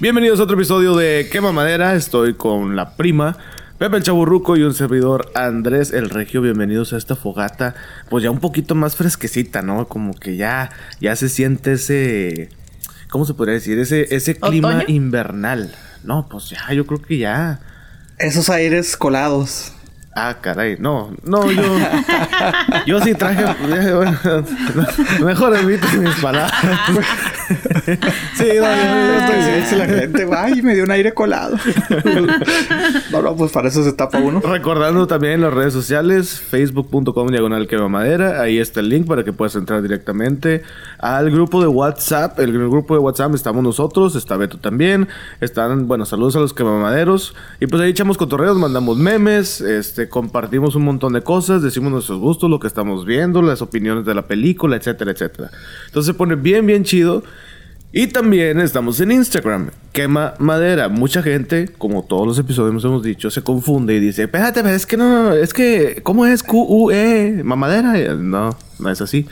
Bienvenidos a otro episodio de Quema Madera. Estoy con la prima, Pepe el Chaburruco y un servidor Andrés el Regio. Bienvenidos a esta fogata, pues ya un poquito más fresquecita, ¿no? Como que ya, ya se siente ese, ¿cómo se podría decir? Ese, ese clima ¿Otoño? invernal. No, pues ya, yo creo que ya. Esos aires colados. Ah, caray, no, no, yo. yo sí traje. bueno, mejor eviten mis palabras. sí, no, yo, yo estoy Entonces bien. dice la gente, ay, me dio un aire colado. no, no, pues para eso se tapa uno. Recordando también las redes sociales, facebook.com diagonal quema madera, ahí está el link para que puedas entrar directamente al grupo de WhatsApp. El, grupo de WhatsApp estamos nosotros, está Beto también, están, bueno, saludos a los quemamaderos. Y pues ahí echamos cotorreos, mandamos memes, este, compartimos un montón de cosas, decimos nuestros gustos, lo que estamos viendo, las opiniones de la película, etcétera, etcétera. Entonces se pone bien, bien chido. Y también estamos en Instagram, quema madera. Mucha gente, como todos los episodios hemos dicho, se confunde y dice, espérate, pero es que no, es que, ¿cómo es Q-U-E? ¿Mamadera? Y, No, no es así.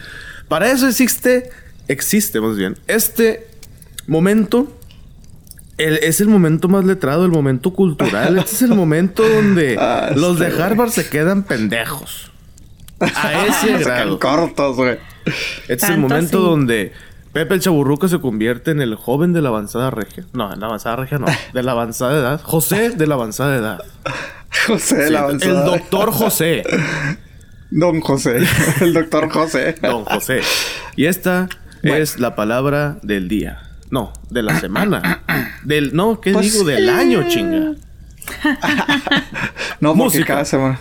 Para eso existe, existe más bien, este momento. el- es el momento más letrado, el momento cultural. Este es el momento donde Ah, los de Harvard se quedan pendejos. A ese Se quedan grado. cortos, güey. Este es el momento así. donde Pepe el Chaburruco se convierte en el joven de la avanzada regia. No, en la avanzada regia no. De la avanzada edad. José de la avanzada edad. José de Sí, la el avanzada. doctor José. Don José. El doctor José. Don José. Y esta Bueno. es la palabra del día. No, de la semana. Del, no, ¿qué Pues digo? Del año, chinga. No, porque Música. cada semana.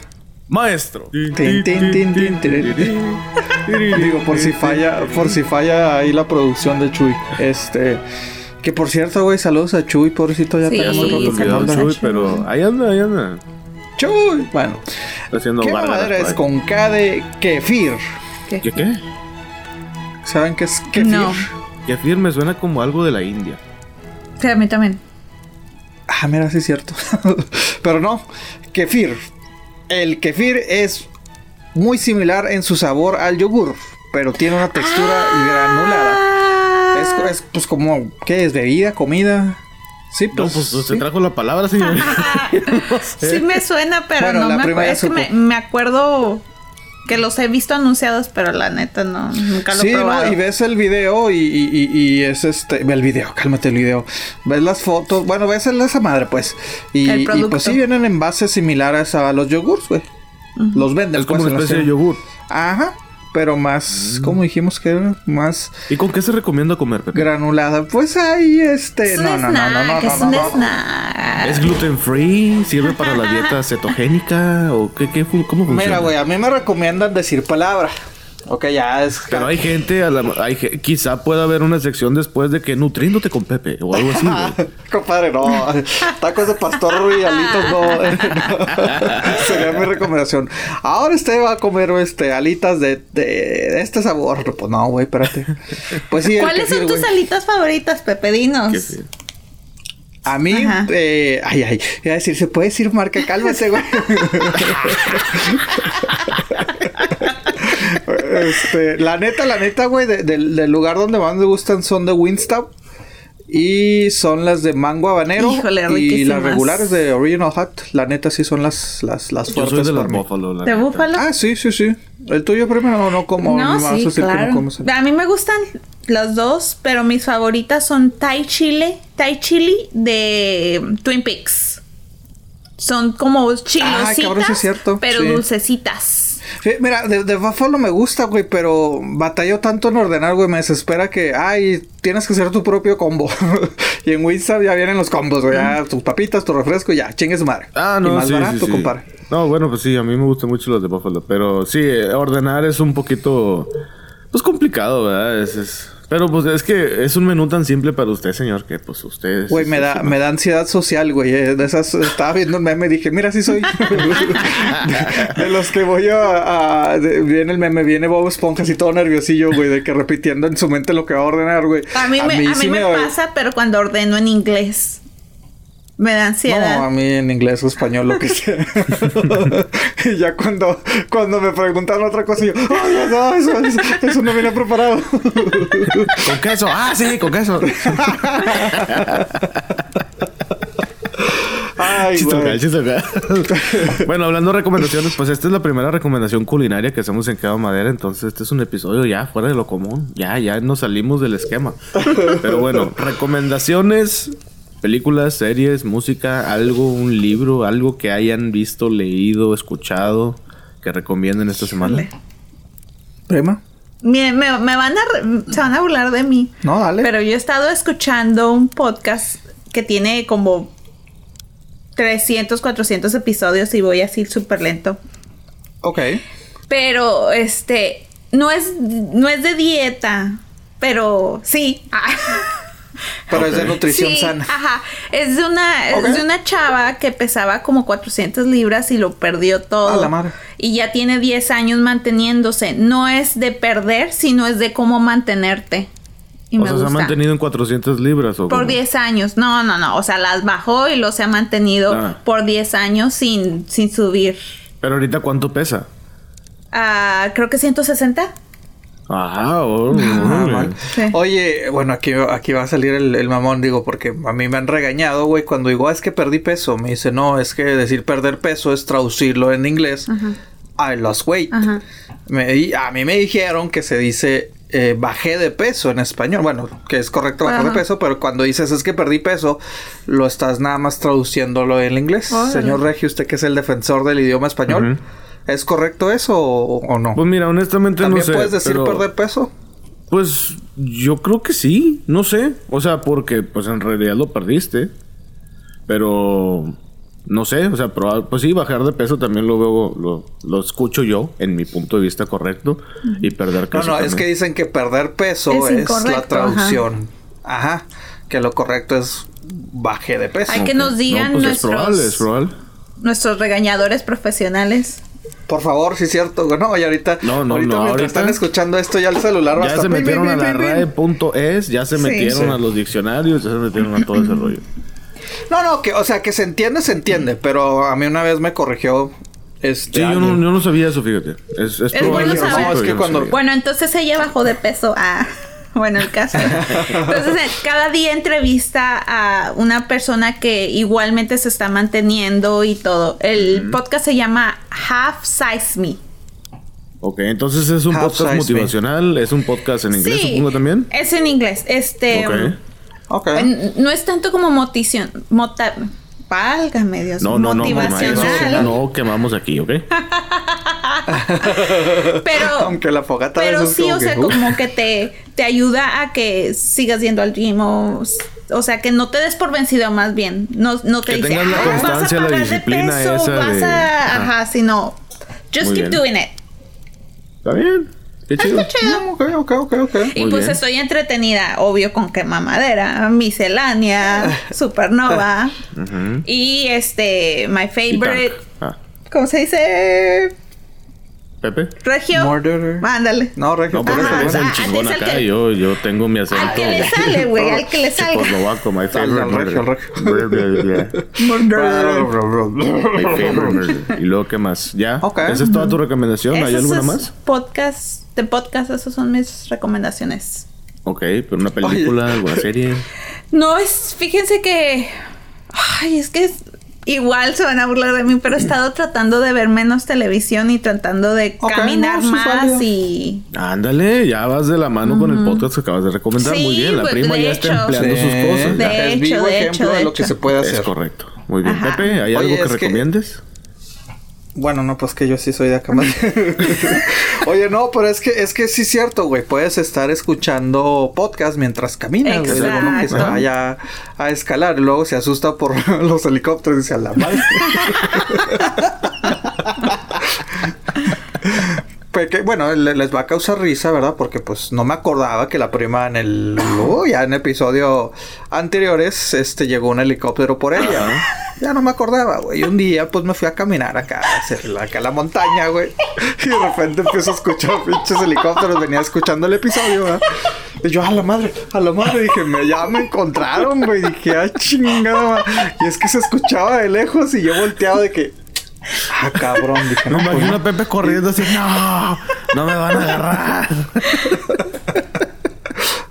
Maestro. Tin, tin, tin, tin, tin. Digo, por si falla, por si falla ahí la producción de Chuy. Este. Que por cierto, güey, saludos a Chuy, pobrecito, ya Sí, tenemos no olvidó habla. Chuy, pero ahí anda, ahí anda. Chuy. Bueno, Está haciendo ¿qué por es con K de kefir? ¿Qué? ¿Qué qué? ¿Saben qué es kefir? No. Kefir me suena como algo de la India. Sí, a mí también. Ah, mira, sí es cierto. Pero no, kefir. El kefir es muy similar en su sabor al yogur, pero tiene una textura granulada. Ah. Es, es, pues como, ¿qué es? ¿Bebida? ¿Comida? Sí, No, pues. pues sí. usted trajo la palabra, señor. No sé. Sí me suena, pero Bueno, no la me acuerdo. Es que me acuerdo que los he visto anunciados, pero la neta no, nunca lo Sí, he probado. no, y ves el video y, y- y- y es este. Ve el video, cálmate el video. Ves las fotos, bueno, ves el- esa madre, pues. Y, El y, pues sí vienen en bases similares a los yogurts, güey. Los venden, Es como pues, una en la especie de yogur. Ajá, pero más, ¿cómo dijimos que era? Más ¿Y con qué se recomienda comer, Pepe? granulada. Pues ahí, este. Es No, no, no, no, no, es no, un no, snack. ¿Es gluten free? ¿Sirve para la dieta cetogénica? ¿O qué, qué cómo funciona? Mira, güey, a mí me recomiendan decir palabra. Ok, ya es. Pero hay gente, a la- hay quizá pueda haber una sección después de que nutriéndote con Pepe o algo así, güey. Compadre, no. Tacos de pastor y alitos no. no. Sería mi recomendación. Ahora usted va a comer este alitas de, de, de este sabor. Pues no, güey, espérate. Pues sí, ¿Cuáles son tus alitas favoritas, Pepe? Dinos. A mí, eh, ay, ay, iba a decir, ¿se puede decir marca? Cálmate, güey. este, la neta, la neta, güey, de- del, del lugar donde más me gustan son de Winstop. Y son las de mango habanero. Híjole, y las regulares de Original Hut. La neta sí son las, las, las Yo fuertes soy de para los mí. búfalos. la ¿De neta. búfalo? Ah, sí, sí, sí. El tuyo primero no, no como. no, a sí, que claro. no comes. A mí me gustan los dos, pero mis favoritas son Thai Chile, Thai Chili de Twin Peaks. Son como chilositas, cabrón, sí es cierto, pero sí. dulcecitas. Mira, de, de Buffalo me gusta, güey, pero batallo tanto en ordenar, güey. Me desespera que, ay, tienes que hacer tu propio combo. y en Winstop ya vienen los combos, güey. Ya tus papitas, tu refresco, ya, chingues madre. Ah, no, y más sí, barato, sí, sí. compadre. No, bueno, pues sí, a mí me gustan mucho los de búfalo. Pero sí, eh, ordenar es un poquito... Pues complicado, ¿verdad? Es, es- Pero pues es que es un menú tan simple para usted, señor, que pues usted... es- Güey, me da, me da ansiedad social, güey. eh, De esas, estaba viendo un meme y dije, mira, sí soy. de los que voy a. a- de- viene el meme, viene Bob Esponja así todo nerviosillo, güey, de que repitiendo en su mente lo que va a ordenar, güey. A mí, me, a mí sí me pasa, pero cuando ordeno en inglés. Me da ansiedad. No, a mí en inglés o español, lo que sea. y ya cuando, cuando me preguntan otra cosa, yo, ay, no, eso, eso, eso no viene preparado. Con queso. Ah, sí, con queso. Ay, chiste local. bueno, hablando de recomendaciones, pues esta es la primera recomendación culinaria que hacemos en Queda Madera. Entonces, este es un episodio ya fuera de lo común. Ya, ya nos salimos del esquema. Pero bueno, recomendaciones, películas, series, música, algo, un libro, algo que hayan visto, leído, escuchado, que recomienden esta semana. ¿Prima? Me, me- me van a re- se van a burlar de mí. No, dale. Pero yo he estado escuchando un podcast que tiene como 300, 400 episodios y voy así súper lento. Ok. Pero este no es no es de dieta, pero sí. Pero es de nutrición Sí, sana. Ajá. Es de una, es de una chava que pesaba como 400 libras y lo perdió todo. A la madre. Y ya tiene 10 años manteniéndose. No es de perder, sino es de cómo mantenerte. Y o me sea, se ha mantenido en 400 libras o Por cómo? 10 años. No, no, no. O sea, las bajó y lo se ha mantenido Ah. por 10 años sin, sin subir. Pero ahorita, ¿cuánto pesa? Ah, creo que 160. Ajá, oh, Ah. Sí. Oye, bueno, aquí, aquí va a salir el, el mamón, digo, porque a mí me han regañado, güey, cuando digo, "Ah, es que perdí peso. Me dice, no, es que decir perder peso es traducirlo en inglés. I lost weight. Ajá. Me di- a mí me dijeron que se dice eh, bajé de peso en español. Bueno, que es correcto bajar de peso, pero cuando dices es que perdí peso, lo estás nada más traduciéndolo en inglés. Señor Regio, usted que es el defensor del idioma español. ¿Es correcto eso o, o no? Pues mira, honestamente no ¿También sé. puedes decir pero- perder peso? Pues yo creo que sí, no sé. O sea, porque pues en realidad lo perdiste. Pero no sé, o sea, proba- pues sí, bajar de peso también lo veo, lo, lo escucho yo en mi punto de vista correcto. Y perder No, peso. no, es también. que dicen que perder peso Es es, la traducción. Ajá. Que lo correcto es baje de peso. Hay que nos digan No, pues es nuestros, probable, es probable. nuestros regañadores profesionales. Por favor, sí es cierto. No, y ahorita, No, no, ahorita no, mientras ahorita- están escuchando esto ya el celular va a Ya se pim, metieron pim, a la pim, pim. RAE.es, ya se Sí. metieron Sí. a los diccionarios, ya se metieron a todo ese rollo. No, no, que, o sea, que se entiende, se entiende, pero a mí una vez me corrigió este Sí, yo no, yo no sabía eso, fíjate. Es, es, Es probable bueno saber. No, es que cuando-. Bueno, entonces ella bajó de peso. Ah, bueno, el caso. Entonces, eh, cada día entrevista a una persona que igualmente se está manteniendo y todo. El podcast se llama Half Size Me. Ok, entonces es un Half podcast me. motivacional, es un podcast en inglés, Sí, supongo también. Es en inglés. Este. Ok. Ok. n- No es tanto como motivación. Válgame Dios. No, no, no, motivacional. eso no quemamos aquí, ¿ok? pero. Aunque la fogata Pero sí, como o que, sea, uh. como que te, te ayuda a que sigas yendo al gym o, o sea, que no te des por vencido más bien. No, no te Que dice, tengas la "Ah, vas a constancia, la bajar de disciplina peso, esa vas de- a... Ajá. Ajá, sino... Just Muy keep bien. doing it. Está bien. Qué chido. Está chido. No, ok, ok, ok, ok. Y Muy pues bien. estoy entretenida, obvio, con quema madera, miscelánea, supernova y este, my favorite. Ah, ¿cómo se dice? Pepe. Regio. Murderer. Ándale. No, Regio, No, por eso. es ah, el chingón es el acá. que- Yo, yo tengo mi acento. Al que le sale, güey, al que le salga. Checoslovaco, my Al- favorite al regio, al murder. My favorite murder. Y luego, ¿qué más? ¿Ya? Ok. ¿Esa es toda tu recomendación? ¿Hay alguna más? Podcast, de podcast, esas son mis recomendaciones. Ok, pero una película, alguna serie. No es, fíjense que, ay, es que es, igual se van a burlar de mí, pero he estado tratando de ver menos televisión y tratando de Ok, caminar no, es más y Ándale, ya vas de la mano con el podcast que acabas de recomendar. Sí, Muy bien, la pues, prima ya está hecho. empleando Sí. sus cosas. De Ya. es hecho, vivo de ejemplo hecho, de, de lo que hecho. se puede Es hacer. correcto. Muy bien. Ajá. Pepe, ¿hay Oye, algo que es que- recomiendes? Bueno, no, pues que yo sí soy de acá más. Oye, no, pero es que es que sí es cierto, güey. Puedes estar escuchando podcast mientras caminas, güey. Luego, ¿no? Que se vaya a escalar. Y luego se asusta por los helicópteros y dice a la madre. Bueno, le- les va a causar risa, ¿verdad? Porque pues no me acordaba que la prima en el uh, ya en episodio anteriores este llegó un helicóptero por ella. Ya no me acordaba, güey. Y un día pues me fui a caminar acá, acá a la montaña, güey. Y de repente empiezo a escuchar pinches helicópteros, venía escuchando el episodio, ¿verdad? Y yo, a la madre, a la madre, dije, me, ya me encontraron, güey. Dije, ah, chingada. Y es que se escuchaba de lejos y yo volteaba de que, ah, cabrón. Dije, Me no, pues, imagino a Pepe corriendo así, no, no me van a agarrar.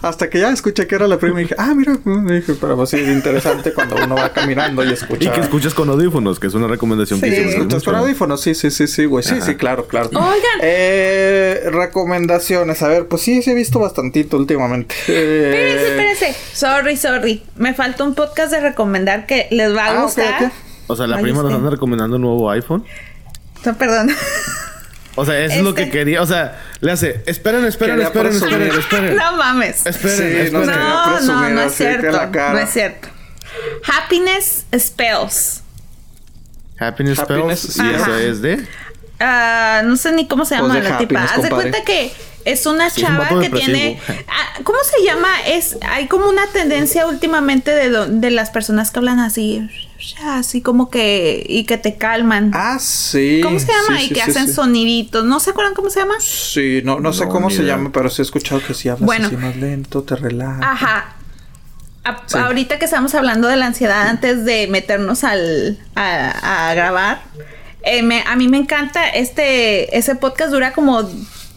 Hasta que ya escuché que era la prima y dije, ah, mira, me dije, pero pues sí, es interesante cuando uno va caminando y escucha. Y que escuchas con audífonos, que es una recomendación que Sí, hicimos escuchas con audífonos, sí, sí, sí, sí, güey. Sí, sí, claro, claro. Oigan. Eh, recomendaciones, a ver, pues sí, sí he visto bastantito últimamente. Eh, Espérense, espérense. Sorry, sorry. Me falta un podcast de recomendar que les va a Ah, gustar. ok. O sea, la prima nos este. anda recomendando un nuevo iPhone. No, perdón. O sea, eso es lo que Este. quería. O sea, le hace, esperen, esperen, Quería esperen, esperen, presumir. esperen. no mames. Esperen, Sí, esperen. no No, no, es cierto. No es cierto. Happiness Spells. Happiness Happiness Spells. Y eso es de. Ah, no sé ni cómo se llama Pues de la tipa. Haz de cuenta que es una Sí, es un chava que tiene. Ah, ¿Cómo se llama? Es hay como una tendencia últimamente de, lo- de las personas que hablan así, así como que y que te calman. Ah, sí. ¿Cómo se llama? Sí, y sí, que sí, hacen sí. soniditos. ¿No se acuerdan cómo se llama? Sí, no, no sé cómo se idea. llama, pero sí he escuchado que si hablas Bueno. así más lento, te relajas. Ajá. A- Sí. Ahorita que estamos hablando de la ansiedad antes de meternos al, a, a grabar, eh, me- a mí me encanta este, ese podcast dura como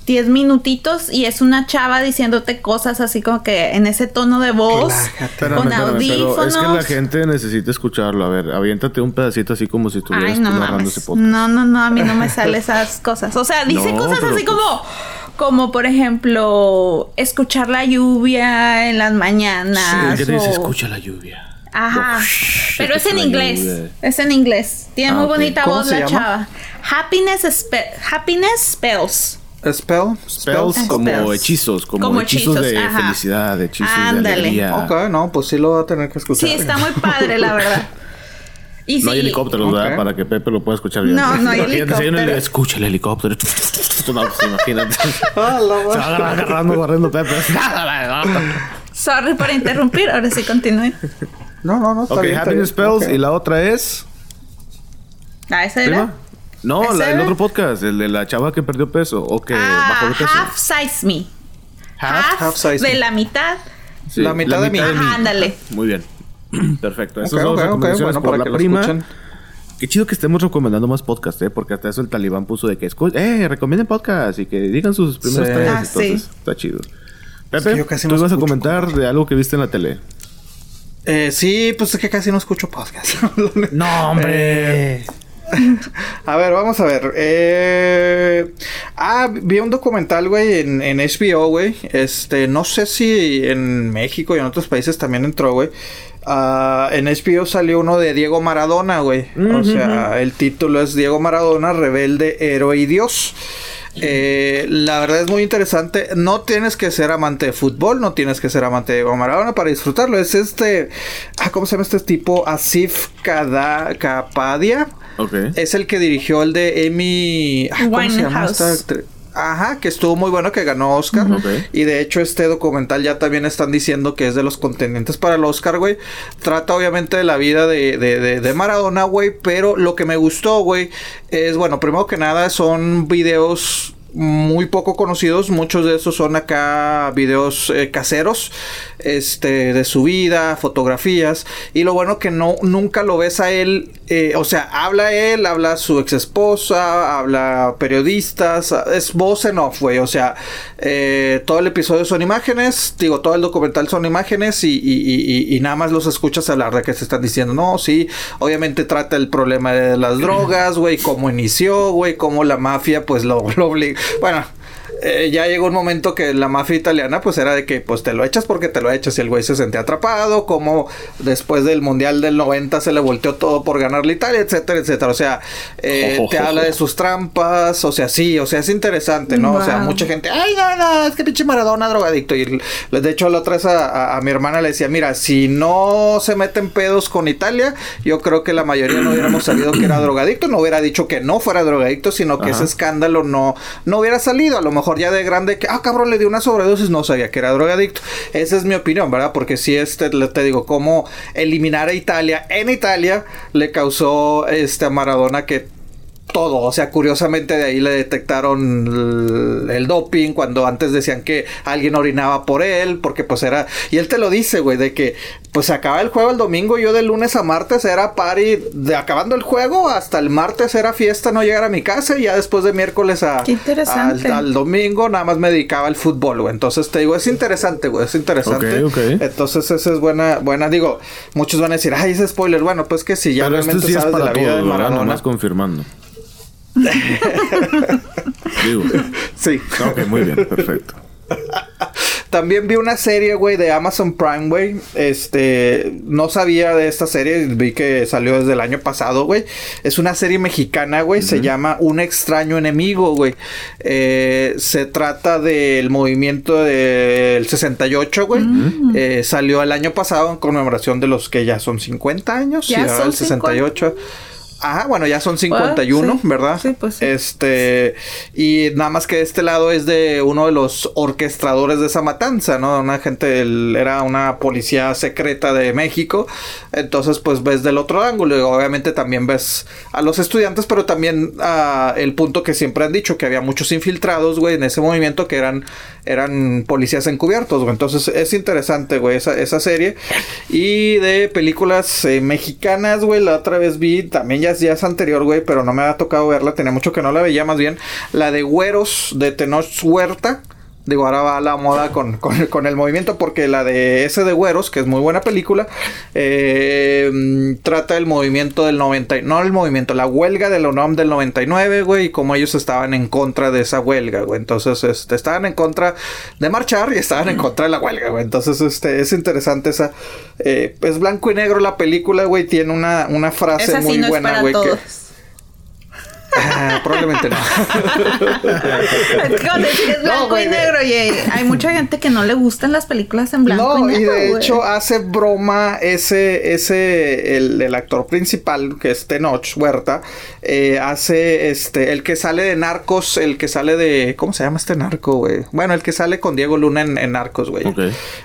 10 minutitos y es una chava diciéndote cosas así como que en ese tono de voz, con espérame, pero audífonos. es que la gente necesita escucharlo. A ver, aviéntate un pedacito así como si estuvieras Ay, no narrando ese podcast. No, no, no, a mí no me salen esas cosas. O sea, dice No, cosas así pues- como, como por ejemplo, escuchar la lluvia en las mañanas. ¿Qué te dice? Escucha la lluvia. Ajá. Pero es en inglés. lluvia. Es en inglés. Tiene Ah, muy ok. bonita ¿Cómo voz la llama? chava. Happiness, Spe- Happiness Spells. Spell. Spells como spells. hechizos, como, Como hechizos, de hechizos, ajá. felicidad, hechizos Ándale. de alegría. Ok, no, pues sí lo voy a tener que escuchar. Sí, está muy padre, la verdad. Y No hay sí, helicópteros. ¿verdad? Para que Pepe lo pueda escuchar bien. No, no hay si helicóptero. Escucha el helicóptero. No, pues imagínate. Ah, la Se va agarrando, barriendo Pepe. Sorry por interrumpir. Ahora sí continúe. No, no, no. Está ok, bien, está Happiness bien. Spells. Y la otra es. Ah, esa era. ¿Prima? No, ¿Ese la- el otro podcast, el de la chava que perdió peso o que bajó Ah, de peso. half size me. Half, half size de me. la mitad. Sí, la mitad de mí. Ajá, ándale. Muy bien. Perfecto. Esas Ok, son ok, las ok, recomendaciones bueno, por para la que lo prima. escuchen. Qué chido que estemos recomendando más podcasts, ¿eh? Porque hasta eso el talibán puso de que escu- eh, recomienden podcast y que digan sus primeros Sí. tres. Ah, entonces, sí. está chido. Pepe, que yo casi tú no ibas a comentar de algo que viste en la tele. Eh, sí, pues es que casi no escucho podcast. No, hombre. A ver, vamos a ver. Eh... Ah, vi un documental, güey, en, en HBO, güey. Este, no sé si en México y en otros países también entró, güey. Ah, en HBO salió uno de Diego Maradona, güey. O sea, el título es Diego Maradona, rebelde, héroe y dios. Eh, la verdad es muy interesante. No tienes que ser amante de fútbol, no tienes que ser amante de Diego Maradona para disfrutarlo. Es este. Ah, ¿Cómo se llama este tipo? Asif Kada- Kapadia. Ok. Es el que dirigió el de Amy. ah, ¿Cómo se llama Winehouse. esta actriz? Ajá, que estuvo muy bueno, que ganó Oscar. Y de hecho, este documental ya también están diciendo que es de los contendientes para el Oscar, güey. Trata obviamente de la vida de, de, de, de Maradona, güey. Pero lo que me gustó, güey, es, bueno, primero que nada, son videos muy poco conocidos, muchos de esos son acá videos eh, caseros, este, de su vida, fotografías, y lo bueno que no, nunca lo ves a él, eh, o sea, habla él, habla su ex esposa, habla periodistas, es voz en off, güey, o sea, eh, todo el episodio son imágenes, digo, todo el documental son imágenes y, y- nada más los escuchas hablar de que se están diciendo, no, sí, obviamente trata el problema de las drogas, güey, cómo inició, güey, cómo la mafia, pues lo, lo bueno. Eh, ya llegó un momento que la mafia italiana pues era de que pues te lo echas porque te lo echas y el güey se sentía atrapado, como después del Mundial del 90 se le volteó todo por ganar la Italia, etcétera, etcétera. O sea, eh, te habla de sus trampas, o sea, sí, o sea, es interesante, ¿no? O sea, mucha gente, ay, no, no, es que pinche Maradona drogadicto. Y de hecho la otra vez a, a- a mi hermana le decía, mira, si no se meten pedos con Italia, yo creo que la mayoría no hubiéramos sabido que era drogadicto, no hubiera dicho que no fuera drogadicto, sino que Ajá. ese escándalo no, no hubiera salido. A lo mejor ya de grande que, ah, cabrón, le dio una sobredosis, no sabía que era drogadicto. Esa es mi opinión, ¿verdad? Porque si este, te digo, cómo eliminar a Italia en Italia le causó este a Maradona que todo. O sea, curiosamente de ahí le detectaron el, el, doping cuando antes decían que alguien orinaba por él, porque pues era... Y él te lo dice, güey, de que pues se acaba el juego el domingo, yo de lunes a martes era party, de acabando el juego hasta el martes era fiesta, no llegar a mi casa y ya después de miércoles a, al, domingo nada más me dedicaba al fútbol, güey. Entonces te digo, es interesante, güey, es interesante. Entonces esa es buena, buena, digo, muchos van a decir, ay, ese spoiler, bueno, pues que si ya realmente sabes de la vida de Maradona. Más confirmando. Digo. Sí. Ok, muy bien, perfecto. También vi una serie, güey, de Amazon Prime, güey. Este, no sabía de esta serie, vi que salió desde el año pasado, güey. Es una serie mexicana, güey, se llama Un extraño enemigo, güey. Eh, se trata del movimiento del 68, güey. Mm. Eh, salió el año pasado en conmemoración de los que ya son 50 años. Ya son el 68. Ajá, bueno, ya son 51, ¿verdad? Sí, pues sí. Este, y nada más que este lado es de uno de los orquestadores de esa matanza, ¿no? Una gente, era una policía secreta de México. Entonces, pues ves del otro ángulo. Y obviamente también ves a los estudiantes, pero también a el punto que siempre han dicho, que había muchos infiltrados, güey, en ese movimiento que eran, eran policías encubiertos, güey. Entonces, es interesante, güey, esa, esa serie. Y de películas eh, mexicanas, güey, la otra vez vi también ya ya es anterior, güey, pero no me ha tocado verla. Tenía mucho que no la veía, más bien. La de Güeros de Tenoch Huerta. Digo, ahora va a la moda con, con, el movimiento porque la de ese de Güeros, que es muy buena película, eh, trata el movimiento del 90, no el movimiento, la huelga de la UNAM del 99, güey, y cómo ellos estaban en contra de esa huelga, güey. Entonces, este, estaban en contra de marchar y estaban en contra de la huelga, güey. Entonces, este, es interesante esa... Eh, es blanco y negro la película, güey, tiene una, una frase muy buena, güey. Que, Ah, probablemente no. es blanco y negro y hay mucha gente que no le gustan las películas en blanco y negro. y de hecho hace broma ese, ese, el, actor principal, que es Tenoch Huerta, eh, hace este, el que sale de Narcos, el que sale de, ¿cómo se llama este narco, güey? Bueno, el que sale con Diego Luna en, Narcos, güey.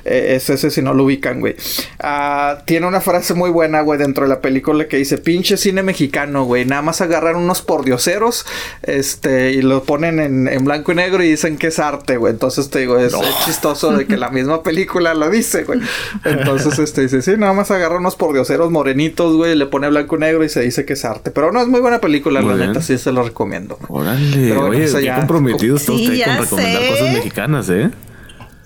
Eh, es ese si no lo ubican, güey. Ah, tiene una frase muy buena, güey, dentro de la película que dice, pinche cine mexicano, güey, nada más agarrar unos por Dios este, y lo ponen en, blanco y negro y dicen que es arte, güey. Entonces te digo, es, chistoso de que la misma película lo dice, güey. Entonces, este, dice, sí, nada más agarra unos pordioseros morenitos, güey, le pone blanco y negro y se dice que es arte. Pero no, es muy buena película, la neta, sí se lo recomiendo. Órale, oye, qué comprometido está usted con recomendar cosas mexicanas, ¿eh?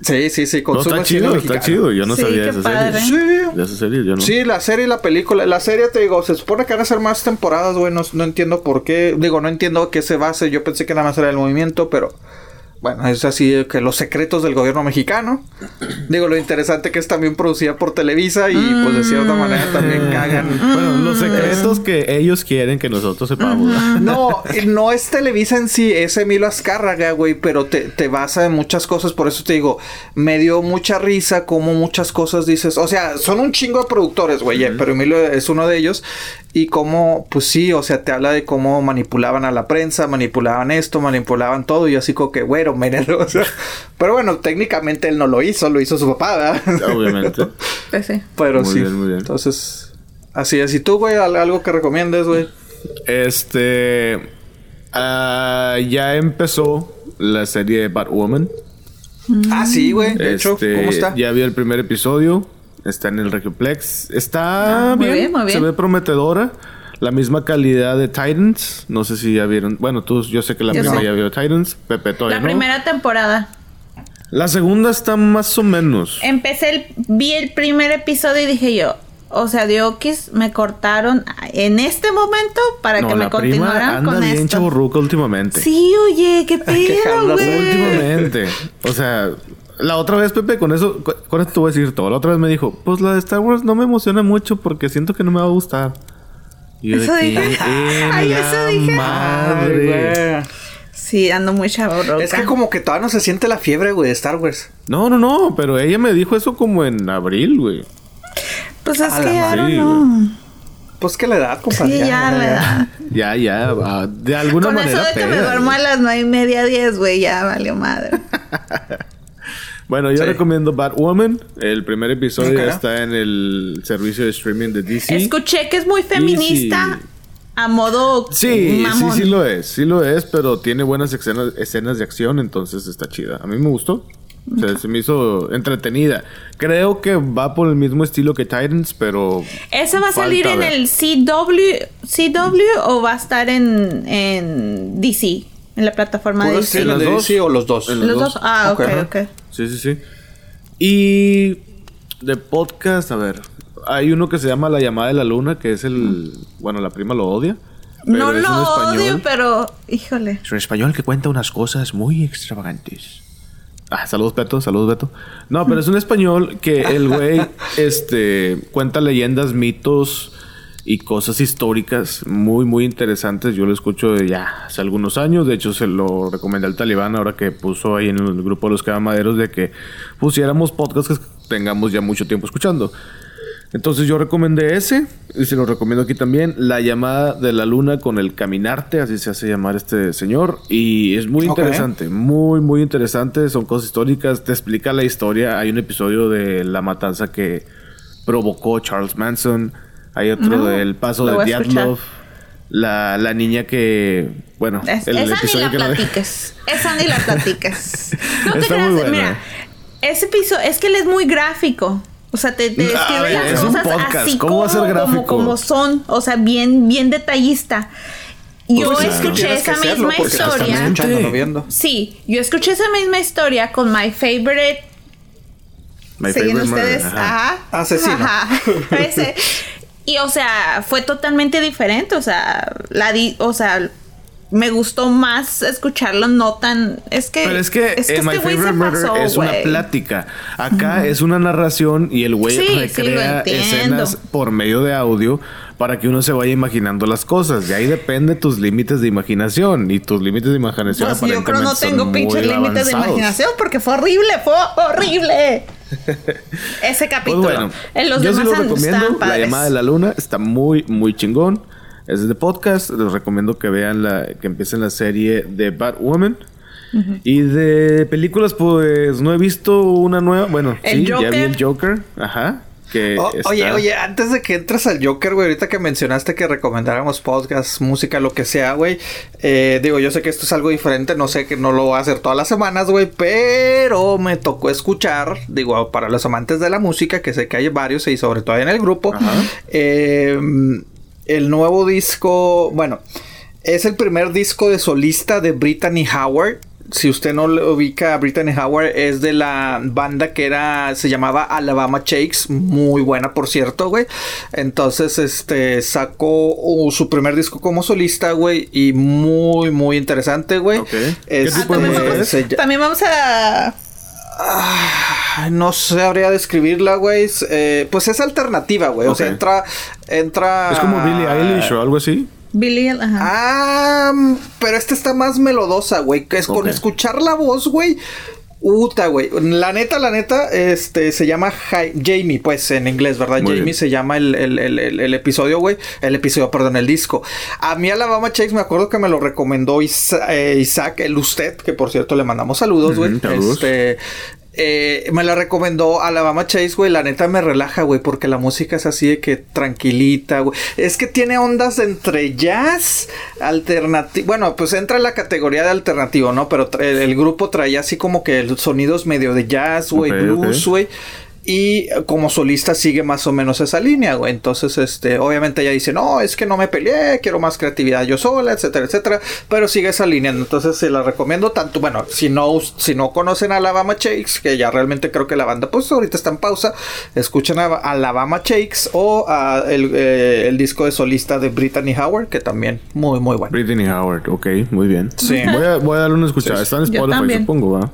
Sí, sí, sí. No, está chido, está chido. Yo no sabía de esa serie. Sí. De esa serie, yo no. Sí, la serie y la película. La serie, te digo, se supone que van a ser más temporadas, güey. No, no entiendo por qué. Digo, no entiendo qué se base. Yo pensé que nada más era el movimiento, pero bueno, es así que los secretos del gobierno mexicano. Digo, lo interesante que es también producida por Televisa y pues de cierta manera también cagan. Bueno, los secretos que ellos quieren que nosotros sepamos. No, no es Televisa en sí, es Emilio Azcárraga, güey, pero te, te basa en muchas cosas. Por eso te digo, me dio mucha risa como muchas cosas dices. O sea, son un chingo de productores, güey, pero Emilio es uno de ellos. Y cómo, pues sí, o sea, te habla de cómo manipulaban a la prensa, manipulaban esto, manipulaban todo. Y así como que, güero, o pero bueno, técnicamente él no lo hizo, lo hizo su papá, ¿verdad? Obviamente. Pues sí. Pero sí. Entonces, así es. ¿Y tú, güey, algo que recomiendes, güey? Este. Ah, ya empezó la serie de Batwoman. Ah, sí, güey. De hecho, ¿cómo este, está? Ya vi el primer episodio. Está en el Regioplex. Está ah, bien, Se ve prometedora. La misma calidad de Titans. No sé si ya vieron. Bueno, tú, yo sé que la primera ya vio Titans. Pepe todavía La primera temporada. La segunda está más o menos. Empecé el, vi el primer episodio y dije yo, o sea, de Okis me cortaron en este momento para que me continuaran con bien esto. últimamente. Sí, oye, qué pedo, güey. Últimamente. O sea, la otra vez, Pepe, con eso, con esto te voy a decir todo. La otra vez me dijo, pues la de Star Wars no me emociona mucho porque siento que no me va a gustar. Y eso dije. Ay, eso dije. Madre. Sí, ando muy chavo. Es que como que todavía no se siente la fiebre, güey, de Star Wars. No, no, no, pero ella me dijo eso como en abril, güey. Pues es que ya no. Pues que la edad, compadre. Sí, ya, la edad. Ya, ya, de alguna Con manera. Con eso de que me duermo a las nueve y media, diez, güey, ya valió madre. Bueno, yo recomiendo Batwoman. El primer episodio está en el servicio de streaming de DC. Escuché que es muy feminista. a modo Sí, mamón. sí, sí lo es, sí lo es, pero tiene buenas escenas, escenas de acción, entonces está chida. A mí me gustó. O sea, se me hizo entretenida. Creo que va por el mismo estilo que Titans, pero. ¿Ese va a salir en ver. el CW, CW o va a estar en, en DC? En la plataforma de ¿Puro DC. ¿En las dos? o los dos? En Los los dos. dos. Ah, ok, Ok. ok. Sí, sí, sí. Y de podcast, a ver, hay uno que se llama La llamada de la luna, que es el, bueno, la prima lo odia. No lo odio, pero híjole. Es un español que cuenta unas cosas muy extravagantes. Ah, saludos Beto, saludos Beto. No, pero es un español que el güey este cuenta leyendas, mitos y cosas históricas muy muy interesantes. Yo lo escucho de ya hace algunos años, de hecho se lo recomendé al Talibán ahora que puso ahí en el grupo de los cabamaderos de que pusiéramos podcasts que tengamos ya mucho tiempo escuchando. Entonces yo recomendé ese, y se lo recomiendo aquí también, La llamada de la luna con el caminarte, así se hace llamar este señor, y es muy interesante, muy, muy interesante, son cosas históricas, te explica la historia, hay un episodio de la matanza que provocó Charles Manson, hay otro No, del paso de. Dyatlov, la, la niña que, bueno, Es- el esa ni la no- platiques. Esa ni la platiques. No te creas, mira. Ese episodio, es que él es muy gráfico. O sea, te, te A describe ver, las es un cosas podcast, así ¿cómo como, va a ser como, gráfico? como son. O sea, bien, bien detallista. Yo Pues sí, escuché esa misma historia. viendo. Sí, yo escuché esa misma historia con My Favorite My siguen Favorite Murder, ustedes, ajá. ajá. Asesino. Ajá. Ese. Y o sea, fue totalmente diferente, o sea, la di, o sea, me gustó más escucharlo no tan es que Pero es que, es que este Favorite Murder pasó, es una plática. Acá es una narración y el güey Sí, recrea escenas por medio de audio para que uno se vaya imaginando las cosas. De ahí depende tus límites de imaginación. Y tus límites de imaginación Pues yo creo no tengo pinches límites de imaginación porque fue horrible, fue horrible. Ese Pues capítulo. bueno, en los yo sí demás lo recomiendo. La llamada de la luna está muy, muy chingón. Es de podcast. Les recomiendo que vean la, que empiecen la serie de Batwoman. Y de películas, pues no he visto una nueva. Bueno, El sí, ya vi el Joker. Ajá. Que Oh, está- Oye, oye, antes de que entres al Joker, güey, ahorita que mencionaste que recomendáramos podcast, música, lo que sea, güey. eh, digo, yo sé que esto es algo diferente, no sé que no lo voy a hacer todas las semanas, güey, pero me tocó escuchar, digo, para los amantes de la música, que sé que hay varios y sobre todo en el grupo, eh, el nuevo disco, bueno, es el primer disco de solista de Brittany Howard. Si usted no lo ubica, Brittany Howard es de la banda que era, se llamaba Alabama Shakes, muy buena por cierto, güey. Entonces, este, sacó uh, su primer disco como solista, güey, y muy, muy interesante, güey. Ok. ¿Qué Este, tipo de también, música vamos, es? también vamos a Ay, No sabría describirla, güey. Eh, pues es alternativa, güey. O sea, entra, entra. Es como Billie Eilish o algo así. Billy, ajá. Ah, pero esta está más melodosa, güey. Que es con escuchar la voz, güey. Uta, güey. La neta, la neta, este se llama Hi- Jamie, pues en inglés, ¿verdad? Muy Jamie bien. se llama el, el- el- episodio, güey. El episodio, perdón, el disco. A mí Alabama Shakes me acuerdo que me lo recomendó Isa- eh, Isaac, el usted, que por cierto le mandamos saludos, güey. Este. Eh, me la recomendó Alabama Chase, güey. La neta me relaja, güey, porque la música es así de que tranquilita, güey. Es que tiene ondas entre jazz, alternativo. Bueno, pues entra en la categoría de alternativo, ¿no? Pero el, el grupo traía así como que sonidos medio de jazz, güey, blues, güey. Y como solista sigue más o menos esa línea, güey. Entonces, este, obviamente ella dice, no, es que no me peleé, quiero más creatividad yo sola, etcétera, etcétera. Pero sigue esa línea. Entonces se la recomiendo tanto, bueno, si no, si no conocen a Alabama Shakes, que ya realmente creo que la banda, pues ahorita está en pausa, escuchen a Alabama Shakes o a el, eh, el disco de solista de Brittany Howard, que también muy, muy bueno. Brittany Howard, ok, muy bien. Sí. Voy a, voy a darle una escuchada. Sí, Está en Spotify, supongo, ¿va?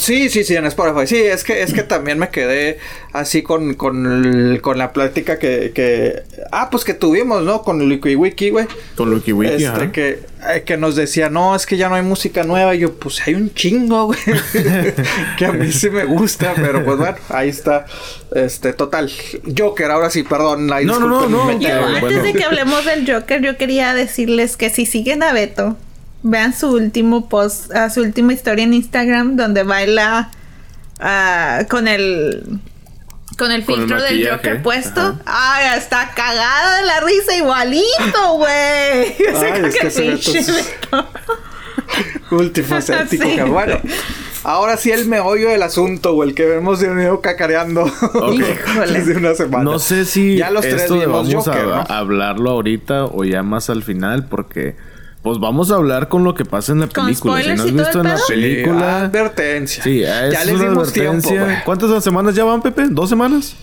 Sí, sí, sí, en Spotify. Sí, es que, es que también me quedé así con, con, el- con la plática que, que... Ah, pues que tuvimos, ¿no? Con Wiki Wiki, güey. Con Lucky Wiki, Este, ajá. que, eh, que nos decía, no, es que ya no hay música nueva. Y yo, pues hay un chingo, güey. que a mí sí me gusta, pero pues bueno, ahí está. Este, total. Joker, ahora sí, perdón. ahí No, no, no, no. Yo, antes bueno. de que hablemos del Joker, yo quería decirles que si siguen a Beto, vean su último post, ah, su última historia en Instagram donde baila ah, con el Con el Con el filtro del Joker puesto. ajá. Ay, está cagada de la risa igualito, güey. Es que es- Beto. Multifacético, Sí. que bueno. Ahora sí el meollo del asunto, o el que vemos de unido cacareando Híjole. desde una semana. No sé si ya los tres esto vimos vamos Joker, a, ¿no? a hablarlo ahorita o ya más al final porque pues vamos a hablar con lo que pasa en la ¿Con película. Si no has visto en la pedo? Sí, película, advertencia. sí, ya es les una dimos tiempo, advertencia. güey. ¿Cuántas semanas ya van, Pepe? ¿Dos semanas?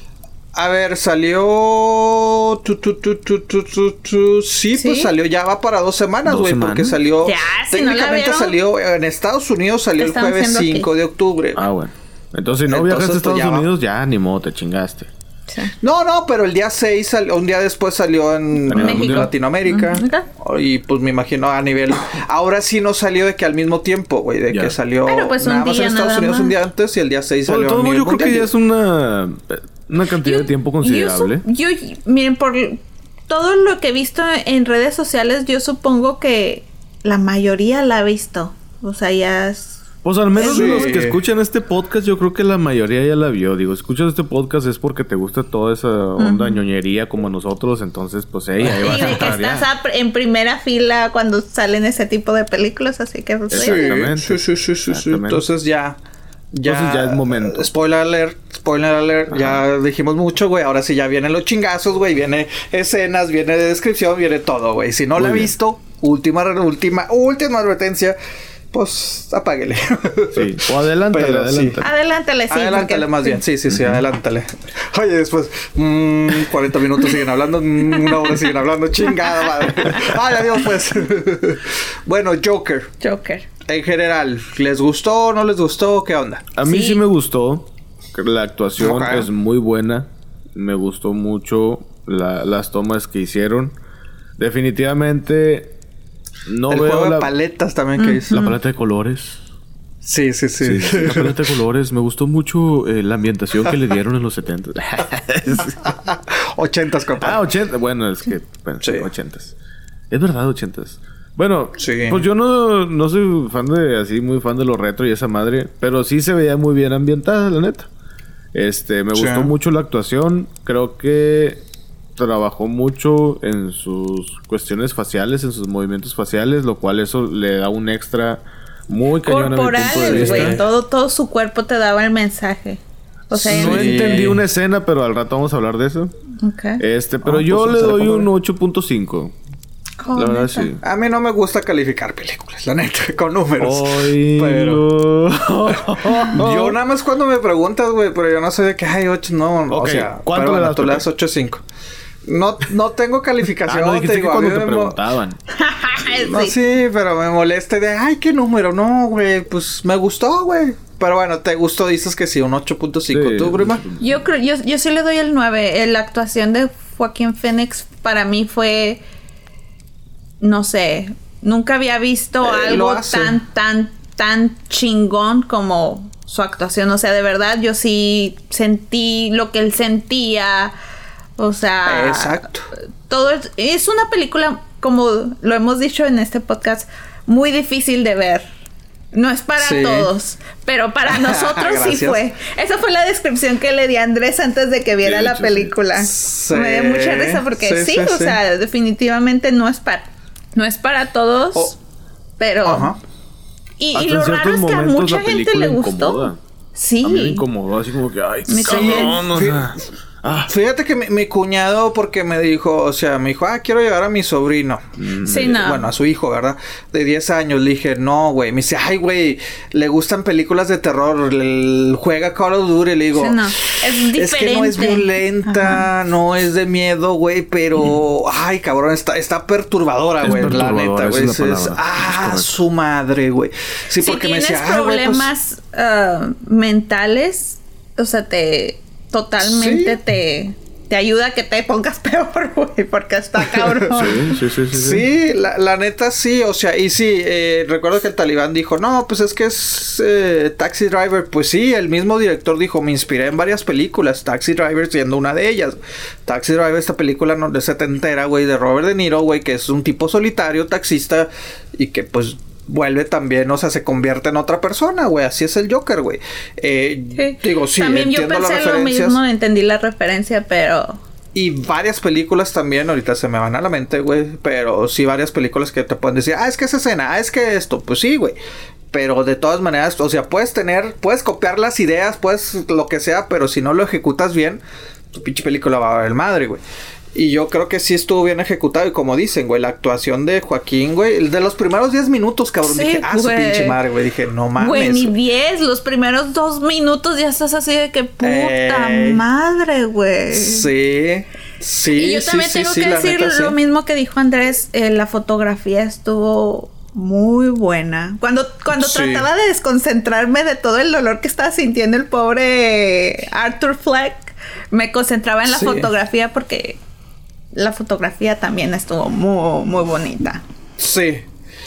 A ver, salió. Tu, tu, tu, tu, tu, tu, tu. Sí, ¿Sí? pues salió, ya va para dos semanas, ¿Dos güey, porque salió. Ya, si no la técnicamente salió en Estados Unidos, salió ¿Qué el jueves haciendo aquí? 5 de octubre. Ah, bueno. Entonces, si no Entonces, viajaste a pues, Estados va. Unidos, ya ni modo, te chingaste. Sí. No, no, pero el día 6, salió- un día después salió en. Latinoamérica. Ujú. Y pues me imagino a nivel. Ahora sí no salió de que al mismo tiempo, güey, de que salió Pero, pues, un nada más día en Estados nada Unidos más. un día antes y el día 6 Bueno, salió nivel yo creo que ya es una, una cantidad de tiempo Yo, considerable. su- yo, miren, por todo lo que he visto en redes sociales, yo supongo que la mayoría la ha visto. O sea, ya es... Pues al menos de Sí. los que escuchan este podcast, yo creo que la mayoría ya la vio. Digo, escuchas este podcast es porque te gusta toda esa onda ñoñería como nosotros, entonces pues hey, ahí a de que estás ya. a pr- en primera fila cuando salen ese tipo de películas, así que... pues, Sí, Exactamente. sí, sí, sí, sí, sí. Exactamente. Entonces ya. Ya, Entonces ya es momento. Spoiler alert, spoiler alert. Ya dijimos mucho, güey. Ahora sí ya vienen los chingazos, güey. Viene escenas, viene descripción, viene todo, güey. Si no Muy la ha bien. visto, última, última, última advertencia. Pues apáguele. Sí. O adelántale, Pero sí. adelántale. Adelántale, sí. adelántale porque- más bien. Sí, sí, sí, adelántale. Oye, después, mm, 40 minutos siguen hablando, mm, una hora siguen hablando. Chingada madre. Ay, adiós, pues. bueno, Joker. Joker. En general, ¿les gustó o no les gustó? ¿Qué onda? A mí sí. Sí. me gustó. La actuación es muy buena. Me gustó mucho la- las tomas que hicieron. Definitivamente no el veo juego la, de paletas también que hizo. la paleta de colores. Sí, sí, sí. Sí, sí, la paleta de colores. Me gustó mucho eh, la ambientación que le dieron en los 70. Ochentas, ah, compa. 80. Bueno, es que. Bueno, Sí. 80. Es verdad, 80. Bueno, Sí. pues yo no, no soy fan de así, muy fan de lo retro y esa madre, pero sí se veía muy bien ambientada, la neta. Este, me Sí. gustó mucho la actuación. Creo que trabajó mucho en sus cuestiones faciales, en sus movimientos faciales, lo cual eso le da un extra muy cañón a mi punto de Corporales, vista. güey. Todo, todo su cuerpo te daba el mensaje. O sea, No entendí una escena, pero al rato vamos a hablar de eso. Este, pero Ah, yo pues, le será doy un vea. 8.5. Oh, la verdad neta. sí. A mí no me gusta calificar películas, la neta, con números. Pero- no. Yo nada más cuando me preguntas, güey, pero yo no sé de qué hay 8, no, o Ok, sea, ¿cuánto pero le bueno, das, tú le das 8.5. No, no tengo Ah, calificación, no te que digo, cuando te preguntaban. No, Sí. sí, pero me moleste de, ay, qué número, no, güey, pues me gustó, güey. Pero bueno, te gustó, dices que sí, un 8.5. Sí. ¿Tú, Grima? Yo creo, yo, yo sí le doy el 9. Eh, La actuación de Joaquín Phoenix para mí fue, no sé, nunca había visto Eh, algo tan, tan, tan chingón como su actuación. O sea, de verdad, yo sí sentí lo que él sentía. O sea, Exacto. todo es, es una película, como lo hemos dicho en este podcast, muy difícil de ver. No es para Sí. todos, pero para nosotros sí fue. Esa fue la descripción que le di a Andrés antes de que viera la película. Sí. Me dio mucha risa porque Sí, sí, sí, o sí. sea, definitivamente no es para no es para todos, Oh. pero Ajá. y, lo raro es que a mucha gente le gustó. incomoda. Sí. A mí me incomodó, así como que, ay, Me cabrón, o sea, ah, Fíjate que mi, mi cuñado, porque me dijo, o sea, me dijo, ah, quiero llevar a mi sobrino. Sí, no. Bueno, a su hijo, ¿verdad? De 10 años. Le dije, no, güey. Me dice, ay, güey, le gustan películas de terror. le- juega Call of Duty. Le digo, Sí, no. Es es que no es violenta, no es de miedo, güey, pero, ay, cabrón, está, está perturbadora, Es güey, la neta, güey. es Es- ah, su madre, güey. Sí, si porque me tienes decía, ay, güey, pues, problemas ah, mentales, o sea, te totalmente Sí. te te ayuda a que te pongas peor, güey, porque está cabrón. sí, sí, sí, sí, sí. Sí, la, la neta sí, o sea, y sí, eh, recuerdo que el talibán dijo, no, pues es que es eh, Taxi Driver, pues sí, el mismo director dijo, me inspiré en varias películas, Taxi Driver siendo una de ellas. Taxi Driver, esta película no, de setentera, güey, de Robert De Niro, güey, que es un tipo solitario, taxista, y que pues vuelve también, o sea, se convierte en otra persona, güey. Así es el Joker, güey. Eh, Digo, sí, También yo pensé lo mismo, entendí la referencia, pero... Y varias películas también, ahorita se me van a la mente, güey. Pero sí, varias películas que te pueden decir, ah, es que esa escena, ah, es que esto. Pues sí, güey. Pero de todas maneras, o sea, puedes tener, puedes copiar las ideas, puedes lo que sea, pero si no lo ejecutas bien, tu pinche película va a ver el madre, güey. Y yo creo que sí estuvo bien ejecutado. Y como dicen, güey, la actuación de Joaquín, güey, de los primeros 10 minutos, cabrón. dije, ah, su pinche madre, güey. Dije, no mames. Güey, ni 10, los primeros dos minutos ya estás así de que puta madre, güey. Sí. Sí, y yo también tengo que decir lo mismo que dijo Andrés. Eh, la fotografía estuvo muy buena. Cuando, cuando trataba de desconcentrarme de todo el dolor que estaba sintiendo el pobre Arthur Fleck, me concentraba en la fotografía porque la fotografía también estuvo muy, muy bonita. Sí.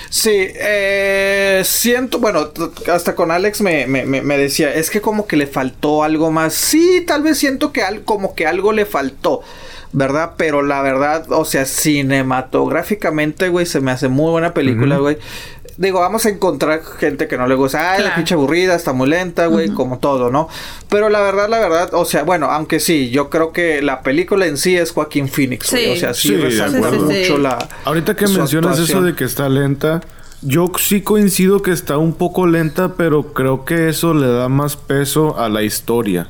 Sí, eh, siento, bueno, hasta con Alex me, me, decía, es que como que le faltó algo más. Sí, tal vez siento que al, como que algo le faltó, ¿verdad? Pero la verdad, o sea, cinematográficamente, güey, se me hace muy buena película, güey digo, vamos a encontrar gente que no le gusta, ay, la pinche aburrida, está muy lenta, güey, como todo, ¿no? Pero la verdad, la verdad, o sea, bueno, aunque sí, yo creo que la película en sí es Joaquín Phoenix, güey. O sea, sí, resalta mucho la. Ahorita que mencionas eso de que está lenta. Yo sí coincido que está un poco lenta, pero creo que eso le da más peso a la historia.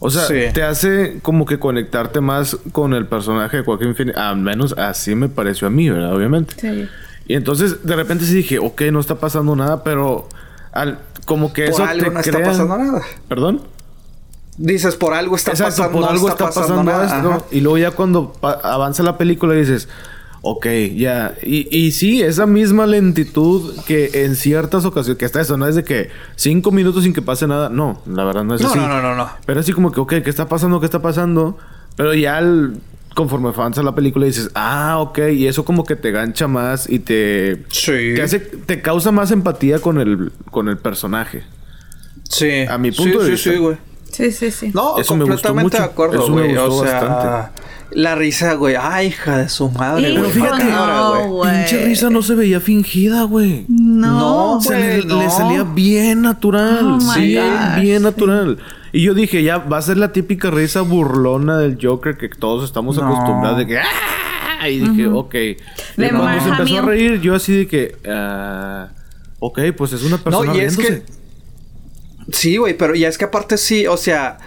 O sea, te hace como que conectarte más con el personaje de Joaquín Phoenix. Al menos así me pareció a mí, ¿verdad? Obviamente. Sí. Y entonces de repente sí dije, ok, no está pasando nada, pero al, como que por algo no está pasando nada. ¿Perdón? Dices, por algo está pasando, por algo está, pasando, nada. Y luego ya cuando avanza la película dices, ok, ya. Y, y sí, esa misma lentitud que en ciertas ocasiones, que está eso, no es de que cinco minutos sin que pase nada. No, la verdad no es así. No, no, no, no. Pero así como que, ok, ¿qué está pasando? ¿Qué está pasando? Pero ya al conforme avanza la película dices, ah, ok, y eso como que te gancha más y te... Sí. Te, hace, te causa más empatía con el, con el personaje. Sí. A mi punto de vista. Sí, güey. Sí, sí, sí. No, eso completamente de acuerdo, eso güey. o sea, bastante. La risa, güey. Ay, hija de su madre, Pero fíjate, no, pinche risa no se veía fingida, güey. No, no, le, le, salía bien natural. Oh sí, bien natural. Y yo dije, ya va a ser la típica risa burlona del Joker que todos estamos acostumbrados de que ¡Ah! Y dije, ok. Y cuando se empezó a reír, yo así de que, ah, ok, pues es una persona no, y es que Sí, güey, pero ya es que aparte sí, o sea,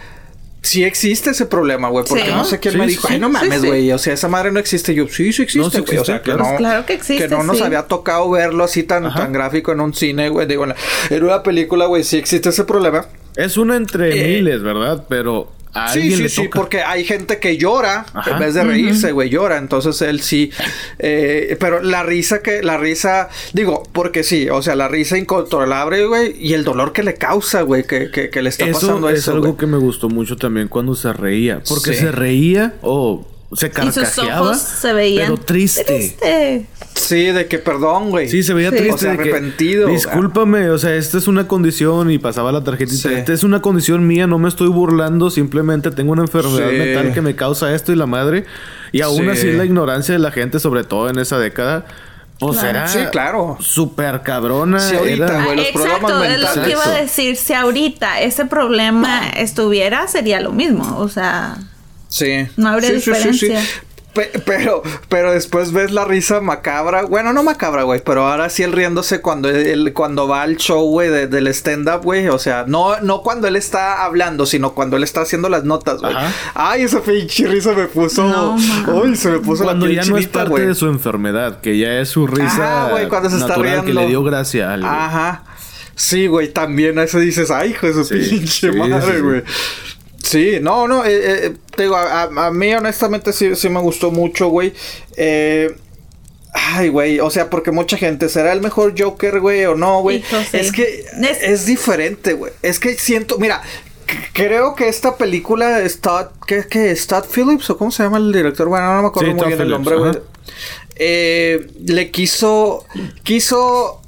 sí existe ese problema, güey. Porque no sé quién me dijo, ay, no mames, güey. o sea, esa madre no existe. Yo, sí, sí existe, güey. o sea, que no. claro que existe. Que no nos había tocado verlo así tan, tan gráfico en un cine, güey. Digo, en una película, güey, sí existe ese problema. Es una entre eh, miles, ¿verdad? Pero a sí, sí, sí, porque hay gente que llora en vez de reírse, güey, llora. Entonces él sí. Eh, pero la risa que, la risa, digo, porque sí, o sea, la risa incontrolable, güey, y el dolor que le causa, güey, que, que, le está pasando eso. Es algo que me gustó mucho también cuando se reía. Porque se reía, o se carcajeaba. se veían pero triste. Sí, de que perdón, güey. Sí, se veía triste. O sea, arrepentido. discúlpame, o sea, esta es una condición y pasaba la tarjetita. Esta es una condición mía, no me estoy burlando, simplemente tengo una enfermedad mental que me causa esto y la madre. Y aún así la ignorancia de la gente, sobre todo en esa década, pues era sí, claro. súper cabrona. Sí, ahorita, güey, los Exacto, es lo que iba a decir. Si ahorita ese problema estuviera, sería lo mismo. O sea... Sí. No habría diferencia. pero, pero después ves la risa macabra. Bueno, no macabra, güey. Pero ahora sí él riéndose cuando él, cuando va al show, güey, del stand-up, güey. O sea, no, no cuando él está hablando, sino cuando él está haciendo las notas, güey. Ay, esa pinche risa me puso. Uy, se me puso cuando la ya no es parte de su enfermedad, que ya es su risa. güey, cuando se está riendo. que le dio gracia a. Ajá. Sí, güey, también a eso dices, ay, hijo de su pinche madre, güey. Sí, no, no, eh, eh, te digo, a, mí honestamente sí, sí me gustó mucho, güey. Eh, ay, güey, o sea, porque mucha gente, ¿será el mejor Joker, güey, o no, güey? Es que es, diferente, güey. Es que siento, mira, creo que esta película está, ¿qué, qué? ¿Stott Phillips o cómo se llama el director? Bueno, no me acuerdo muy bien el nombre, güey. Eh, le quiso, quiso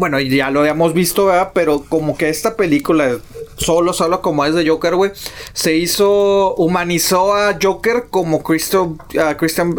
bueno, ya lo habíamos visto, ¿verdad? Pero como que esta película, solo, solo como es de Joker, güey, se hizo, humanizó a Joker como Christo, uh, Christian,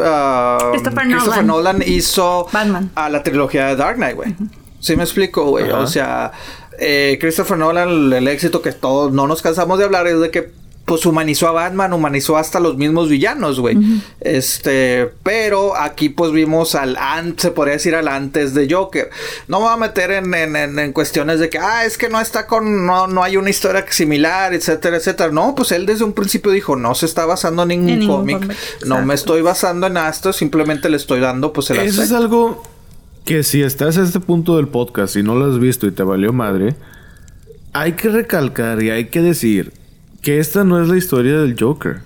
Christopher, Nolan. hizo a la trilogía de Dark Knight, güey. Sí me explico, güey. O sea, eh, Christopher Nolan, el, éxito que todos no nos cansamos de hablar es de que pues humanizó a Batman, humanizó hasta los mismos villanos, güey. Este, pero aquí pues vimos al antes, se podría decir al antes de Joker. No me voy a meter en, en, en, cuestiones de que, ah, es que no está con, no, no hay una historia similar, etcétera, etcétera. No, pues él desde un principio dijo, no se está basando en ningún, cómic, no me estoy basando en esto, simplemente le estoy dando pues el Eso es algo que si estás a este punto del podcast y no lo has visto y te valió madre, hay que recalcar y hay que decir que esta no es la historia del Joker.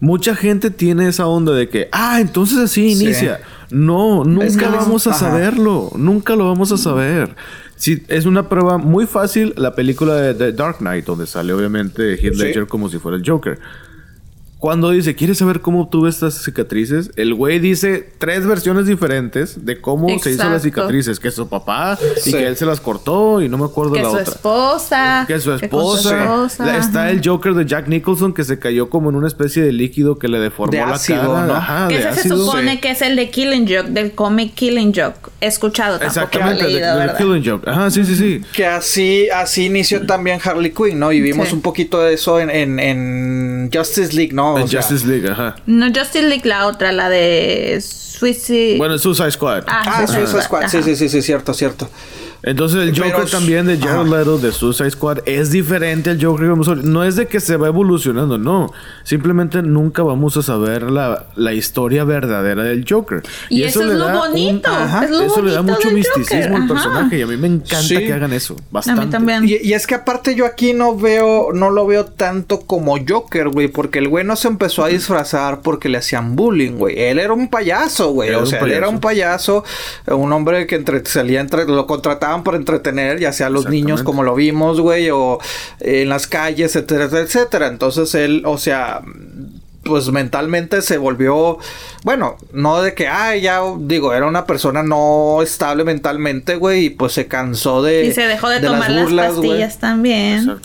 Mucha gente tiene esa onda de que, ah, entonces así inicia. No, nunca vamos a saberlo. Nunca lo vamos a saber. Sí, es una prueba muy fácil la película de, Dark Knight, donde sale obviamente Heath Ledger como si fuera el Joker. Cuando dice, ¿quieres saber cómo obtuve estas cicatrices? El güey dice tres versiones diferentes de cómo se hizo las cicatrices. Que su papá y que él se las cortó y no me acuerdo la otra. Que su esposa. Que su esposa. Está el Joker de Jack Nicholson que se cayó como en una especie de líquido que le deformó la cara. Ajá, que ese se supone que es el de Killing Joke, del cómic Killing Joke. He escuchado tampoco Exactamente, de, Killing Joke. Ajá, sí, sí, sí. Que así, así inició también Harley Quinn, ¿no? Y vimos un poquito de eso en, en, en Justice League, ¿no? En Justice League, ajá. No, Justice League, la otra, la de Suicide. Bueno, Suicide Squad. Ah, ah Suicide Squad, sí, sí, sí, sí, cierto, cierto. Entonces el Joker también de Jared Leto de Suicide Squad es diferente al Joker que vamos a ver. No es de que se va evolucionando, no. Simplemente nunca vamos a saber la, la historia verdadera del Joker. Y, eso, es lo bonito. eso le da mucho misticismo al personaje y a mí me encanta que hagan eso. Bastante. A mí también. Y, es que aparte yo aquí no veo, no lo veo tanto como Joker, güey, porque el güey no se empezó a disfrazar porque le hacían bullying, güey. Él era un payaso, güey. O sea, él era un payaso, un hombre que entre, salía entre, lo contrataba por entretener, ya sea los niños como lo vimos, güey, o en las calles, etcétera, etcétera. Entonces él, o sea, pues mentalmente se volvió, bueno, no de que, ay, ya digo, era una persona no estable mentalmente, güey, y pues se cansó de... Y se dejó de, tomar las, pastillas también.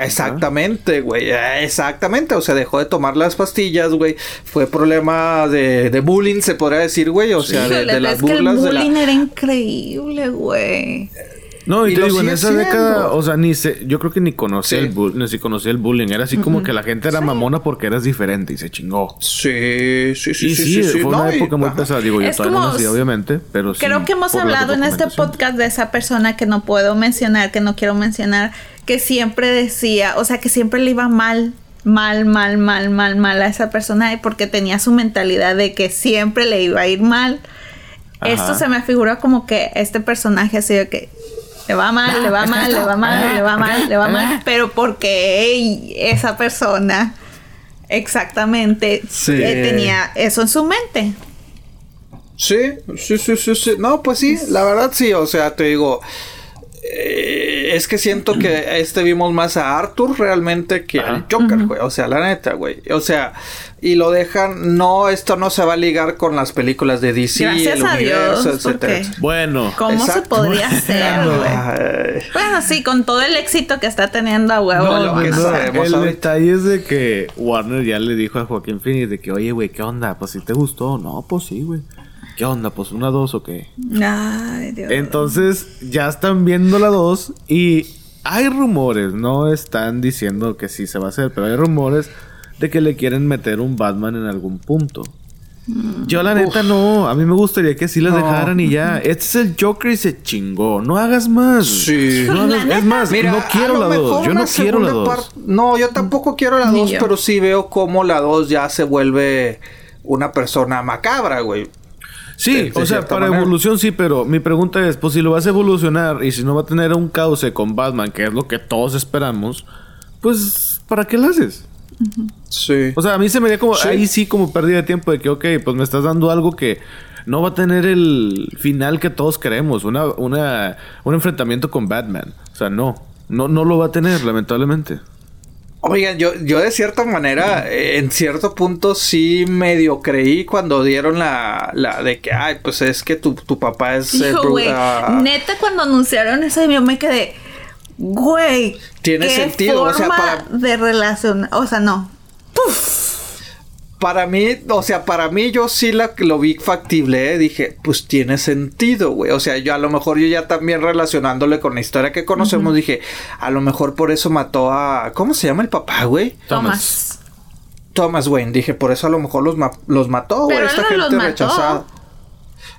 Exactamente. güey, exactamente, o sea, dejó de tomar las pastillas, güey, fue problema de, de bullying, se podría decir, güey, o sea, de, las burlas. el bullying era increíble, güey. No, y, te digo, en esa década, o sea, ni se, yo creo que ni conocía el bullying, ni si conocía el bullying. Era así como que la gente era mamona porque eras diferente y se chingó. Sí, sí, sí. Y sí, sí, fue una época muy pesada. Digo, yo todavía no nací, obviamente, pero sí. Creo que hemos hablado en este podcast de esa persona que no puedo mencionar, que no quiero mencionar, que siempre decía, o sea, que siempre le iba mal mal, mal, mal, mal, mal a esa persona porque tenía su mentalidad de que siempre le iba a ir mal. Esto se me figura como que este personaje ha sido que le va mal, le va mal, le va mal, le va mal, le va mal, pero porque esa persona exactamente eh, tenía eso en su mente. Sí, sí, sí, sí, sí. No, pues sí, la verdad sí, o sea, te digo, eh, es que siento que este vimos más a Arthur realmente que al Joker, güey. O sea, la neta, güey. O sea, y lo dejan. No, esto no se va a ligar con las películas de DC, Gracias el a universo, Dios, etcétera. Bueno, ¿cómo se podría hacer, güey? Bueno, sí, con todo el éxito que está teniendo a huevo. No, el detalle es de que Warner ya le dijo a Joaquín Phoenix de que, oye, güey, ¿qué onda? Pues si te gustó. No, pues sí, güey. ¿Qué onda? Pues una dos o qué. Ay, Dios. Entonces ya están viendo la dos y hay rumores, no están diciendo que sí se va a hacer, pero hay rumores de que le quieren meter un Batman en algún punto. Mm. Yo la neta no, a mí me gustaría que sí la dejaran y ya. Este es el Joker y se chingó. No hagas más. Sí. No Es más, no quiero la dos. Yo no quiero la dos. No, yo tampoco quiero la dos, pero sí veo cómo la dos ya se vuelve una persona macabra, güey. Sí, o sea, para evolución sí, pero mi pregunta es, pues si lo vas a evolucionar y si no va a tener un cauce con Batman, que es lo que todos esperamos, pues ¿para qué lo haces? Sí. O sea, a mí se me veía como, ahí sí como pérdida de tiempo de que, ok, pues me estás dando algo que no va a tener el final que todos queremos, una, una, un enfrentamiento con Batman. O sea, no, no, no lo va a tener, lamentablemente. Oigan, yo, yo de cierta manera, en cierto punto sí medio creí cuando dieron la, la de que, ay, pues es que tu, tu papá es... Eh, Hijo, güey, neta cuando anunciaron eso yo me quedé, güey. Tiene sentido, o sea, para... de relación, o sea, no. Puf. para mí, o sea, para mí yo sí la, lo vi factible, ¿eh? dije, pues tiene sentido, güey. O sea, yo a lo mejor yo ya también relacionándole con la historia que conocemos, dije, a lo mejor por eso mató a, ¿cómo se llama el papá, güey? Thomas. Thomas Wayne, dije, por eso a lo mejor los, los mató, güey, esta gente rechazada.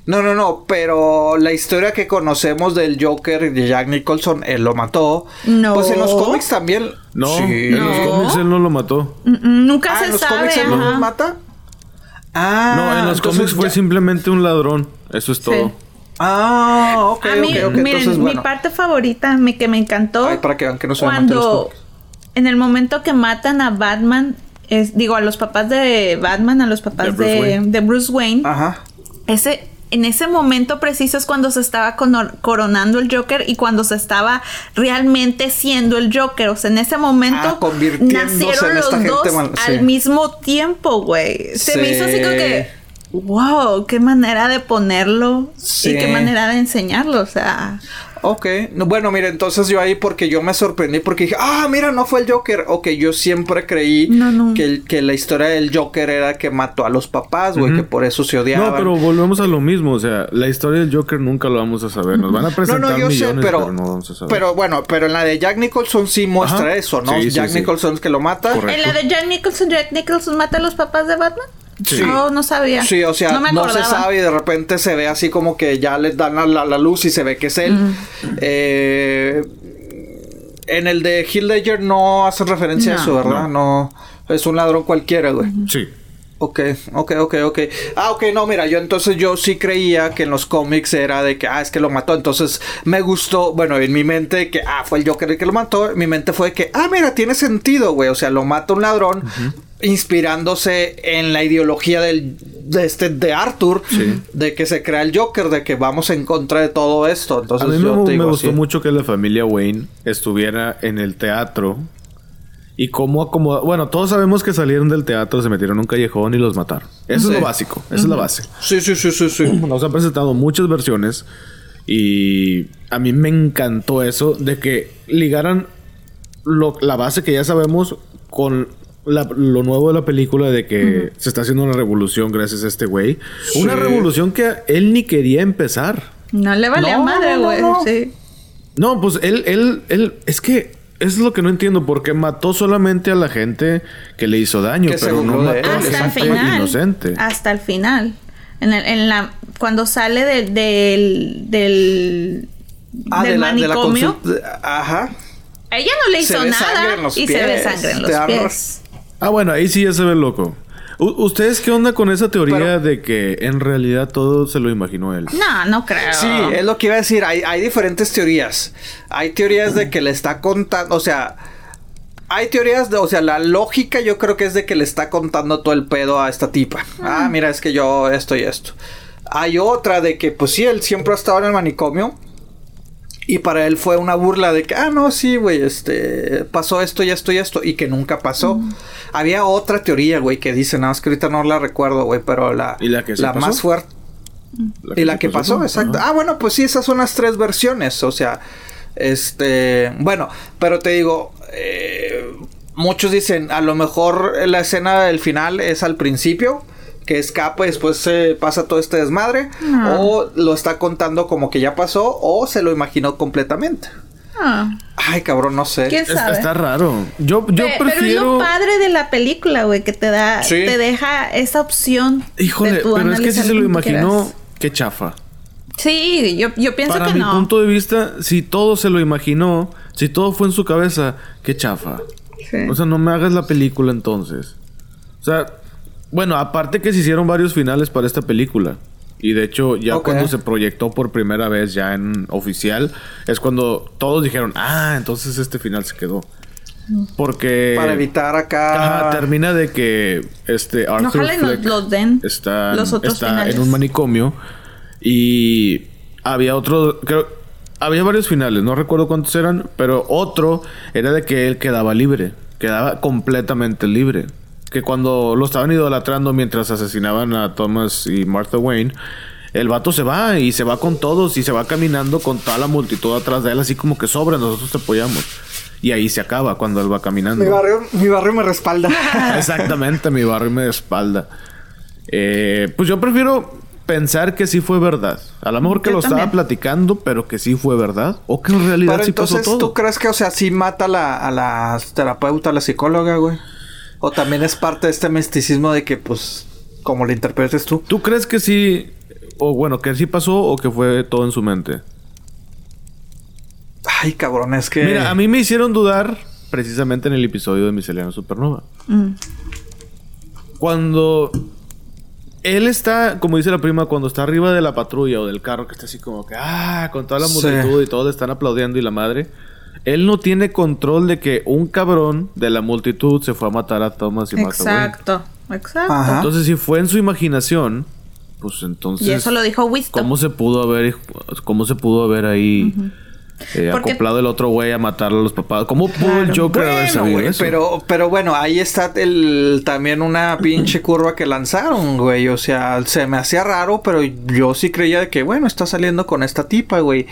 No, no, no, pero la historia que conocemos del Joker de Jack Nicholson, él lo mató. No. Pues en los cómics también. No, en los cómics él no lo mató. Nunca ah, se ¿en los sabe. cómics él no lo mata? Ah, no, en los cómics fue simplemente un ladrón. Eso es todo. Ah, ok, a mí, ok, ok. Entonces, bueno. Mi parte favorita, me, que me encantó. Ay, para que vean que no Cuando, en el momento que matan a Batman, es, digo, a los papás de Batman, a los papás de de Bruce Wayne. Ajá. Ese, en ese momento preciso es cuando se estaba coronando el Joker y cuando se estaba realmente siendo el Joker. O sea, en ese momento ah, nacieron los dos al mismo tiempo, güey. Se me hizo así como que, wow, qué manera de ponerlo y qué manera de enseñarlo. O sea, Ok, bueno, mira, entonces yo ahí porque yo me sorprendí porque dije, ah, mira, no fue el Joker. Ok, yo siempre creí Que, que la historia del Joker era que mató a los papás, güey, que por eso se odiaban. No, pero volvemos a lo mismo, o sea, la historia del Joker nunca lo vamos a saber. Nos van a presentar no, no, yo sé, pero, no vamos a saber. Pero bueno, pero en la de Jack Nicholson sí muestra eso, ¿no? Jack Nicholson es que lo mata. En la de Jack Nicholson, Jack Nicholson mata a los papás de Batman. Sí. No, no sabía. Sí, o sea, no, se sabe y de repente se ve así como que ya les dan la, la, luz y se ve que es él. eh, en el de Hill Ledger no hace referencia a eso, ¿verdad? No. Es un ladrón cualquiera, güey. Sí. Ok, ok, ok, ok. Ah, ok, no, mira, yo entonces yo sí creía que en los cómics era de que, ah, es que lo mató. Entonces me gustó, bueno, en mi mente que, ah, fue el Joker el que lo mató. En mi mente fue que, ah, mira, tiene sentido, güey. O sea, lo mata un ladrón inspirándose en la ideología del, de, este, de Arthur, de que se crea el Joker, de que vamos en contra de todo esto. Entonces, a mí me, me gustó mucho que la familia Wayne estuviera en el teatro y cómo acomodar. Bueno, todos sabemos que salieron del teatro, se metieron en un callejón y los mataron. Eso es lo básico, esa es la base. Sí, sí, sí, sí, sí. Nos han presentado muchas versiones y a mí me encantó eso de que ligaran lo, la base que ya sabemos con lo nuevo de la película de que se está haciendo una revolución gracias a este güey. Una revolución que él ni quería empezar. No le valía madre, güey. No, sí. no, pues él, él, él, es que es lo que no entiendo, porque mató solamente a la gente que le hizo daño, pero no mató a la gente inocente. Hasta el final. En, el, en la cuando sale del del ah, del manicomio. ajá. Ella no le hizo nada y se ve sangre en los pies. Ah, bueno, ahí sí ya se ve loco. ¿Ustedes qué onda con esa teoría de que en realidad todo se lo imaginó él? No, no creo. Sí, es lo que iba a decir. Hay, hay diferentes teorías. Hay teorías de que le está contando, o sea, hay teorías de, o sea, la lógica yo creo que es de que le está contando todo el pedo a esta tipa. Ah, mira, es que yo esto y esto. Hay otra de que, pues sí, él siempre ha estado en el manicomio. Y para él fue una burla de que, ah, no, sí, güey, este, pasó esto y esto y esto, y que nunca pasó. Había otra teoría, güey, que dice, nada más que ahorita no la recuerdo, güey, pero la, ¿Y la, que la más fuerte. y la que pasó, exacto. Ah, bueno, pues sí, esas son las tres versiones, o sea, este, bueno, pero te digo, eh, muchos dicen, a lo mejor la escena del final es al principio que escapa y después se pasa todo este desmadre. Ah. O lo está contando como que ya pasó. O se lo imaginó completamente. Ah. Ay, cabrón, no sé. Está, raro. Yo, yo prefiero. Pero es lo padre de la película, güey, que te da, te deja esa opción. Híjole, pero es que si se lo imaginó, qué chafa. Sí, yo, yo pienso Para que mi punto de vista, si todo se lo imaginó, si todo fue en su cabeza, qué chafa. O sea, no me hagas la película entonces. O sea, bueno, aparte que se hicieron varios finales para esta película. Y de hecho, ya cuando se proyectó por primera vez ya en oficial, es cuando todos dijeron, ah, entonces este final se quedó. Porque... Para evitar acá... termina de que este Arthur los, den está, está en un manicomio y había otro... Creo, había varios finales, no recuerdo cuántos eran, pero otro era de que él quedaba libre, quedaba completamente libre que cuando lo estaban idolatrando mientras asesinaban a Thomas y Martha Wayne, el vato se va y se va con todos y se va caminando con toda la multitud atrás de él, así como que sobra, nosotros te apoyamos. Y ahí se acaba cuando él va caminando. Mi barrio, mi barrio me respalda. Exactamente, mi barrio me respalda. Eh, pues yo prefiero pensar que sí fue verdad. A lo mejor que Yo lo estaba platicando, pero que sí fue verdad. O que en realidad Pero sí pasó entonces, todo. ¿tú crees que, o sea, sí mata a la, a la terapeuta, a la psicóloga, güey? O también es parte de este misticismo de que, pues, como lo interpretes tú. ¿Tú crees que sí, o bueno, que sí pasó o que fue todo en su mente? Ay, cabrón, es que. Mira, a mí me hicieron dudar precisamente en el episodio de Miscelánea Supernova. Mm. Cuando él está, como dice la prima, cuando está arriba de la patrulla o del carro, que está así como que, ah, con toda la Sí. multitud y todos le están aplaudiendo y la madre. Él no tiene control de que un cabrón de la multitud se fue a matar a Thomas y. Exacto, exacto. Ajá. Entonces, si fue en su imaginación, pues entonces. y eso lo dijo Winston. ¿Cómo se pudo haber, cómo se pudo haber ahí eh, Porque- acoplado el otro güey a matar a los papás? ¿Cómo pudo el Claro. Joker haber sabido güey, eso? pero, pero bueno, ahí está el, también una pinche curva que lanzaron, güey. O sea, se me hacía raro, pero yo sí creía de que, bueno, está saliendo con esta tipa, güey.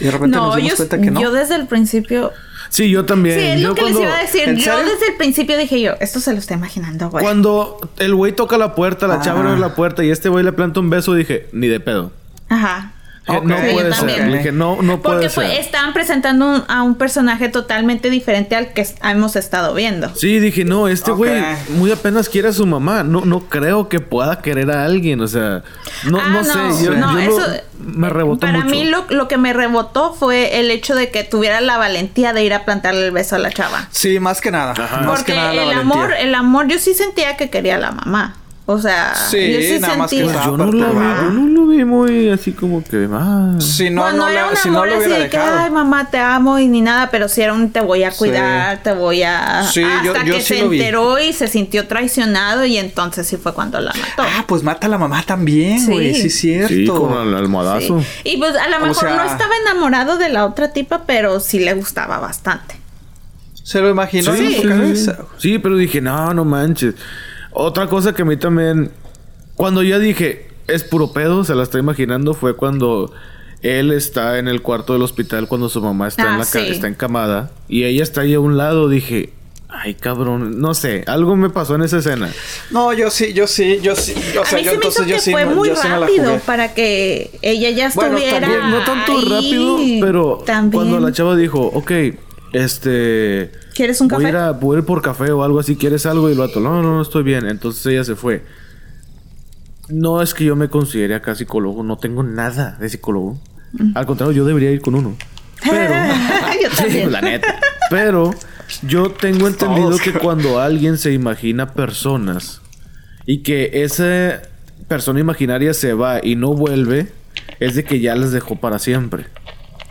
Y de repente No, nos dimos yo, cuenta que no. yo desde el principio. Sí, yo también. Sí, es Yo lo que cuando, les iba a decir. ¿En Yo serio? desde el principio dije yo, esto se lo está imaginando, güey. Cuando el güey toca la puerta, la Ah. chava abre la puerta y este güey le planta un beso, dije, ni de pedo. Ajá. Ok. no Sí, puede ser. Le dije, no, no puede Porque ser. fue, estaban presentando un- a un personaje totalmente diferente al que hemos estado viendo. Sí, dije, no, este güey muy apenas quiere a su mamá. No, no creo que pueda querer a alguien. O sea, no, Ah, no, sé. Yo, no, yo lo- eso- me rebotó Para mucho. mí lo, lo que me rebotó fue el hecho de que tuviera la valentía de ir a plantarle el beso a la chava. Sí, más que nada. Ajá. Más Porque que nada la el valentía. amor, el amor, yo sí sentía que quería a la mamá. O sea, Sí, yo sí nada más que Yo no, lo vi, yo no lo vi muy así como que. Ah. Si no, Cuando no, era la- un si no amor lo así hubiera de que, ay, mamá, te amo y ni nada, pero si era un te voy a Sí. cuidar, te voy a... Sí, yo- Hasta yo que sí se lo vi. enteró y se sintió traicionado y entonces sí fue cuando la mató. Ah, pues mata a la mamá también, Sí. güey. Sí, es cierto. Sí, con el almohadazo. Sí. Y pues a lo O mejor sea- no estaba enamorado de la otra tipa, pero sí le gustaba bastante. Se lo imaginó en su cabeza. Sí, pero dije, no, no manches. Otra cosa que a mí también. Cuando ya dije, es puro pedo, se la está imaginando, fue cuando él está en el cuarto del hospital cuando su mamá está, Ah, en la ca- sí. está encamada y ella está ahí a un lado. Dije, ay, cabrón, no sé, algo me pasó en esa escena. No, yo sí, yo sí, yo sí. O sea, a mí yo se me hizo entonces yo que sí, fue no- muy yo la rápido para que ella ya Bueno, estuviera también, no tanto ahí. rápido, pero También. cuando la chava dijo, ok, este. ¿Quieres un voy a café? ir a, voy a ir por café o algo así, ¿quieres algo? Y el vato, no, no, no estoy bien. Entonces ella se fue. No es que yo me considere acá psicólogo, no tengo nada de psicólogo. Al contrario, yo debería ir con uno. Pero, Yo sí, también. la neta. Pero yo tengo entendido que cuando alguien se imagina personas y que esa persona imaginaria se va y no vuelve, es de que ya las dejó para siempre.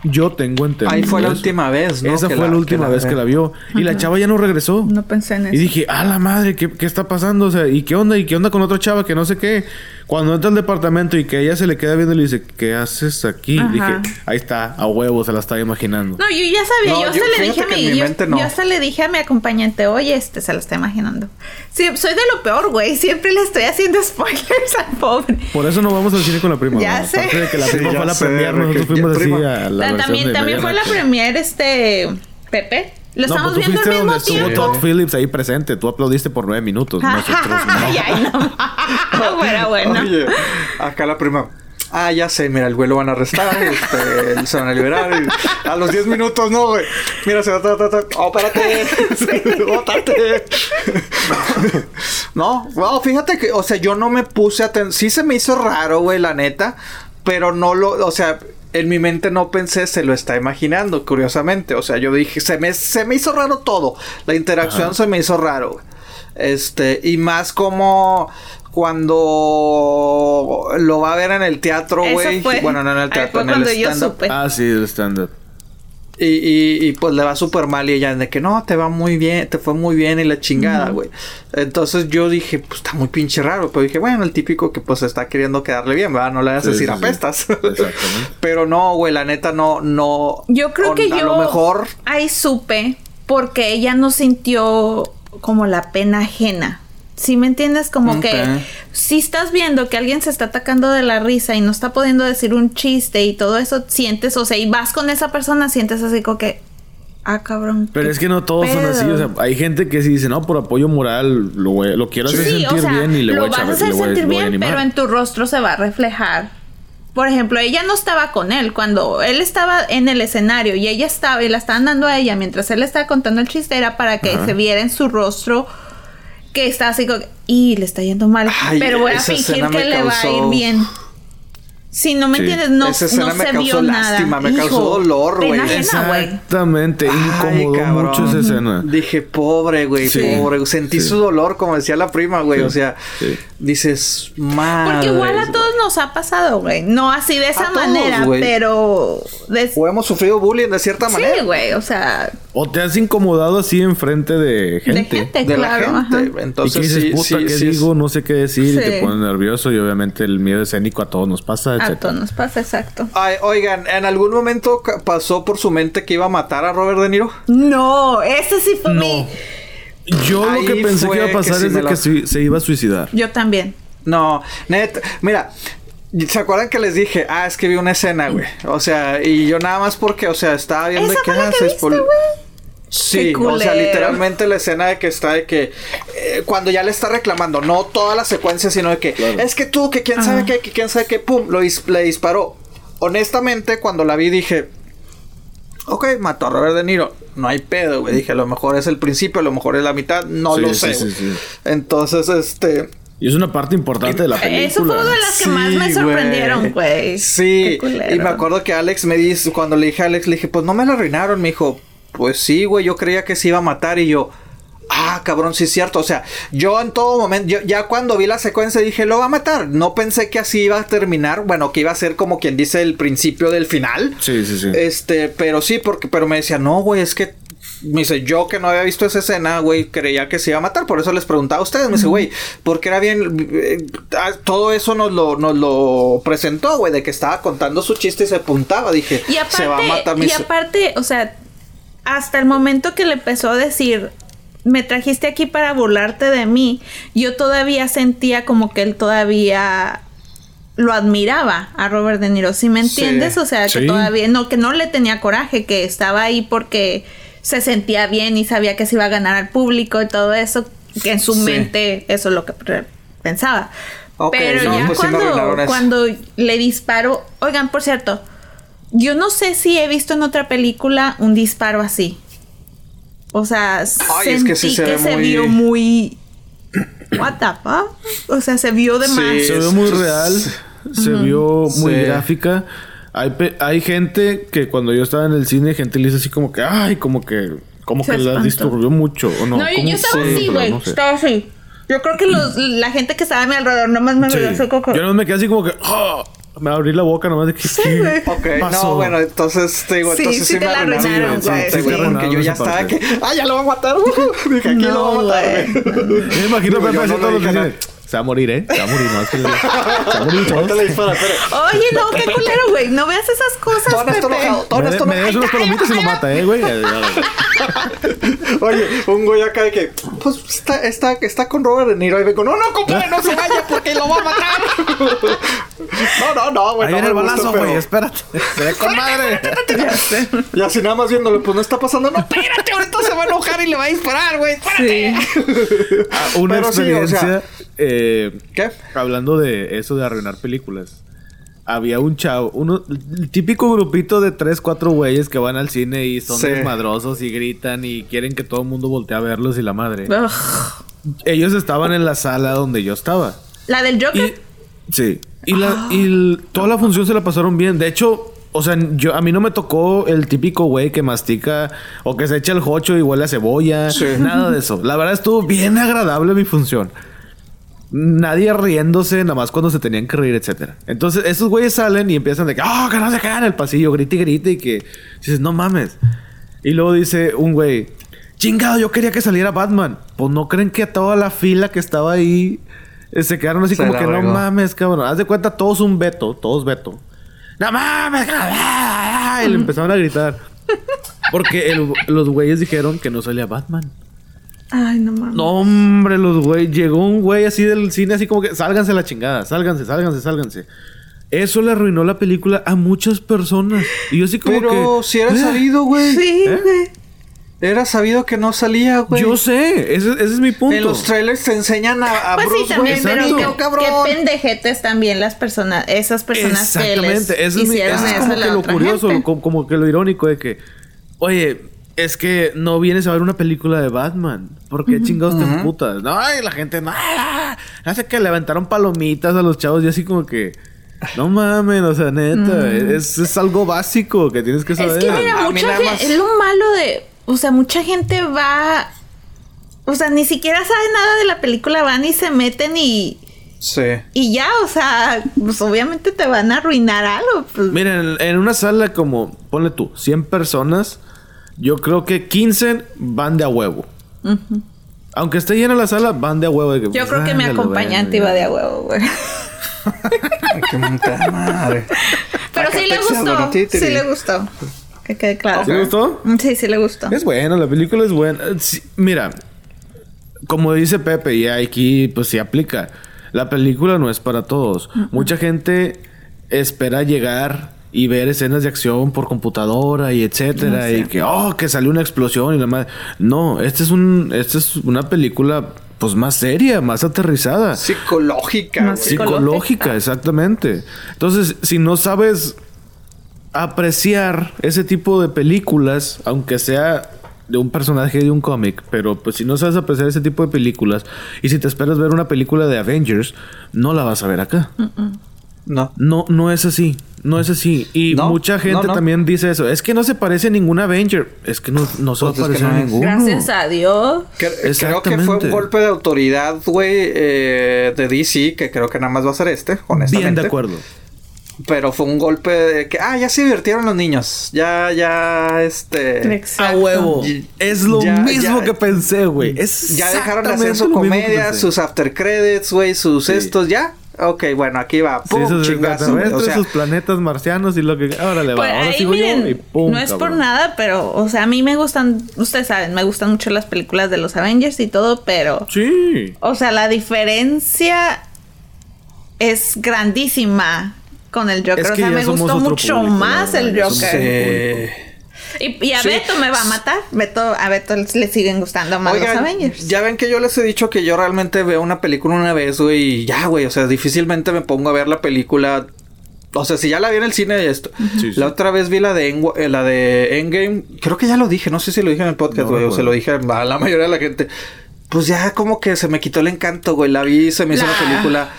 Yo tengo entendido. Ahí fue la eso. última vez, ¿no? Esa Que fue la, la- última que la- vez que la vio. Y la chava ya no regresó. No pensé en eso. Y dije, ah, la madre, ¿qué, qué está pasando? O sea, ¿y qué onda? ¿Y qué onda con otra chava que no sé qué? Cuando entra al departamento y que ella se le queda viendo y le dice, ¿qué haces aquí? Ajá. Dije, ahí está, a huevo, se la estaba imaginando. No, yo ya sabía, No, yo, yo- hasta le dije a mi, yo, no. yo hasta le dije a mi acompañante, oye, este se lo está imaginando. Sí, soy de lo peor, güey. Siempre le estoy haciendo spoilers al pobre. Por eso no vamos al cine con la prima. Ya ¿no? sé. Aparte de que la Sí, prima fue a la premier, nosotros fuimos así prima. a la también también fue la premier, este, Pepe. Lo No, estamos pues tú viendo al fuiste mismo donde estuvo tiempo. Todd Phillips ahí presente. Tú aplaudiste por nueve minutos. Nosotros no. ay, ay, no. Fuera bueno. Oye, acá la prima. Ah, ya sé, mira, el güey lo van a arrestar, este, se van a liberar. y a los 10 minutos, no, güey. Mira, se va a. Oh, espérate. Bótate. no, wow, fíjate que, o sea, yo no me puse a. Sí se me hizo raro, güey, la neta. Pero no lo. O sea, en mi mente no pensé, se lo está imaginando, curiosamente. O sea, yo dije, se me, se me hizo raro todo. La interacción se me hizo raro, güey. Este, y más como cuando lo va a ver en el teatro, güey. Bueno, no en el ahí teatro, fue en el cuando yo stand-up. supe. Ah, sí, el stand-up. Y, y, y pues le va súper mal y ella de que no, te va muy bien, te fue muy bien y la chingada, güey. Entonces yo dije, pues está muy pinche raro, pero dije, bueno, el típico que pues está queriendo quedarle bien, ¿verdad? No le vas a Sí, decir sí, sí. apestas. Exactamente. pero no, güey, la neta no, no. Yo creo o- que a yo lo mejor. ahí supe porque ella no sintió como la pena ajena. ¿Sí me entiendes? Como que si estás viendo que alguien se está atacando de la risa y no está pudiendo decir un chiste y todo eso, sientes, o sea, y vas con esa persona, sientes así como que, Ah, cabrón. Pero es que no todos son así. O sea, hay gente que sí dice, no, por apoyo moral lo, voy- lo quiero hacer Sí, sentir o sea, bien y le lo voy a vas echar a hacer le voy, sentir lo voy a bien, pero en tu rostro se va a reflejar. Por ejemplo, ella no estaba con él cuando él estaba en el escenario y ella estaba y la estaban dando a ella mientras él estaba contando el chiste era para que Ajá. se viera en su rostro que está así como y le está yendo mal, Ay, pero voy a fingir que le va a ir bien. Si no me Sí. entiendes, no, Esa escena no me se causó vio nada. lástima, me Hijo, causó dolor, güey. Exactamente, Ay, incomodó cabrón. mucho esa escena. Dije, pobre, güey, Sí. pobre. Sentí Sí. su dolor, como decía la prima, güey. Sí. O sea, Sí. dices, madre. Porque igual a todos nos ha pasado, güey. No así de esa A manera, pero de... O hemos sufrido bullying de cierta Sí, manera. güey, o sea, O te has incomodado así enfrente de gente. de gente, De claro. la gente. ajá. Entonces, y dices, sí, puta, sí, ¿qué sí es- digo? No sé qué decir. Y Sí. te pones nervioso. Y obviamente el miedo escénico a todos nos pasa, A etc. todos nos pasa, exacto. Ay, oigan, ¿en algún momento pasó por su mente que iba a matar a Robert De Niro? No, ese sí fue mi... Yo lo que Ahí pensé que iba a que pasar sí es de que se, se iba a suicidar. Yo también. No, net, mira, ¿se acuerdan que les dije? Ah, es que vi una escena, güey. O sea, y yo nada más porque, o sea, estaba viendo ¿Esa que fue la ah, que viste, güey? Sí, o sea, literalmente la escena de que está de que eh, cuando ya le está reclamando, no toda la secuencia, sino de que Claro. es que tú, que quién sabe qué, que quién sabe qué, pum, lo dis- le disparó. Honestamente, cuando la vi dije, ok, mató a Robert De Niro, no hay pedo, güey. Dije, a lo mejor es el principio, a lo mejor es la mitad, no Sí, lo sí, sé. sí, güey. sí. Entonces, este, Y es una parte importante de la película. Eso fue una de las que más me sorprendieron, güey. Sí, y me acuerdo que Alex me dice, cuando le dije a Alex, le dije, pues no me lo arruinaron, me dijo, pues sí, güey, yo creía que se iba a matar y yo, ah, cabrón, sí es cierto, o sea, yo en todo momento, yo, ya cuando vi la secuencia dije, lo va a matar, no pensé que así iba a terminar, bueno, que iba a ser como quien dice el principio del final, Sí, sí, sí. este, pero sí, porque, pero me decía, no, güey, es que me dice, yo que no había visto esa escena, güey, creía que se iba a matar. Por eso les preguntaba a ustedes. Me dice, güey, porque era bien. eh, ah, todo eso nos lo, nos lo presentó, güey, de que estaba contando su chiste y se apuntaba. Dije, Y aparte, se va a matar. Y aparte, o sea, hasta el momento que le empezó a decir, me trajiste aquí para burlarte de mí, yo todavía sentía como que él todavía lo admiraba a Robert De Niro, ¿sí me Sí. entiendes? O sea, que Sí. todavía, no, que no le tenía coraje, que estaba ahí porque se sentía bien y sabía que se iba a ganar al público y todo eso, que en su Sí. mente eso es lo que pensaba. Pero no, ya pues cuando, cuando le disparó, oigan, por cierto, yo no sé si he visto en otra película un disparo así. O sea, Ay, sentí es que sí se que se muy- vio muy... What the fuck? O sea, se vio de Sí. más. Se vio muy real, se vio muy Sí. gráfica. Hay, hay gente que cuando yo estaba en el cine, gente le dice así como que, ay, como que, como Se que la disturbió mucho. ¿o no? No, yo, ¿Cómo yo estaba así, güey. no sé. Estaba así. Yo creo que los, la gente que estaba a mi alrededor nomás me Sí. veía así como que- Yo no me quedé así como que, ah, me abrí la boca nomás de que, Sí, ¿qué güey. Ok, pasó? no, bueno, entonces te digo, Sí, entonces sí sí, te me la arruinaron, arruinaron, sí, güey. sí, porque yo ya estaba parte. que, ah, ya lo va a matar. dije, aquí lo va a No, matar, me imagino Pepe no haciendo le Se va a morir, ¿eh? Se va a morir, no, es que le- Se va a morir todos. Oye, no, qué culero, güey. No veas esas cosas, está Pepe. todavía Me, está me enojado. unos palomitas y lo mata, ¿eh, güey? Oye, un güey acá de que, pues está, está, está con Robert De Niro y vengo, no, no, compadre, no se vaya porque lo va a matar. no, no, no, güey, Ahí no viene me el balazo, pero- güey, espérate. Se ve con madre. Y así nada más viéndolo, pues no está pasando, no, espérate, ahorita se va a enojar y le va a disparar, güey, espérate. Ah, Una Pero sí, o experiencia, sea- eh, ¿Qué? hablando de eso de arruinar películas. Había un chavo, uno, el típico grupito de tres, cuatro güeyes que van al cine y son Sí. desmadrosos y gritan y quieren que todo el mundo voltee a verlos y la madre. Ugh. Ellos estaban en la sala donde yo estaba. La del Y, Joker. sí. Y, la, y toda la función se la pasaron bien. De hecho, o sea, yo, a mí no me tocó el típico güey que mastica o que se echa el jocho y huele a cebolla. Sí. Nada de eso. La verdad estuvo bien agradable mi función. Nadie riéndose, nada más cuando se tenían que reír, etcétera. Entonces, esos güeyes salen y empiezan de que, ¡ah, que no se caen en el pasillo! Grite y grite y que dices, no mames. Y luego dice un güey, chingado, yo quería que saliera Batman. Pues no creen que toda la fila que estaba ahí eh, se quedaron así Se como que no mames, cabrón. Haz de cuenta, todos un veto, todos veto. ¡No mames! cabrón". Y le empezaron a gritar. Porque el- los güeyes dijeron que no salía Batman. Ay, no mames. No, hombre, los güey. Llegó un güey así del cine, así como que sálganse la chingada, sálganse, sálganse, sálganse. Eso le arruinó la película a muchas personas. Y yo así como Pero que. si era "Eh". salido, güey. Sí, ¿Eh? güey. Era sabido que no salía, güey. Yo sé, ese, ese es mi punto. En los trailers te enseñan a, a Pues sí, también, pero Exacto. qué, cabrón. qué pendejetes también las personas, esas personas que les Exactamente, eso es, mi- hicieron eso es como a la que lo curioso, como que lo irónico de que, oye, es que no vienes a ver una película de Batman. ¿Por qué chingados te emputas? No, y la gente, no, hace que levantaron palomitas a los chavos y así como que, no mames, o sea, neta, es, es algo básico que tienes que saber. Es que mira, mucha gente, más- es lo malo de, o sea, mucha gente va, o sea, ni siquiera sabe nada de la película, van y se meten y, Sí. y ya, o sea, pues obviamente te van a arruinar algo. pues. Miren, en, en una sala como, ponle tú, 100 personas, yo creo que 15 van de a huevo. Aunque esté llena la sala, van de a huevo. Yo creo que mi "Ándale, acompañante bueno, iba de a huevo, güey. Qué madre. Pero sí le gustó, bueno, sí le gustó. Que quede claro. ¿Sí le gustó? Sí, sí le gustó. Es buena, la película es buena. Eh, sí, mira, como dice Pepe, y aquí pues sí aplica. La película no es para todos. Mucha gente espera llegar y ver escenas de acción por computadora y etcétera. Y que, oh, que salió una explosión y la madre. No, esta es un, esta es una película pues más seria, más aterrizada. Psicológica. Más psicológica. Psicológica, exactamente. Entonces, si no sabes apreciar ese tipo de películas, aunque sea de un personaje de un cómic, pero pues si no sabes apreciar ese tipo de películas y si te esperas ver una película de Avengers, no la vas a ver acá. No. No, no es así. No es así. Y No, mucha gente no, no. también dice eso. Es que no se parece a ningún Avenger. Es que no, no se va a Pues a ninguno. Gracias a Dios. Que- Creo que fue un golpe de autoridad, güey, eh, de DC, que creo que nada más va a ser este, honestamente. Bien de acuerdo. Pero fue un golpe de que, ah, ya se divirtieron los niños. Ya, ya, este. Exacto. A huevo. Y- Es lo ya- mismo ya- que pensé, güey. Ya dejaron de hacer su comedia, sus after credits, güey, sus Sí. estos, ya. Ok, bueno, aquí va. Sí, Pum, sus chingazo, O sea, sus planetas marcianos y lo que... Órale, va. Pues Ahora ahí sigo miren, yo y pum, no es por nada, pero, o sea, a mí me gustan, ustedes saben, me gustan mucho las películas de los Avengers y todo, pero, Sí. o sea, la diferencia es grandísima con el Joker. Es o sea, ya me somos gustó mucho público, más el Joker. sí. Y, y a Sí. Beto me va a matar. Beto, a Beto le siguen gustando más los Avengers. ya ven que yo les he dicho que yo realmente veo una película una vez, güey, y ya, güey, o sea, difícilmente me pongo a ver la película. O sea, si ya la vi en el cine y esto. Sí, sí. La otra vez vi la de, eh, la de Endgame. Creo que ya lo dije, no sé si lo dije en el podcast, No güey, o se lo dije a la mayoría de la gente. Pues ya como que se me quitó el encanto, güey. La vi, se me hizo La- una película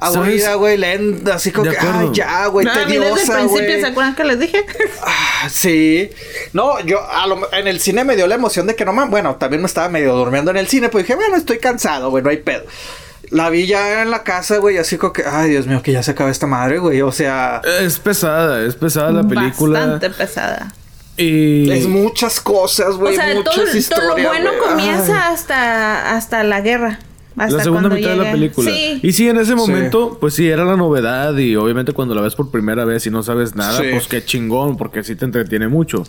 aburrida, güey, lenta, así como De que, ay, ya, güey, No, a mí desde el tediosa, principio, güey. ¿se acuerdan que les dije? Ah, sí. No, yo a lo- en el cine me dio la emoción de que no man, bueno, también me estaba medio durmiendo en el cine, pues dije, bueno, estoy cansado, güey, no hay pedo. La vi ya en la casa, güey, así como que, ay, Dios mío, que ya se acaba esta madre, güey. O sea, Es pesada, es pesada la película. Bastante pesada. Y... es muchas cosas, güey, o sea, muchas todo, todo historias. lo bueno comienza hasta, hasta la guerra. Hasta la segunda mitad de la película. Sí. Y sí, en ese momento, pues sí, era la novedad. Y obviamente cuando la ves por primera vez y no sabes nada, Sí. pues qué chingón, porque sí te entretiene mucho.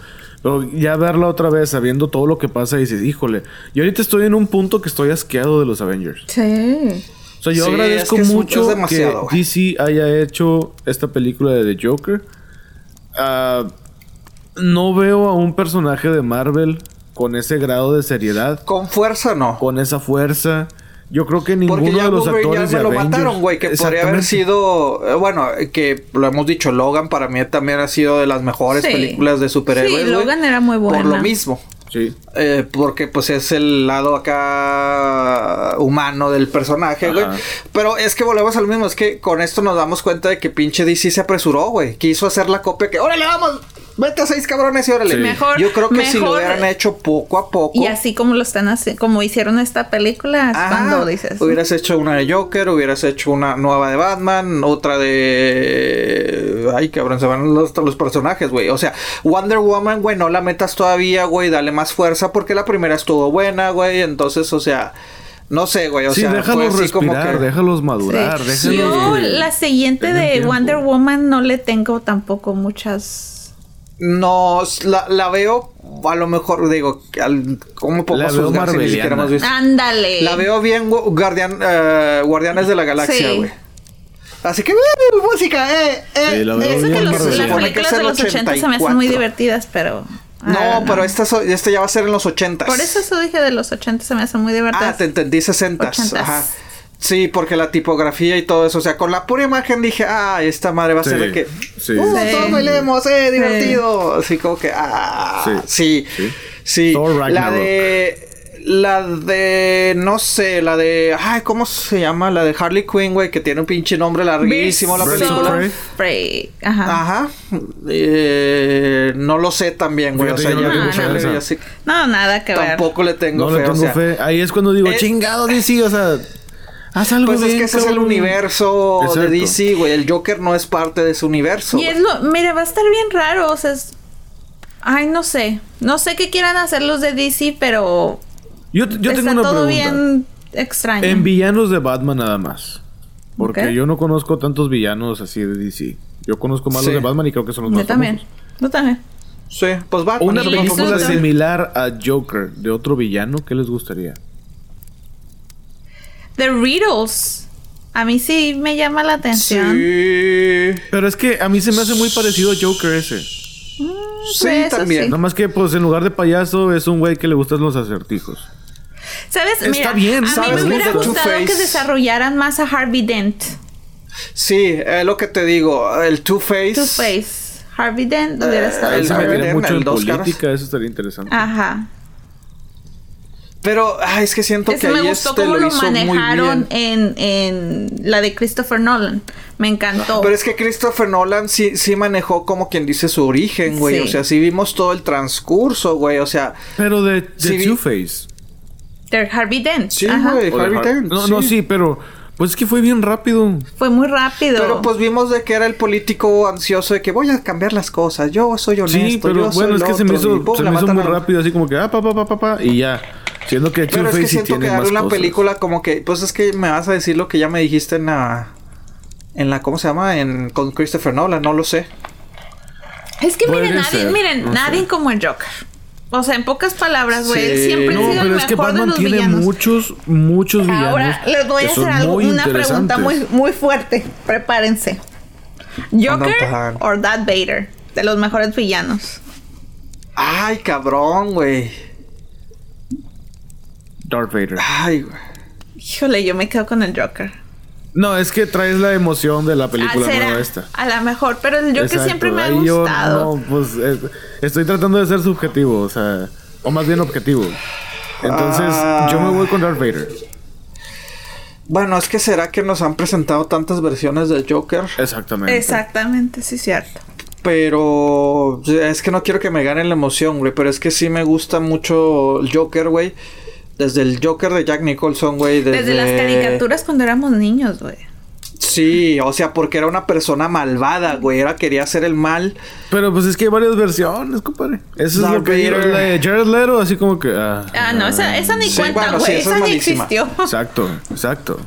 Pero ya verla otra vez, sabiendo todo lo que pasa, dices, híjole, yo ahorita estoy en un punto que estoy asqueado de los Avengers. Sí. O sea, yo Sí, agradezco es que mucho es que. DC haya hecho esta película de The Joker. Ah, no veo a un personaje de Marvel con ese grado de seriedad, Con fuerza no. con esa fuerza. Yo creo que ninguno Porque ya de los Wolverine actores ya de lo Avengers- mataron, güey, que podría haber sido, eh, bueno, que lo hemos dicho, Logan para mí también ha sido de las mejores Sí. películas de superhéroes. Sí, Logan era muy Por lo buena. mismo. Sí. Eh, porque pues es el lado acá humano del personaje, güey. Pero es que volvemos al mismo, es que con esto nos damos cuenta de que pinche DC se apresuró, güey. Quiso hacer la copia que, órale, vamos, vete a seis cabrones y órale. Sí. Mejor- Yo creo que si lo hubieran hecho poco a poco. Y así como lo están haciendo, como hicieron esta película, es Ajá. cuando dices. Hubieras hecho una de Joker, hubieras hecho una nueva de Batman, otra de. Ay, cabrón, se van los, los personajes, güey. O sea, Wonder Woman, güey, no la metas todavía, güey, dale más fuerza porque la primera estuvo buena, güey. Entonces, o sea, no sé, güey. O sí, sea, fue déjalos así como respirar, que. déjalos madurar, Sí. déjalos Yo la siguiente de. Wonder Woman no le tengo tampoco muchas. No, la, la veo, a lo mejor, digo, al, ¿cómo veo juzgar si ni siquiera hemos visto? Ándale. La veo bien gu- Guardian, eh, Guardianes de la Galaxia, Sí. güey. Así que, ¡uh, música, eh, eh. Sí, la veo eh, Eso que los, las películas de los 80 se me hacen muy 84. divertidas, pero. No, Ah, pero este, so- este ya va a ser en los 80. Por eso eso dije de los 80 se me hace muy divertido. Ah, te entendí 60. Ochentas. Ajá. Sí, porque la tipografía y todo eso. O sea, con la pura imagen dije, ah, esta madre va a ser de que. sí. Uh, Sí. todos bailemos, eh, divertido. Así como que, ah, sí. Sí, La de. La de. No sé, la de. Ay, ¿cómo se llama? La de Harley Quinn, güey, que tiene un pinche nombre larguísimo la Birds película. Prey. Prey. Ajá. Ajá. Eh, no lo sé también, güey. O sea, yo no así- No, nada que ver. Tampoco le tengo No fe. le o tengo sea, fe. Ahí es cuando digo, chingado DC, o sea, haz algo Pues es que ese es el universo de. DC, güey. El Joker no es parte de ese universo. Y es lo, mira, va a estar bien raro, o sea, es- ay, no sé, no sé qué quieran hacer los de DC, pero Yo, yo tengo está una todo pregunta. bien extraño. En villanos de Batman nada más. Porque yo no conozco tantos villanos así de DC. Yo conozco más Sí. los de Batman y creo que son los Yo más también, famosos. yo también. Sí, pues Batman. Una película similar a Joker de otro villano, ¿qué les gustaría? The Riddles, a mí sí me llama la atención. Sí. Pero es que a mí se me hace muy parecido a Joker ese. Sí, eso también. sí. Nada más que, pues, en lugar de payaso, es un güey que le gustan los acertijos. ¿Sabes? Está Mira, bien, a mí ¿sabes? me hubiera Me gusta gustado Two-Face. que desarrollaran más a Harvey Dent. Sí, es lo que te digo. El Two-Face. Two-Face. Harvey Dent hubiera estado el Él se mucho el en dos caras. política, eso estaría interesante. Ajá. Pero ay, es que siento Ese que me ahí gustó este cómo lo lo manejaron en, en la de Christopher Nolan. Me encantó. Pero es que Christopher Nolan sí, sí manejó como quien dice su origen, güey. Sí. O sea, sí vimos todo el transcurso, güey. O sea, Pero de, de Sí, vi- Two-Face. De Harvey Dent. sí, güey. Harvey Har- Dent. No, no, sí, pero... Pues es que fue bien rápido. Fue muy rápido. Pero pues vimos de que era el político ansioso de que voy a cambiar las cosas. Yo soy honesto. Sí, pero yo soy bueno, es el que se me otro", hizo, se la me hizo muy a- rápido, así como que, ah, pa, pa, pa, pa, pa, y ya. Siendo que Pero es que siento tiene que más darle una cosas. película como que, pues es que me vas a decir lo que ya me dijiste en la, en la, ¿cómo se llama? En con Christopher Nolan, no lo sé. es que miren, nadie, ser, miren, no nadie sé. como el Joker. O sea, en pocas palabras, güey, él siempre No, ha sido pero el es que mejor de Batman los tiene villanos. muchos, muchos villanos. Ahora les voy a que hacer algo, una pregunta muy, muy fuerte. Prepárense. ¿Joker o Darth Vader? De los mejores villanos. Ay, cabrón, güey. Darth Vader. Ay, güey. Híjole, yo me quedo con el Joker. No, es que traes la emoción de la película Ah, será, nueva esta. A lo mejor, pero el Joker Exacto, siempre me ha yo gustado. no, pues eh, estoy tratando de ser subjetivo, o sea, o más bien objetivo. Entonces, Ah. yo me voy con Darth Vader. Bueno, es que será que nos han presentado tantas versiones del Joker, Exactamente. Exactamente, sí, cierto. pero es que no quiero que me gane la emoción, güey, pero es que sí me gusta mucho el Joker, güey. Desde el Joker de Jack Nicholson, güey. Desde, Desde las caricaturas cuando éramos niños, güey. Sí, o sea, porque era una persona malvada, güey. Era quería hacer el mal. Pero pues es que hay varias versiones, compadre. Eso es lo que la de Jared Leto, así como que... Ah, Ah, no, esa, esa ni Sí, cuenta, bueno, sí, güey. esa esa es ni existió. Exacto, exacto.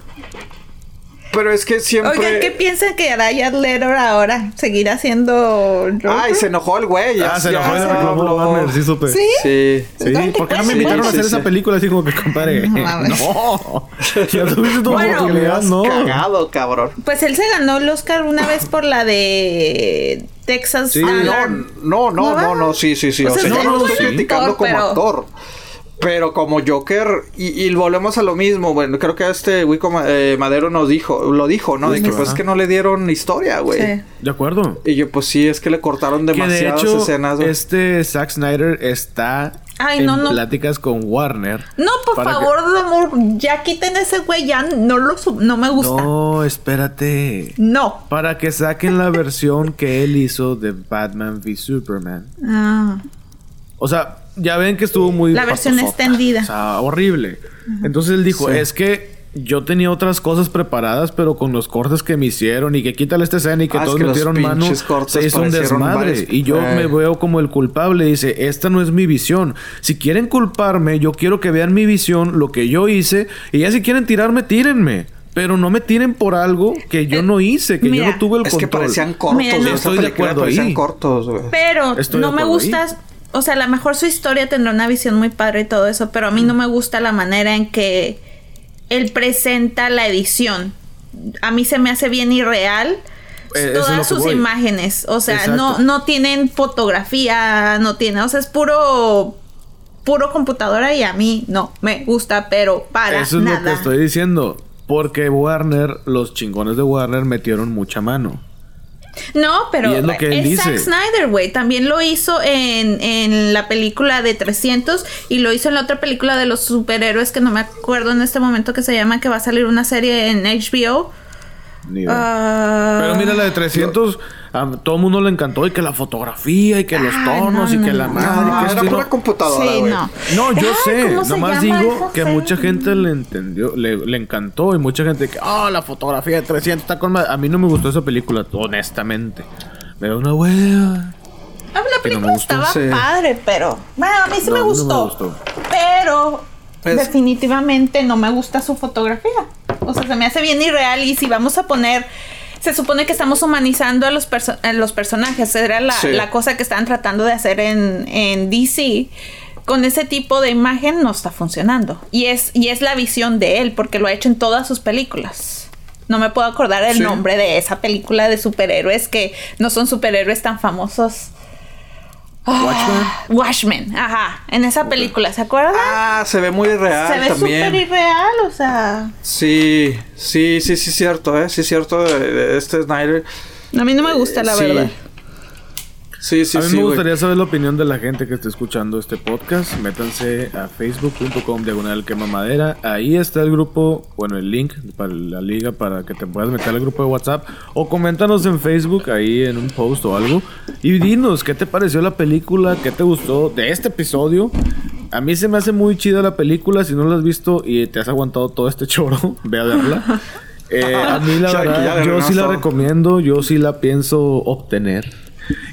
Pero es que siempre. Oigan, ¿qué piensan que hará Jared Leto ahora? ¿Seguirá siendo Joker? Ay, se enojó el güey. Ah, se enojó y le reclamó habló. Warner, sí supe. ¿Sí? Sí. Sí, ¿Dónde ¿por qué no me invitaron a hacer sí, esa sí. película así como que, compadre? No. No, ya tuviste tu oportunidad, no. Cagado, cabrón. Pues él se ganó el Oscar una vez por la de Texas Sí. No, no, no, ¿No no, no, sí, sí, sí. O O sea, no lo buen estoy actor, criticando como pero- actor. Pero como Joker, y, y volvemos a lo mismo, bueno, creo que este Wico Ma- eh, Madero nos dijo, lo dijo, ¿no? De que pues ajá. que no le dieron historia, güey. Sí. De acuerdo. Y yo, pues sí, es que le cortaron Que de demasiadas hecho, escenas. güey. este Zack Snyder está Ay, en no, no. pláticas con Warner. No, por que- favor, amor, ya quiten ese güey, ya no lo no me gusta. No. No, espérate. Para que saquen la versión que él hizo de Batman v Superman. Ah. O sea, ya ven que estuvo muy... La versión patosota. extendida. O sea, horrible. Entonces él dijo, Sí. es que yo tenía otras cosas preparadas, pero con los cortes que me hicieron y que quítale esta escena y que Ah, es todos que los metieron mano, se hizo un desmadre. varios- Y yo Eh. me veo como el culpable. Dice, esta no es mi visión. Si quieren culparme, yo quiero que vean mi visión, lo que yo hice. Y ya si quieren tirarme, tírenme. Pero no me tiren por algo que yo Eh, no hice, que mira, yo no tuve el es que control. parecían cortos, Mira, güey. no. Estoy de acuerdo parecían ahí. cortos, güey. Pero Estoy no me acuerdo gusta, ahí. O sea, a lo mejor su historia tendrá una visión muy padre y todo eso, pero a mí no me gusta la manera en que él presenta la edición. A mí se me hace bien irreal. Eh, todas sus voy. imágenes. O sea, Exacto. no, no tienen fotografía, no tiene, o sea, es puro puro computadora y a mí no me gusta, pero para Eso es nada. lo que estoy diciendo. Porque Warner, los chingones de Warner metieron mucha mano. No, pero Y es lo que él es Zack. Snyder, güey. También lo hizo en, en la película de 300 y lo hizo en la otra película de los superhéroes que no me acuerdo en este momento que se llama, que va a salir una serie en HBO. Ah, Pero mira, la de 300, a todo el mundo le encantó. Y que la fotografía, y que los Ay, tonos, no, y que no, la madre. No, que era esto y pura computadora, Sí, no. No, yo Ay, sé. ¿cómo se Nomás digo que mucha gente le entendió, le, le encantó. Y mucha gente que, ah, la fotografía de 300 está con madre". A mí no me gustó esa película, honestamente. Me da una hueva. Ah, la no película me gustó. estaba Sí. padre, pero bueno, a mí sí No, me, gustó, gustó. Pero Es- definitivamente no me gusta su fotografía. O sea, se me hace bien irreal y si vamos a poner se supone que estamos humanizando a los, perso- a los personajes. Era la, Sí. la cosa que estaban tratando de hacer en, en DC. Con ese tipo de imagen no está funcionando. Y es, y es la visión de él, porque lo ha hecho en todas sus películas. No me puedo acordar el Sí. nombre de esa película de superhéroes que no son superhéroes tan famosos. Watchmen. Watchmen, ajá. En esa película, ¿se acuerdan? Ah, se ve muy real Se ve súper irreal, o sea. Sí, sí, sí, sí, cierto, ¿eh? Sí, cierto de, de este Snyder. A mí no me gusta, la Sí. verdad. Sí, sí, a mí sí, me gustaría saber la opinión de la gente que esté escuchando este podcast. Métanse a facebook.com diagonal quema madera. Ahí está el grupo, bueno, el link para la liga para que te puedas meter al grupo de WhatsApp. O coméntanos en Facebook, ahí en un post o algo. Y dinos qué te pareció la película, qué te gustó de este episodio. A mí se me hace muy chida la película. Si no la has visto y te has aguantado todo este choro, ve a verla. Eh, a mí la verdad, yo sí la recomiendo, yo sí la pienso obtener.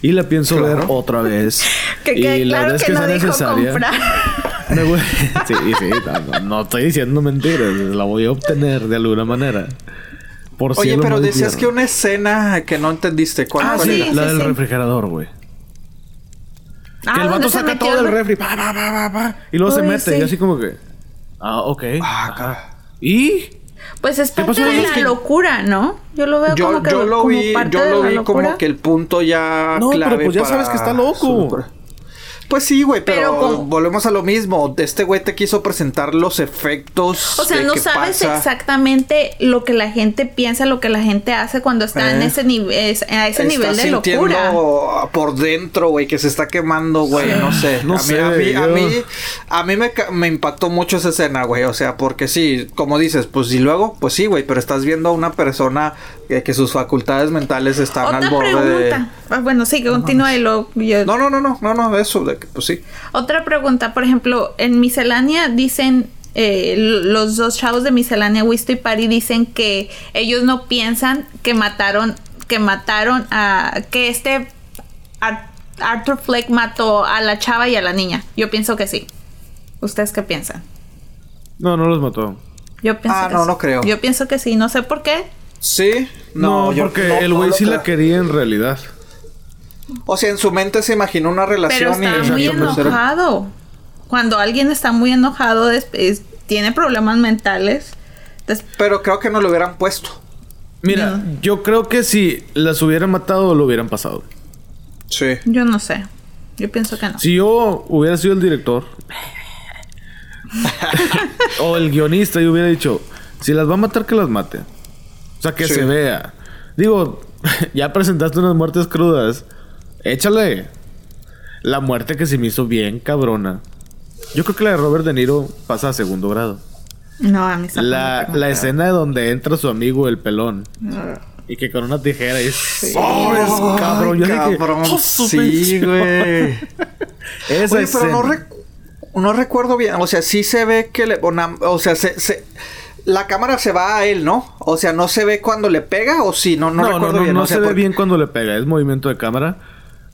Y la pienso Claro. ver otra vez. Que, y que la claro verdad es que, que no sea necesaria. Me voy- Sí, sí, no, no estoy diciendo mentiras. La voy a obtener de alguna manera. Por Oye, pero y decías que tierra. una escena que no entendiste. ¿Cuál, Ah, cuál sí. era? La del sí. refrigerador, güey. Ah, que el ¿dónde vato se saca metió todo el del re- refri. Pa, pa, pa, pa, pa, y luego se Uy, mete. sí. Y así como que. Ah, ok. Ah. ¿Y? Pues es ¿Qué parte pasó? de Es la que- locura, ¿no? Yo lo veo Yo, como que yo lo como vi, parte yo de lo la vi locura. como que el punto ya No, pero clave pues ya para sabes que está loco. su- Pues sí, güey, pero, volvemos a lo mismo. Este güey te quiso presentar los efectos. O sea, de no sabes pasa. exactamente lo que la gente piensa, lo que la gente hace cuando está en Eh. ese nivel, a ese nivel Estás de locura. por dentro, güey, que se está quemando, güey. No sé. No a mí, sé, a mí, a mí, a mí me, ca- me impactó mucho esa escena, güey. O sea, porque sí, como dices, pues y luego, pues sí, güey, pero estás viendo a una persona que, que sus facultades mentales están Otra al borde de. pregunta. Ah, bueno, sí, que continúa y lo. yo- No, no, no, no, no, no, eso, de que, pues sí. Otra pregunta, por ejemplo, en miscelánea dicen, eh, los dos chavos de miscelánea, Wisto y Pari, dicen que ellos no piensan que mataron, que mataron a, que este Ar- Arthur Fleck mató a la chava y a la niña. Yo pienso que sí. ¿Ustedes qué piensan? No, no los mató. Yo pienso Ah, que no, sí. no creo. Yo pienso que sí, no sé por qué. Sí, No, no, yo porque no- el güey lo sí la quería en realidad. O sea, en su mente se imaginó una Pero relación está y muy enojado. Cuando alguien está muy enojado, es- es- tiene problemas mentales. des- Pero creo que no lo hubieran puesto. Mira, yo creo que si las hubieran matado, lo hubieran pasado. Sí. Yo no sé. Yo pienso que no. Si yo hubiera sido el director o el guionista y hubiera dicho, si las va a matar, que las mate. O sea, que Sí. se vea. Digo, ya presentaste unas muertes crudas. Échale. La muerte que se me hizo bien cabrona. Yo creo que la de Robert De Niro pasa a segundo grado. No, a mí esa La, la escena donde entra su amigo el pelón. Y que con una tijera es... ¡Sobres, cabrón! Yo dije, cabrón, "Oh, sí, güey. Esa Oye, pero no, escena. rec- no recuerdo bien. O sea, sí se ve que le. O sea, se, se- la cámara se va a él, ¿no? O sea, no se ve cuando le pega o sí, no, no, No, no, recuerdo no, bien. no o sea, se ve bien cuando le pega. Es movimiento de cámara.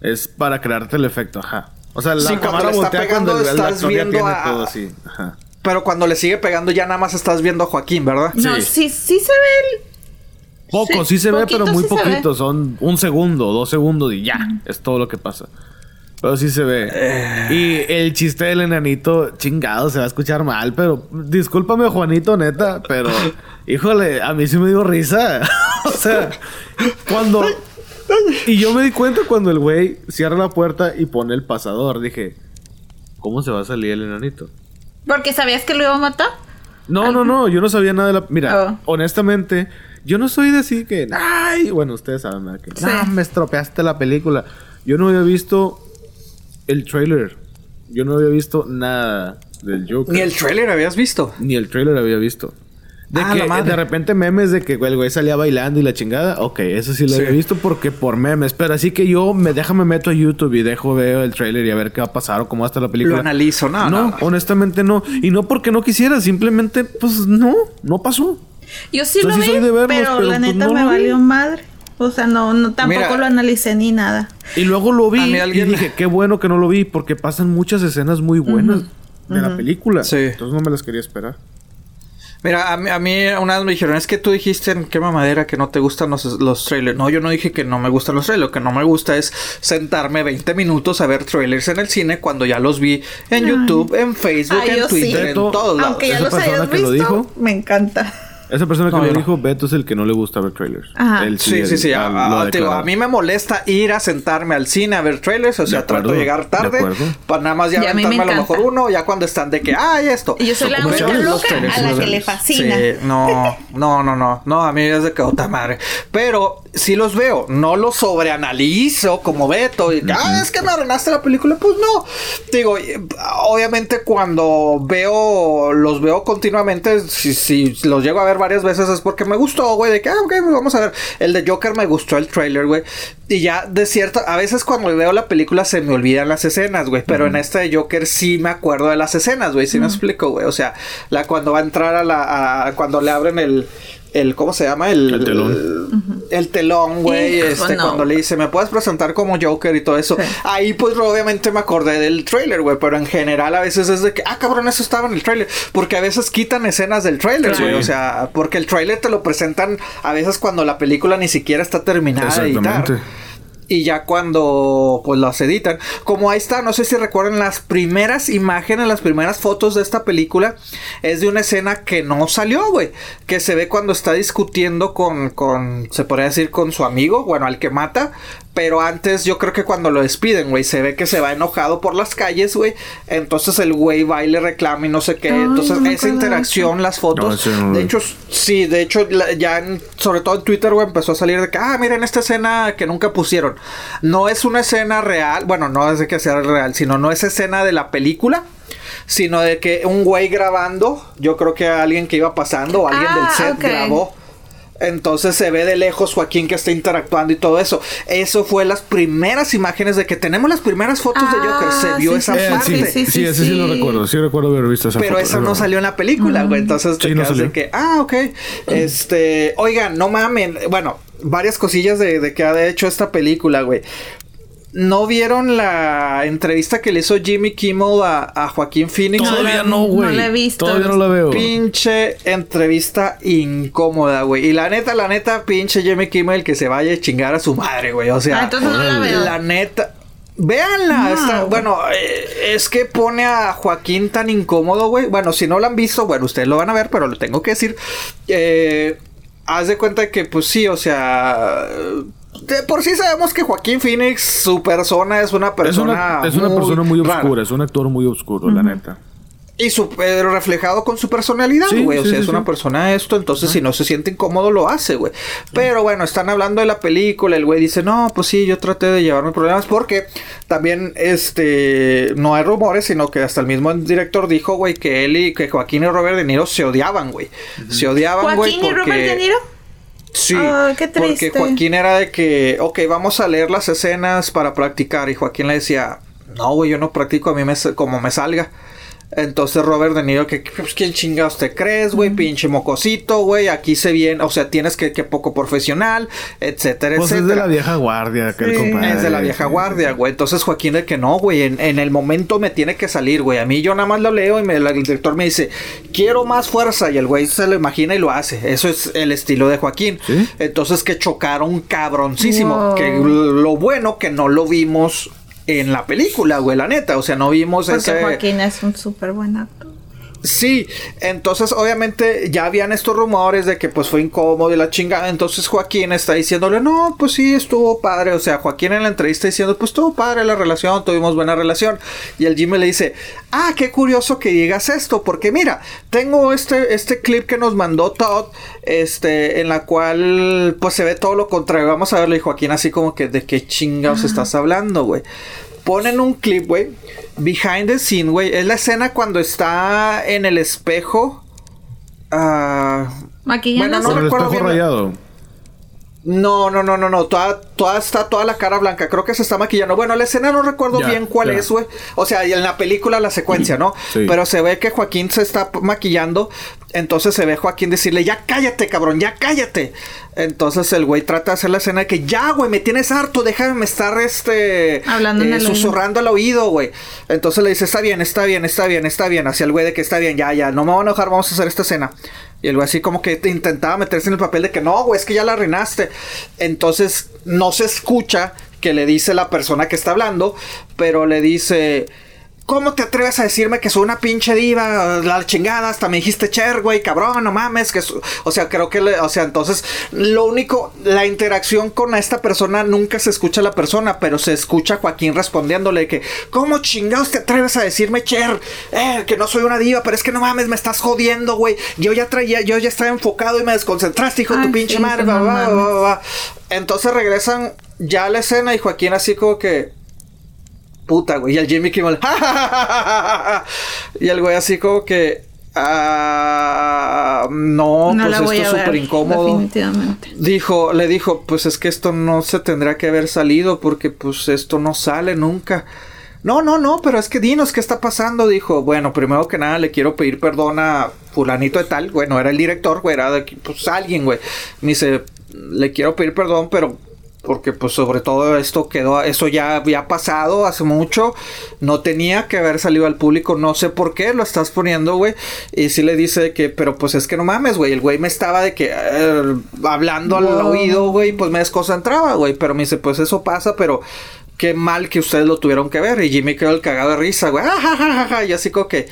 Es para crearte el efecto, ajá. O sea, la Sí, cuando cámara le está voltea pegando, cuando el, estás viendo tiene a- todo así. Ajá. Pero cuando le sigue pegando, ya nada más estás viendo a Joaquín, ¿verdad? No, Sí. sí, sí se ve el- Poco, Sí, sí, se ve, pero muy sí poquito. Son un segundo, dos segundos y ya. Es todo lo que pasa. Pero sí se ve. Eh. Y el chiste del enanito, chingado, se va a escuchar mal, pero discúlpame, Juanito, neta, pero híjole, a mí sí me dio risa. o sea, cuando. Y yo me di cuenta cuando el güey cierra la puerta y pone el pasador. Dije, ¿cómo se va a salir el enanito? Porque sabías que lo iba a matar. No, no, no, yo no sabía nada de la. Mira, Oh. honestamente, yo no soy de así que. ¡Ay! Bueno, ustedes saben, ¿verdad? Que. Sí. "No, me estropeaste la película. Yo no había visto el trailer. Yo no había visto nada del Joker. Ni el trailer habías visto. Ni el trailer había visto. De Ah, que la madre. de repente memes de que el güey salía bailando y la chingada. Ok, eso sí lo Sí. había visto porque por memes. Pero así que yo me déjame meto a YouTube y dejo veo el trailer y a ver qué va a pasar o cómo va a estar la película. Lo analizo, no, no, no. honestamente no. Y no porque no quisiera, simplemente, pues no, no pasó. Yo sí lo sí vi, soy de verlos, pero, pero la pues neta no me valió madre. O sea, no, no tampoco Mira. lo analicé ni nada. Y luego lo vi A mí alguien- y dije, qué bueno que no lo vi porque pasan muchas escenas muy buenas de la película. Sí. Entonces no me las quería esperar. Mira, a mí, a mí una vez me dijeron, es que tú dijiste en qué mamadera que no te gustan los, los trailers. No, yo no dije que no me gustan los trailers. Lo que no me gusta es sentarme 20 minutos a ver trailers en el cine cuando ya los vi en YouTube, en Facebook, Ay, en yo sí. Twitter, en todos lados. Aunque ya esa los hayas lo visto, dijo- me encanta. Esa persona que No, no. dijo, Beto es el que no le gusta ver trailers. Ajá. Él Sí, sí, él- sí. ah, A, lo a- digo, a mí me molesta ir a sentarme al cine a ver trailers. O sea, acuerdo, trato de llegar de tarde acuerdo. para nada más ya Y a mí me a lo mejor uno. Ya cuando están de que, ay, esto. Y yo soy la única loca trailers, a la que le fascina. Sí, no, no, no, no. No, a mí es de que otra madre. Pero sí los veo. No los sobreanalizo como Beto. Y, ah, es que me arruinaste la película. Pues no. Digo, obviamente cuando veo, los veo continuamente, si, si los llego a ver varias veces es porque me gustó, güey. De que, ah, ok, pues vamos a ver. El de Joker me gustó el trailer, güey. Y ya de cierto, a veces cuando veo la película se me olvidan las escenas, güey. Pero en esta de Joker sí me acuerdo de las escenas, güey. Sí me explico, güey. O sea, la cuando va a entrar a la. a- cuando le abren el. El, ¿Cómo se llama? El, El telón. El, el telón, güey. Este, no. cuando le dice, ¿me puedes presentar como Joker y todo eso? Sí. Ahí, pues, obviamente me acordé del trailer, güey. Pero en general, a veces es de que, ah, cabrón, eso estaba en el trailer. Porque a veces quitan escenas del trailer, Sí. güey. O sea, porque el trailer te lo presentan a veces cuando la película ni siquiera está terminada de editar. Y ya cuando pues las editan, como ahí está, no sé si recuerdan las primeras imágenes, las primeras fotos de esta película, es de una escena que no salió, güey, que se ve cuando está discutiendo con, con, se podría decir, con su amigo, bueno, al que mata, pero antes yo creo que cuando lo despiden, güey, se ve que se va enojado por las calles, güey, entonces el güey va y le reclama y no sé qué, Ay, entonces no esa interacción, las fotos, No, de hecho, Sí, de hecho, la- ya en- sobre todo en Twitter, güey, empezó a salir de que, ah, miren esta escena que nunca pusieron. No es una escena real, bueno, no es de que sea real, sino no es escena de la película, sino de que un güey grabando, yo creo que alguien que iba pasando o alguien Ah, del set grabó. Entonces se ve de lejos Joaquín que está interactuando y todo eso. Eso fue las primeras imágenes de que tenemos las primeras fotos de Joker. Se Ah, vio sí, esa sí, Eh, parte. sí, sí, sí, sí, ese sí lo sí. recuerdo. Sí recuerdo haber visto esa Pero foto, esa es no salió en la película, güey. Entonces te Sí, no quedas de que, ah, ok. Este, oigan, no mamen. Bueno, varias cosillas de, de que ha hecho esta película, güey. ¿No vieron la entrevista que le hizo Jimmy Kimmel a, a Joaquín Phoenix? Todavía no, güey. No la he visto. Todavía no la veo. Pinche entrevista incómoda, güey. Y la neta, la neta, pinche Jimmy Kimmel que se vaya a chingar a su madre, güey. O sea, Ah, entonces no la veo. la neta. Véanla, No. está- bueno, eh, es que pone a Joaquín tan incómodo, güey. Bueno, si no lo han visto, bueno, ustedes lo van a ver, pero lo tengo que decir. Eh, haz de cuenta que, pues sí, o sea, de por sí sabemos que Joaquín Phoenix, su persona es una Es persona. una, es una persona muy rara. oscura, es un actor muy oscuro, la neta. Y su, eh, reflejado con su personalidad, Sí, güey. o sí, sea, sí, es una persona esto, entonces si no se siente incómodo lo hace, güey. Pero bueno, están hablando de la película, el güey dice, no, pues sí, yo traté de llevarme problemas porque también, este, no hay rumores, sino que hasta el mismo director dijo, güey, que él y que Joaquín y Robert De Niro se odiaban, güey. Se odiaban, güey, Joaquín porque... y Robert De Niro. Sí, qué triste. porque Joaquín era de que, ok, vamos a leer las escenas para practicar. Y Joaquín le decía, no, güey, yo no practico a mí me, como me salga. Entonces Robert De Niro, que pues, ¿quién chingados te crees, güey? Pinche mocosito, güey. Aquí se viene, o sea, tienes que, que poco profesional, etcétera, Pues es de la vieja guardia, aquel Sí. compadre. Es de la vieja guardia, güey. Entonces Joaquín de que no, güey. En, en el momento me tiene que salir, güey. A mí yo nada más lo leo y me, el director me dice, quiero más fuerza. Y el güey se lo imagina y lo hace. Eso es el estilo de Joaquín. ¿Sí? Entonces que chocaron cabroncísimo. Wow. Que lo bueno que no lo vimos en la película, güey, la neta. O sea, no vimos Porque ese. Joaquín es un súper buen actor. Sí, entonces obviamente ya habían estos rumores de que pues fue incómodo y la chingada, entonces Joaquín está diciéndole, no, pues sí, estuvo padre, o sea, Joaquín en la entrevista diciendo, pues estuvo padre la relación, tuvimos buena relación, y el Jimmy le dice, ah, qué curioso que digas esto, porque mira, tengo este, este clip que nos mandó Todd, este, en la cual pues se ve todo lo contrario, vamos a verlo, y Joaquín así como que, ¿de qué chingados estás hablando, güey? Ponen un clip, güey. Behind the scene, güey. Es la escena cuando está en el espejo. Ah, Maquillándose. no Con el recuerdo espejo bien. rayado. no, no, no, no, no. Toda, toda está toda la cara blanca. Creo que se está maquillando. Bueno, la escena no recuerdo Ya, bien cuál ya. es, güey. O sea, y en la película la secuencia, ¿no? Sí. Pero se ve que Joaquín se está maquillando. Entonces se ve Joaquín decirle, ya cállate, cabrón, ya cállate. Entonces el güey trata de hacer la escena de que ya, güey, me tienes harto, déjame estar este Hablando en eh, el oído. susurrando al oído, güey. Entonces le dice, está bien, está bien, está bien, está bien. Hacia el güey de que está bien, ya, ya, no me voy a enojar, vamos a hacer esta escena. Y el güey así como que te intentaba meterse en el papel de que no, güey, es que ya la arruinaste. Entonces no se escucha que le dice la persona que está hablando, pero le dice... ¿Cómo te atreves a decirme que soy una pinche diva? La chingada, hasta me dijiste Cher, güey, cabrón, no mames. Que su-". O sea, creo que, le- o sea, entonces, lo único, la interacción con esta persona nunca se escucha a la persona, pero se escucha a Joaquín respondiéndole que, ¿cómo chingados te atreves a decirme Cher? Eh, que no soy una diva, pero es que no mames, me estás jodiendo, güey. Yo ya traía, yo ya estaba enfocado y me desconcentraste, hijo de tu pinche sí, madre, va, no va, va, va. Entonces regresan ya a la escena y Joaquín así como que puta, güey. Y el Jimmy Kimmel, "Ja, ja, ja, ja, ja, ja". Y el güey así como que, ah, no, no pues esto es súper incómodo. Definitivamente. Dijo, le dijo, pues es que esto no se tendría que haber salido porque pues esto no sale nunca. No, no, no, pero es que dinos qué está pasando. Dijo, bueno, primero que nada le quiero pedir perdón a fulanito de tal. Bueno, era el director, güey, era de aquí, pues alguien, güey. Me dice, le quiero pedir perdón, pero porque pues sobre todo esto quedó, eso ya había pasado hace mucho, no tenía que haber salido al público, no sé por qué lo estás poniendo, güey, y sí le dice que, pero pues es que no mames, güey, el güey me estaba de que eh, hablando al oído, güey, pues me desconcentraba, güey, pero me dice, pues eso pasa, pero qué mal que ustedes lo tuvieron que ver, y Jimmy quedó el cagado de risa, güey, "Ah, ja, ja, ja, ja", y así como que...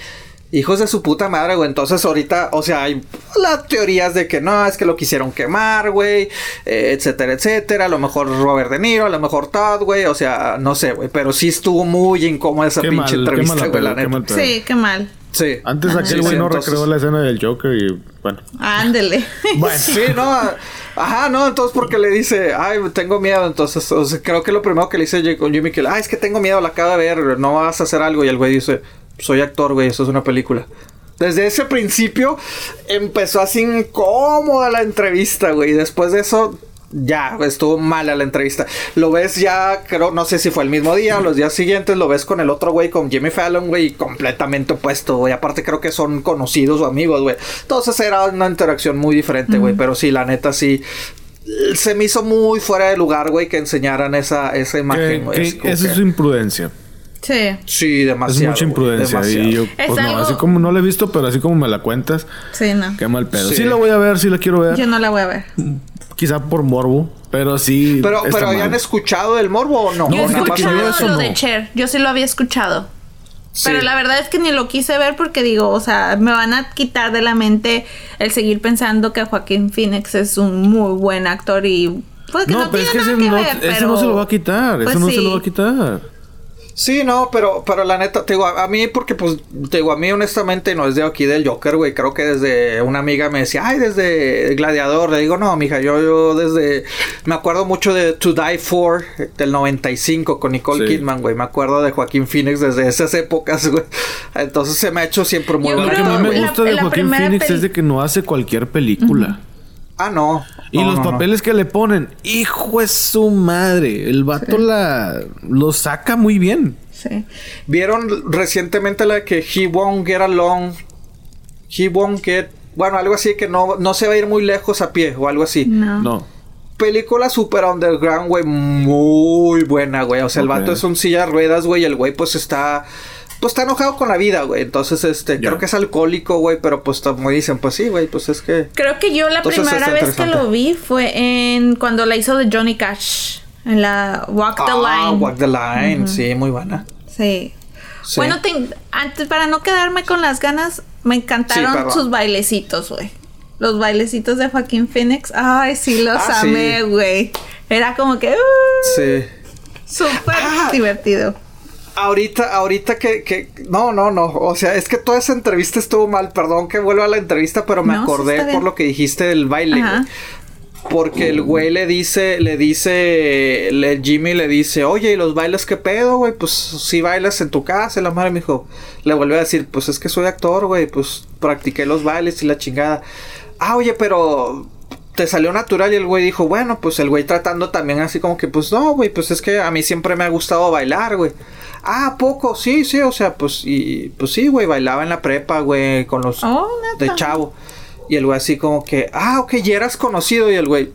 Hijos de su puta madre, güey. Entonces ahorita, o sea, hay las teorías de que no, es que lo quisieron quemar, güey, eh, etcétera, etcétera. A lo mejor Robert De Niro, a lo mejor Todd, güey. O sea, no sé, güey. Pero sí estuvo muy incómoda esa Qué pinche mal, qué entrevista, mala güey, la neta. Sí, qué mal. Sí. Antes Ajá. aquel Sí, güey sí, no entonces- recreó la escena del Joker y bueno. Ándele. Bueno, Sí, no. Ajá, no, entonces porque le dice, ay, tengo miedo. Entonces, o sea, creo que lo primero que le dice con Jimmy que, ay, es que tengo miedo, la acabo de ver, no vas a hacer algo. Y el güey dice, soy actor, güey, eso es una película. Desde ese principio empezó así incómoda la entrevista, güey. Y después de eso, ya, estuvo mala la entrevista. Lo ves ya, creo, no sé si fue el mismo día o los días siguientes, lo ves con el otro güey, con Jimmy Fallon, güey, completamente opuesto, güey. Aparte creo que son conocidos o amigos, güey. Entonces era una interacción muy diferente, güey. Pero sí, la neta sí. Se me hizo muy fuera de lugar, güey, que enseñaran esa, esa imagen, güey. como esa es que- su imprudencia. Sí, Sí, Es demasiado. mucha güey, imprudencia. Y yo, Es pues no, así como no la he visto, pero así como me la cuentas, sí, no. qué mal pedo. Sí. Sí, la voy a ver, sí la quiero ver. Yo no la voy a ver. Quizá por morbo, pero sí. Pero, pero. ¿habían escuchado del morbo o no? No, Yo ¿O he escuchado eso lo de Cher. Yo sí lo había escuchado. Sí. Pero la verdad es que ni lo quise ver porque digo, o sea, me van a quitar de la mente el seguir pensando que Joaquín Phoenix es un muy buen actor y pues que no, No, pero es que tiene ese no, eso pero- no se lo va a quitar. Pues eso no se lo va a quitar. Sí, no, pero, pero la neta, te digo, a, a mí, porque pues, te digo, a mí honestamente no es de aquí del Joker, güey. Creo que desde una amiga me decía, ay, desde Gladiador. Le digo, no, mija, yo, yo desde. Me acuerdo mucho de To Die For del 95 con Nicole Sí. Kidman, güey. Me acuerdo de Joaquín Phoenix desde esas épocas, güey. Entonces se me ha hecho siempre muy Lo que a mí me la- gusta de Joaquín Phoenix es de que no hace cualquier película. Ah, no. Y No, los no, no. papeles que le ponen, hijo es su madre. El vato la lo saca muy bien. Sí. ¿Vieron recientemente la que He won't get along? He won't get. Bueno, algo así que no, no se va a ir muy lejos a pie o algo así. No. No. Película super underground, güey. Muy buena, güey. O sea, el vato es un silla de ruedas, güey. y El güey, pues está. Pues está enojado con la vida, güey. Entonces, este, creo que es alcohólico, güey. Pero pues como dicen, pues sí, güey. Pues es que. Creo que yo la Entonces primera vez que lo vi fue en cuando la hizo de Johnny Cash. En la Walk the Ah, Line. Walk the Line, sí, muy buena. Sí. Sí. Bueno, te- antes, para no quedarme con las ganas, me encantaron sus bailecitos, güey. Los bailecitos de Joaquín Phoenix. Ay, sí, los Ah, amé, güey. Era como que... uh, Sí. Súper Ah. divertido. Ahorita, ahorita que, que, no, no, no, o sea, es que toda esa entrevista estuvo mal, perdón que vuelva a la entrevista, pero me No, acordé por lo que dijiste del baile, Ajá. Porque el güey le dice, le dice, le, Jimmy le dice, oye, ¿y los bailes qué pedo, güey? Pues si bailas en tu casa, y la madre me dijo, le volvió a decir, pues es que soy actor, güey, pues practiqué los bailes y la chingada. Ah, oye, pero te salió natural y el güey dijo, bueno, pues el güey tratando también así como que, pues no, güey, pues es que a mí siempre me ha gustado bailar, güey. Ah, ¿a poco, sí, sí, o sea, pues, y, pues sí, güey, bailaba en la prepa, güey, con los Oh, de chavo. Y el güey así como que, ah, ok, ya eras conocido. Y el güey,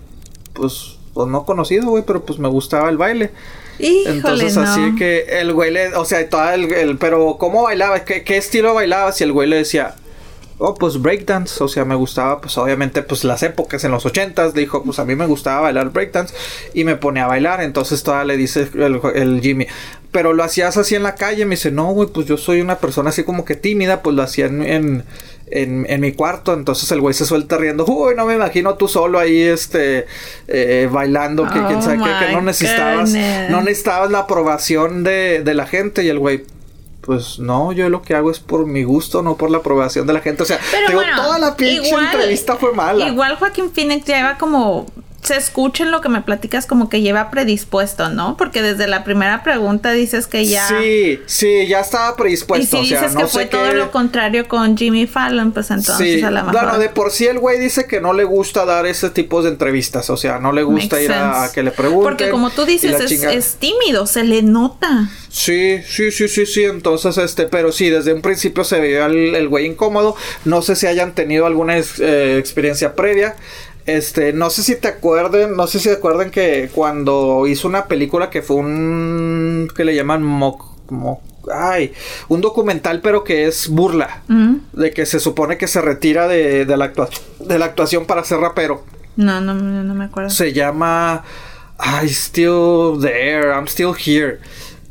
pues, pues no conocido, güey, pero pues me gustaba el baile. Híjole, Entonces no. así que el güey le, o sea, todo el, el- pero ¿cómo bailaba? ¿Qué, qué estilo bailaba? Si el güey le decía, oh, pues breakdance, o sea, me gustaba, pues obviamente, pues las épocas en los ochentas, dijo, pues a mí me gustaba bailar breakdance y me pone a bailar, entonces todavía le dice el, el Jimmy, pero lo hacías así en la calle, me dice, no, güey, pues yo soy una persona así como que tímida, pues lo hacía en, en, en- en mi cuarto, entonces el güey se suelta riendo, uy, no me imagino tú solo ahí, este, eh, bailando, que Oh quién sabe qué, que no my necesitabas, goodness. no necesitabas la aprobación de, de la gente y el güey, pues no, yo lo que hago es por mi gusto, no por la aprobación de la gente. O sea, Pero digo, bueno, toda la pinche igual- entrevista fue mala. Igual Joaquín Phoenix lleva como se escucha en lo que me platicas como que lleva predispuesto, ¿no? Porque desde la primera pregunta dices que ya Sí, sí, ya estaba y predispuesto. si o sea, dices no que fue todo qué- lo contrario con Jimmy Fallon, pues entonces Sí, a lo mejor bueno, de por sí el güey dice que no le gusta dar ese tipo de entrevistas, o sea, no le gusta Makes ir a, a que le pregunten. Porque como tú y dices, la es, chingada. es tímido, se le nota. Sí, sí, sí, sí, sí. Entonces, este, pero sí, desde un principio se veía el, el güey incómodo. No sé si hayan tenido alguna eh, experiencia previa. Este, no sé si te acuerden, no sé si te acuerdan que cuando hizo una película que fue un que le llaman mock, mock- ay, un documental pero que es burla, de que se supone que se retira de, de la actua- de la actuación para ser rapero. No, no, no, no me acuerdo. Se llama I still there, I'm still here.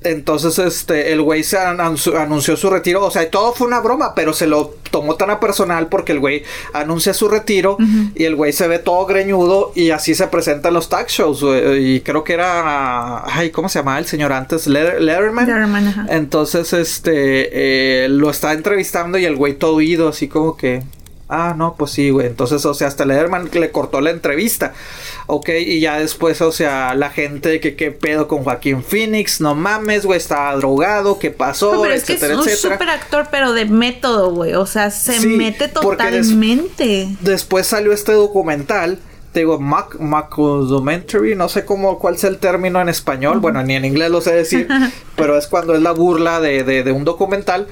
Entonces, este, el güey se anunció, anunció su retiro. O sea, todo fue una broma, pero se lo tomó tan a personal porque el güey anuncia su retiro y el güey se ve todo greñudo y así se presenta en los tag shows. güey. Y creo que era, ay, ¿cómo se llamaba el señor antes? Letter- Letterman. Letterman, ajá. Entonces, este, eh, lo está entrevistando y el güey todo oído, así como que, ah, no, pues sí, güey. Entonces, o sea, hasta Lederman le cortó la entrevista, ok, y ya después, o sea, la gente que qué pedo con Joaquín Phoenix, no mames, güey, estaba drogado, qué pasó, No, pero es que es un super actor, pero de método, güey. O sea, se Sí, mete des- totalmente. Después salió este documental. Te digo, Mac, Documentary, no sé cómo, cuál es el término en español, bueno, ni en inglés lo sé decir, pero es cuando es la burla de, de, de un documental.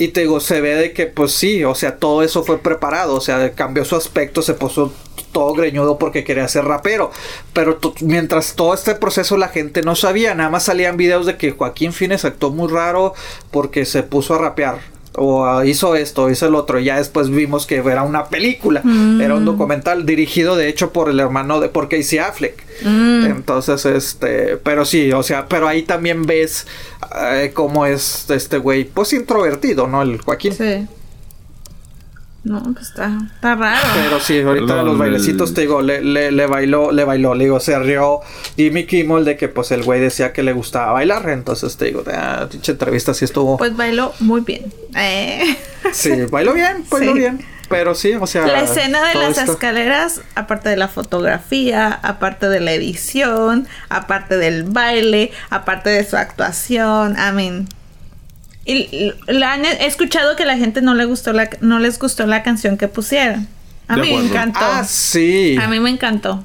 Y te digo, se ve de que, pues sí, o sea, todo eso fue preparado, o sea, cambió su aspecto, se puso todo greñudo porque quería ser rapero. Pero mientras todo este proceso la gente no sabía, nada más salían videos de que Joaquín Fines actuó muy raro porque se puso a rapear. O ah, hizo esto, hizo el otro. Y ya después vimos que era una película. Era un documental dirigido, de hecho, por el hermano de por Casey Affleck. Entonces, este. Pero sí, o sea, pero ahí también ves eh, cómo es este güey, pues introvertido, ¿no? El Joaquín. Sí. No, pues está, está raro. Pero sí, ahorita Perdón, los bailecitos, te digo, le, le, le bailó, le bailó, le digo, se rió Jimmy Kimmel de que pues el güey decía que le gustaba bailar, entonces te digo, ah, pinche entrevista sí estuvo, Pues bailó muy bien. Eh. sí, bailó bien, bailó Sí. bien, pero sí, o sea, La escena de las esto- escaleras, aparte de la fotografía, aparte de la edición, aparte del baile, aparte de su actuación, I mean. Y la han he escuchado que a la gente no le gustó la no les gustó la canción que pusieron. A De mí me encantó. Ah, sí. A mí me encantó.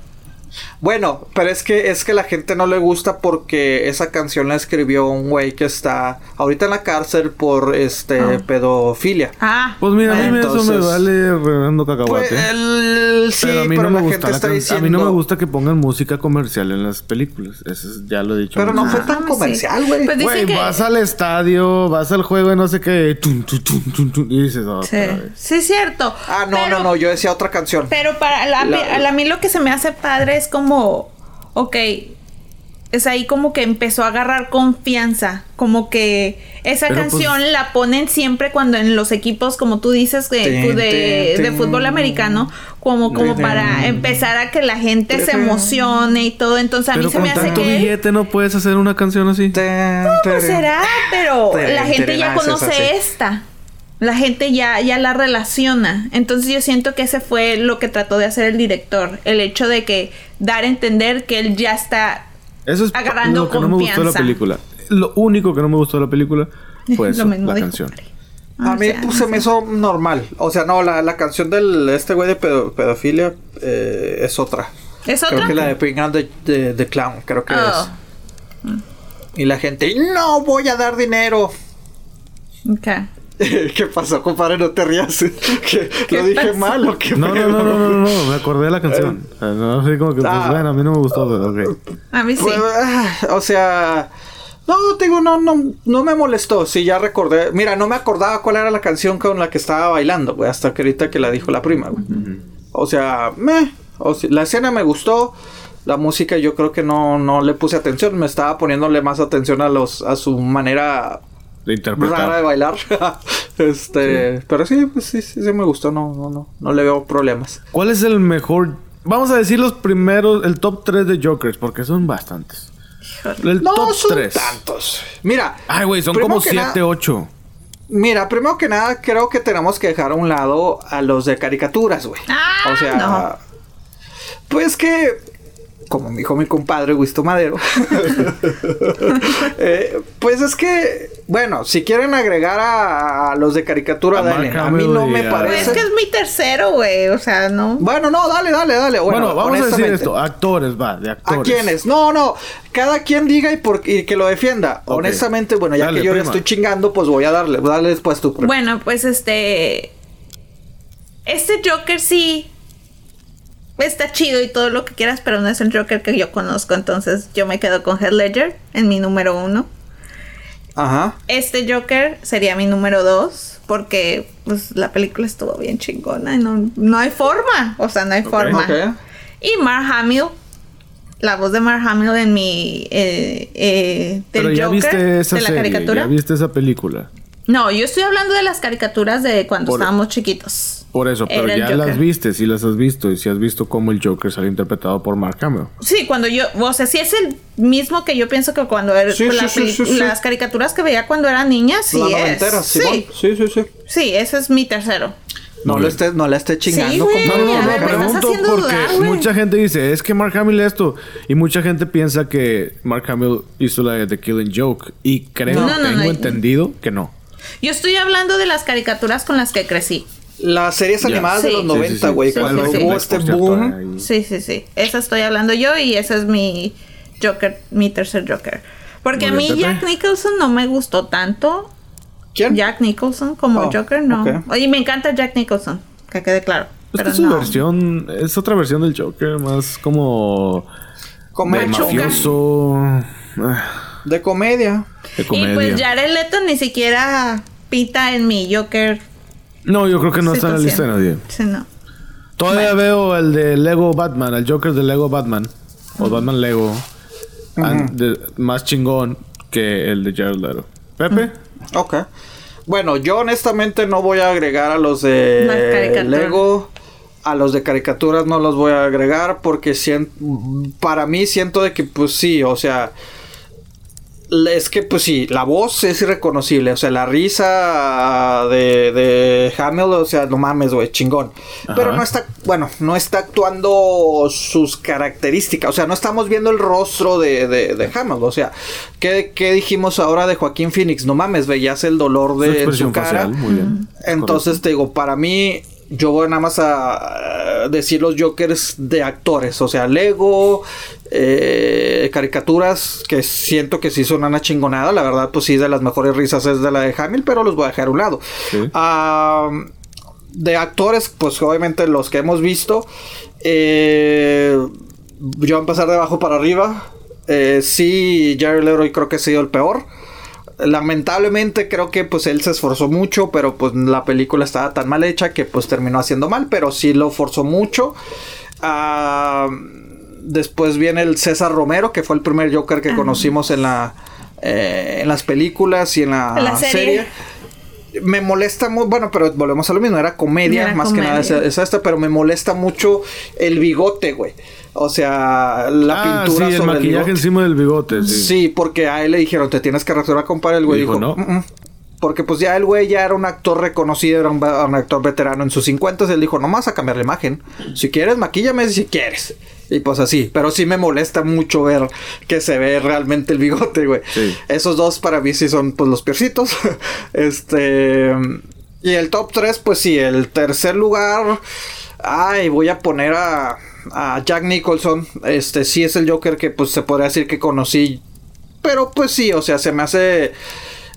Bueno, pero es que es que la gente no le gusta porque esa canción la escribió un güey que está ahorita en la cárcel por este Ah. pedofilia. Ah. Pues mira, a mí eso me vale reverendo cacahuate. Pues, el- sí, pero a mí pero no me la gusta gente la está can- diciendo A mí no me gusta que pongan música comercial en las películas. Eso es- ya lo he dicho. Pero no fue tan Ah, sí. comercial, güey. Pues dicen Güey, que vas al estadio, vas al juego de no sé qué, tum, tum, tum, tum, tum, y dices, "Ah, sí, otra vez". sí es cierto. Ah, no, Pero- no, no, yo decía otra canción. Pero para la- La- a mí lo que se me hace padre es como, ok, es ahí como que empezó a agarrar confianza, como que esa Pero, canción pues- la ponen siempre cuando en los equipos, como tú dices, de, Tin, de, de fútbol americano, como, como para empezar a que la gente se emocione y todo. Entonces a Pero mí se con me hace tanto que... billete no puedes hacer una canción así. Pues será, pero la gente ya es conoce esta. La gente ya, ya la relaciona. Entonces yo siento que ese fue lo que trató de hacer el director. El hecho de que dar a entender que él ya está Eso es Agarrando lo que no me gustó de la confianza. película. Lo único que no me gustó de la película fue eso, la canción. A O mí sea, pues, se me hizo normal. O sea, no, la, la canción del este güey de pedo- pedofilia eh, es otra. ¿Es Creo otra? que la de Bring Out the, the- the Clown, creo que Oh, es. Y la gente, no voy a dar dinero. ok. ¿Qué pasó, compadre? No te rías. ¿Que ¿Qué ¿Lo dije pasó? mal o qué No, no, no, no, no, me acordé de la canción. O sea, no sé como que, pues Ah. bueno, a mí no me gustó, pero ok. A mí sí. Pues, ah, o sea, no, te digo, no, no, no me molestó. Sí, ya recordé. Mira, no me acordaba cuál era la canción con la que estaba bailando, güey, hasta que ahorita que la dijo la prima, güey. O sea, me, o sea, la escena me gustó. La música yo creo que no, no le puse atención. Me estaba poniéndole más atención a los, a su manera De interpretar. rara de bailar. este, pero sí, pues sí, sí, sí me gustó. No, no, no, no le veo problemas. ¿Cuál es el mejor? Vamos a decir los primeros, el top 3 de Jokers, porque son bastantes. El No top son 3. tantos. Mira. Ay, güey, son como que 7, nada- 8. Mira, primero que nada, creo que tenemos que dejar a un lado a los de caricaturas, güey. Ah, o sea, no. pues que, como me dijo mi compadre Guisto Madero, eh, pues es que, bueno, si quieren agregar a, a los de caricatura, A dale. A mí no me a- Pues parece. es que es mi tercero, güey. O sea, no. Bueno, no, dale, dale, dale. Bueno, Bueno, vamos a decir esto. Actores, va, de actores. ¿A quiénes? No, no. Cada quien diga y, por, y que lo defienda. Honestamente, bueno, ya Dale, que yo le estoy chingando, pues voy a darle. Dale después tu prima. Bueno, pues este. Este Joker sí. Está chido y todo lo que quieras, pero no es el Joker que yo conozco. Entonces yo me quedo con Heath Ledger en mi número uno. Ajá. Este Joker sería mi número dos. Porque pues la película estuvo bien chingona. y No, no hay forma. O sea, no hay forma. Ok. Y Mark Hamill. La voz de Mark Hamill en mi. eh, eh, del Pero ya Joker. viste esa de la serie, caricatura. ya viste esa película. No, yo estoy hablando de las caricaturas de cuando Por- estábamos chiquitos. Por eso, pero Era ya Joker. las viste, si las has visto y si has visto cómo el Joker sale interpretado por Mark Hamill. Sí, cuando yo, o sea, sí es el mismo que yo pienso que cuando era Sí, la sí, sí, sí, sí. las caricaturas que veía cuando era niña, sí la es. sí. Sí, sí, sí. sí, ese es mi tercero. No le estés, no le estés chingando. Sí, güey. No, no, no, ver, pregunto porque dudar, mucha gente dice, es que Mark Hamill esto. Y mucha gente piensa que Mark Hamill hizo la de The Killing Joke. Y creo, No, no, tengo no. entendido que no. Yo estoy hablando de las caricaturas con las que crecí. Las series animadas de Sí. los Sí, 90, sí, güey. sí, cuando sí, sí. hubo este boom. Sí, sí, sí. Esa estoy hablando yo y ese es mi Joker, mi tercer Joker. Porque a mí. Jack Nicholson no me gustó tanto. ¿Quién? Jack Nicholson como Oh, Joker, no. ok. Oye, me encanta Jack Nicholson, que quede claro. Esta Pero es no. versión, es otra versión del Joker, más como de Machuca. mafioso, ah, De comedia. de Y comedia. pues Jared Leto ni siquiera pita en mi Joker. No, yo creo que no está en la lista de nadie. Sí, no. Todavía veo el de Lego Batman, el Joker de Lego Batman. O Batman Lego. de- más chingón que el de Jared Leto. Pepe. Ok. Bueno, yo honestamente no voy a agregar a los de. Lego. A los de caricaturas no los voy a agregar porque para mí siento de que pues sí, o sea, es que pues sí, la voz es irreconocible, o sea, la risa de, de Hamill, o sea, no mames, güey, chingón. Pero no está, bueno, no está actuando sus características, o sea, no estamos viendo el rostro de, de, de Hamill, o sea, ¿qué, qué dijimos ahora de Joaquín Phoenix? No mames, veías el dolor de su cara. facial, muy bien. Entonces te digo, para mí, yo voy nada más a, decir los Jokers de actores, o sea, Lego, eh, caricaturas que siento que sí son una chingonada, la verdad, pues sí, de las mejores risas es de la de Hamill, pero los voy a dejar a un lado. Sí. De actores, pues obviamente los que hemos visto, eh, yo voy a empezar de abajo para arriba. Eh, sí, Jared Leto creo que ha sido el peor. Lamentablemente creo que pues él se esforzó mucho, pero pues la película estaba tan mal hecha que pues terminó haciendo mal, pero sí lo forzó mucho. Ah, después viene el César Romero, que fue el primer Joker que conocimos en la eh, en las películas y en la, serie. Me molesta muy, bueno, pero volvemos a lo mismo, era comedia, más que nada es, esta, pero me molesta mucho el bigote, güey. O sea, la Ah, pintura sí, sobre el maquillaje encima del bigote. Sí. Sí, porque a él le dijeron, te tienes que rasurar, compadre. El güey Dijo, dijo, no. "Mm, mm". Porque pues ya el güey ya era un actor reconocido, era un, actor veterano en sus 50. Él dijo, no vas a cambiar la imagen. Si quieres, maquíllame si quieres. Y pues así. Pero sí me molesta mucho ver que se ve realmente el bigote, güey. Sí. Esos dos para mí sí son pues los piercitos. este... Y el top 3, pues sí, el tercer lugar... Ay, voy a poner a, a Jack Nicholson. Este sí es el Joker que pues se podría decir que conocí. Pero pues sí, o sea, se me hace...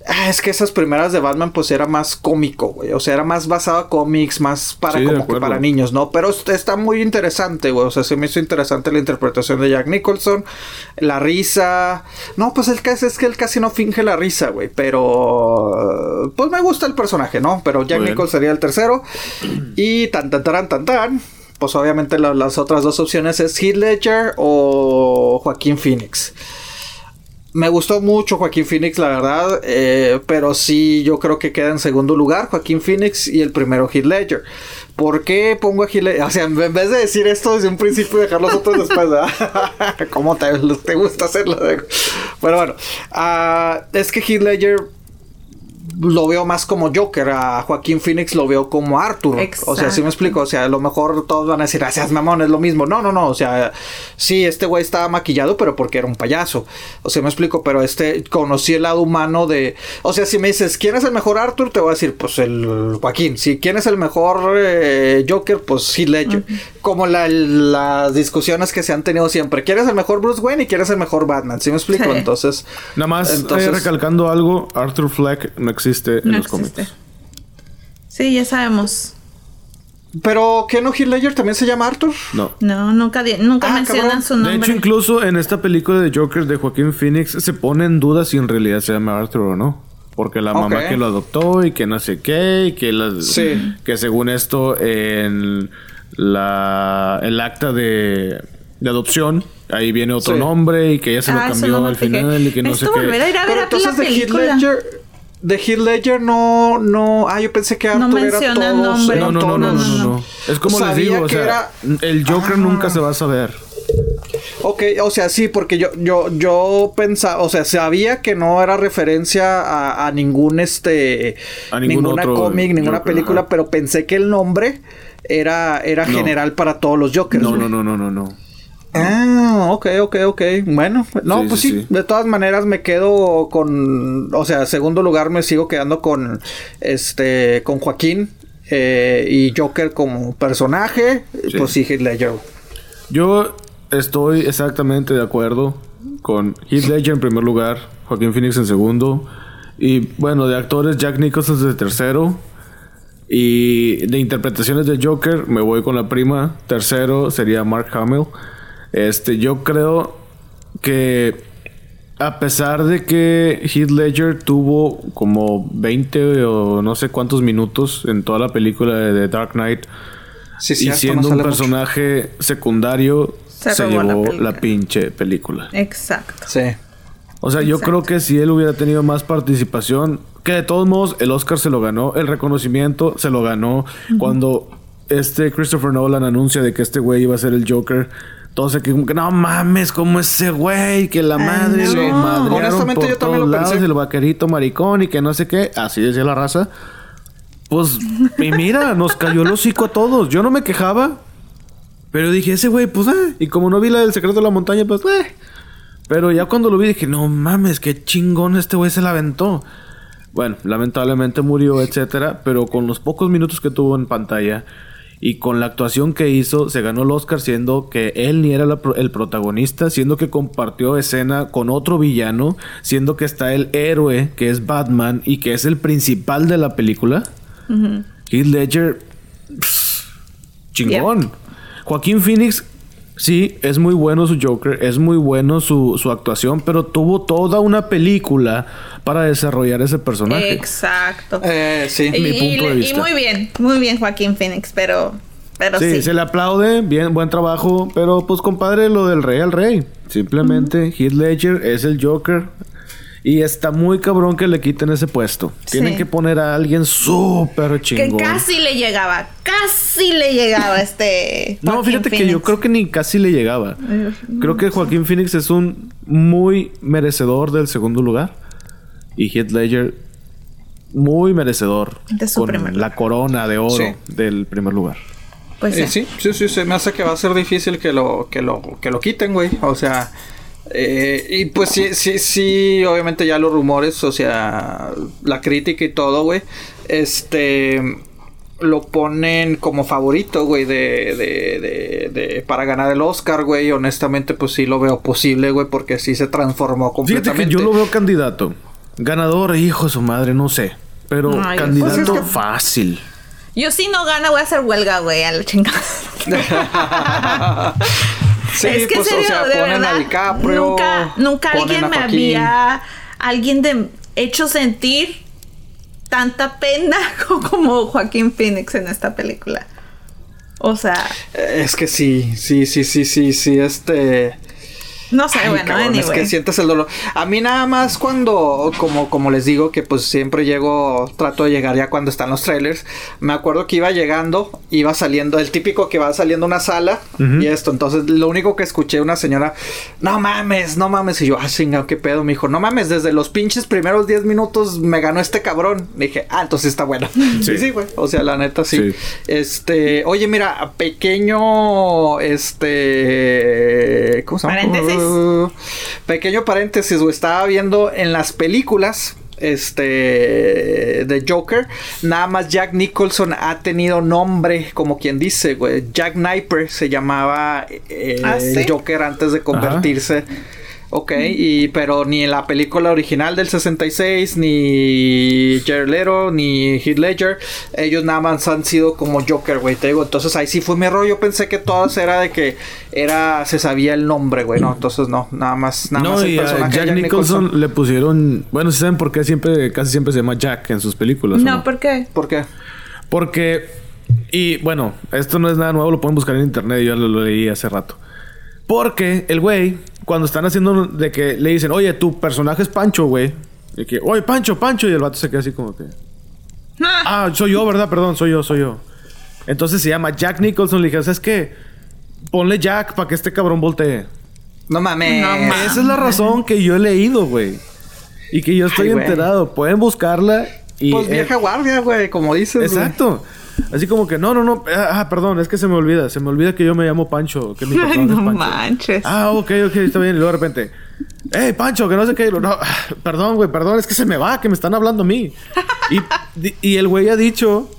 Ah, es que esas primeras de Batman pues era más cómico, güey. O sea, era más basado a cómics, más para Sí, como que para niños, ¿no? Pero est- está muy interesante, güey. O sea, se me hizo interesante la interpretación de Jack Nicholson. La risa. No, pues el es que él casi no finge la risa, güey. Pero... Pues me gusta el personaje, ¿no? Pero Jack. Nicholson sería el tercero. Y tan tan tan tan tan. Pues obviamente la- las otras dos opciones es Heath Ledger o Joaquín Phoenix. Me gustó mucho Joaquín Phoenix, la verdad, eh, pero sí yo creo que queda en segundo lugar Joaquín Phoenix y el primero Heath Ledger. ¿Por qué pongo a Heath Ledger? O sea, en vez de decir esto desde un principio y dejar los otros después, ¿verdad? ¿Cómo te, te gusta hacerlo? Pero bueno, ah, es que Heath Ledger lo veo más como Joker, a Joaquín Phoenix lo veo como Arthur. O sea, si me explico, o sea, a lo mejor todos van a decir, gracias mamón, es lo mismo. No, no, no, o sea, sí, este güey estaba maquillado, pero porque era un payaso. O sea, me explico, pero este conocí el lado humano de, o sea, si me dices, ¿quién es el mejor Arthur? Te voy a decir, pues el Joaquín. Si quién es el mejor eh, Joker, pues Heath Ledger. Como la- las discusiones que se han tenido siempre. ¿Quién es el mejor Bruce Wayne y quién es el mejor Batman? ¿Sí me explico? Sí. Entonces, Nada más Entonces- eh, recalcando algo, Arthur Fleck no existe en No los cómics. Sí, ya sabemos. pero ¿qué no Heath Ledger también se llama Arthur? No. No, nunca, Ah, mencionan cabrón. su De nombre. hecho, incluso en esta película de Joker de Joaquín Phoenix se pone en duda si en realidad se llama Arthur o no. Porque la mamá que lo adoptó y que no sé qué, y que, la- Sí. que según esto en la, el acta de, de adopción, ahí viene otro Sí. nombre y que ella se lo Ah, cambió no al fijé. final y que no sé qué. volver a ir a ver Pero la entonces de Heath. Ledger, de Heath Ledger no, no, ah, yo pensé que No Arthur era menciona todos, No, no, no, no, todos. no, no, no. Es como les digo, o sea, era- el Joker Ah. nunca se va a saber. Ok, o sea, sí, porque yo, yo, yo pensaba, o sea, sabía que no era referencia a, a ningún este, A ningún ninguna cómic, ninguna Joker, película, ajá. pero pensé que el nombre era, era No. general para todos los Jokers. No, no, no, no, no, no. Ah, ok, ok, ok. Bueno, no, Sí, pues sí. De todas maneras me quedo con, o sea, segundo lugar me sigo quedando con, este, con Joaquín eh, y Joker como personaje. Pues sí, Heath Ledger. Yo estoy exactamente de acuerdo con Heath Ledger en primer lugar, Joaquín Phoenix en segundo. Y bueno, de actores, Jack Nicholson de tercero. Y de interpretaciones de Joker, me voy con la prima. Tercero sería Mark Hamill. Este, yo creo que a pesar de que Heath Ledger tuvo como 20 o no sé cuántos minutos en toda la película de Dark Knight, Sí, y no siendo un mucho. personaje secundario, se, Se robó la llevó la, pinche película. Exacto. Sí. O sea, yo creo que si él hubiera tenido más participación, que de todos modos el Oscar se lo ganó, el reconocimiento se lo ganó. Cuando este Christopher Nolan anuncia de que este güey iba a ser el Joker, todos quedan como que no mames, como ese güey, que la madre no. lo madrearon Honestamente, por yo también todos lo lados, el vaquerito maricón y que no sé qué, así decía la raza. Pues, y mira, nos cayó el hocico a todos. Yo no me quejaba, pero dije, ese güey, pues, eh. Y como no vi la del secreto de la montaña, pues, eh. Pero ya cuando lo vi dije, no mames, qué chingón este güey se la aventó. Bueno, lamentablemente murió, etcétera, pero con los pocos minutos que tuvo en pantalla y con la actuación que hizo, se ganó el Oscar siendo que él ni era la el protagonista, siendo que compartió escena con otro villano, siendo que está el héroe, que es Batman y que es el principal de la película. Heath Ledger, pff, chingón. Joaquín Phoenix, sí, es muy bueno su Joker, es muy bueno su, su actuación, pero tuvo toda una película para desarrollar ese personaje. Exacto. Eh, sí. Mi y, punto de y vista. muy bien, muy bien Joaquín Phoenix, pero Pero sí, sí. se le aplaude, bien, buen trabajo, pero pues compadre, lo del rey al rey. Simplemente Heath Ledger es el Joker y está muy cabrón que le quiten ese puesto. Tienen Sí. que poner a alguien súper Que chingón. casi le llegaba, casi le llegaba este. No, fíjate que yo creo que ni casi le llegaba. Creo que Joaquín Phoenix es un muy merecedor del segundo lugar. Y Heath Ledger muy merecedor. De su con primer la corona de oro Sí. del primer lugar. Pues Eh, sí. sí, sí, se me hace que va a ser difícil que lo, que lo, que lo quiten, güey. O sea, eh, y pues sí, sí, sí, obviamente ya los rumores, o sea, la crítica y todo, güey. Este lo ponen como favorito, güey, de, de, de, de- para ganar el Oscar, güey. Honestamente, pues sí lo veo posible, güey, porque sí se transformó Fíjate completamente. que yo lo veo candidato. Ganador, hijo de su madre, no sé. Pero Ay, candidato pues es que- fácil. Yo si no gana voy a hacer huelga, güey, a la chingada. sí, es que pues, en serio, o sea, de ponen verdad, a DiCaprio. nunca, nunca ponen alguien me había, alguien de hecho sentir tanta pena como Joaquín Phoenix en esta película. O sea, Es que sí, sí, sí, sí, sí, sí, este... no sé, Ay, bueno, cabrón, es que sientes el dolor. A mí nada más cuando, como, como les digo, que pues siempre llego, trato de llegar ya cuando están los trailers. Me acuerdo que iba llegando, iba saliendo, el típico que va saliendo una sala y esto. Entonces, lo único que escuché una señora, no mames, no mames. Y yo, ah, chinga, qué pedo. Me dijo, no mames, desde los pinches primeros 10 minutos me ganó este cabrón. dije, ah, entonces está bueno. Sí, sí, güey. O sea, la neta sí. Sí. Este, oye, mira, pequeño, este, ¿cómo se llama? Paréntesis. Pequeño paréntesis, güey. Estaba viendo en las películas. Este de Joker, nada más Jack Nicholson ha tenido nombre, como quien dice, güey. Jack Sniper se llamaba eh, ¿Ah, sí? Joker antes de convertirse. Ok, y pero ni en la película original del 66, ni Jared Leto, ni Heath Ledger, ellos nada más han sido como Joker, güey, te digo. Entonces ahí sí fue mi error. Yo pensé que todas era de que era, se sabía el nombre, güey, no. Entonces no, nada más, nada más No, el y a personaje Jack Nicholson, le pusieron. Bueno, ¿sí saben por qué siempre, casi siempre se llama Jack en sus películas? o No, ¿por qué? ¿Por qué? Porque, y bueno, esto no es nada nuevo, lo pueden buscar en internet, yo ya lo, lo leí hace rato. Porque el güey, cuando están haciendo de que le dicen, oye, tu personaje es Pancho, güey. Y que, oye, Pancho, Pancho, y el vato se queda así como que, Ah, ah, soy yo, ¿verdad? Perdón, soy yo, soy yo. Entonces se llama Jack Nicholson. Le dije, ¿sabes qué? Ponle Jack para que este cabrón voltee. No mames. No mames. Esa es la razón que yo he leído, güey. Y que yo estoy Ay, enterado. Pueden buscarla y. Pues eh, vieja guardia, güey, como dices. güey. Exacto. Así como que, no, no, no. Ah, ah, perdón, es que se me olvida. Se me olvida que yo me llamo Pancho. Que mi personaje no es Pancho. manches. Ah, ok, ok, está bien. Y luego de repente, ¡Ey, Pancho! Que no sé qué. No, ah, perdón, güey, perdón, es que se me va, que me están hablando a mí. y, y el güey ha dicho.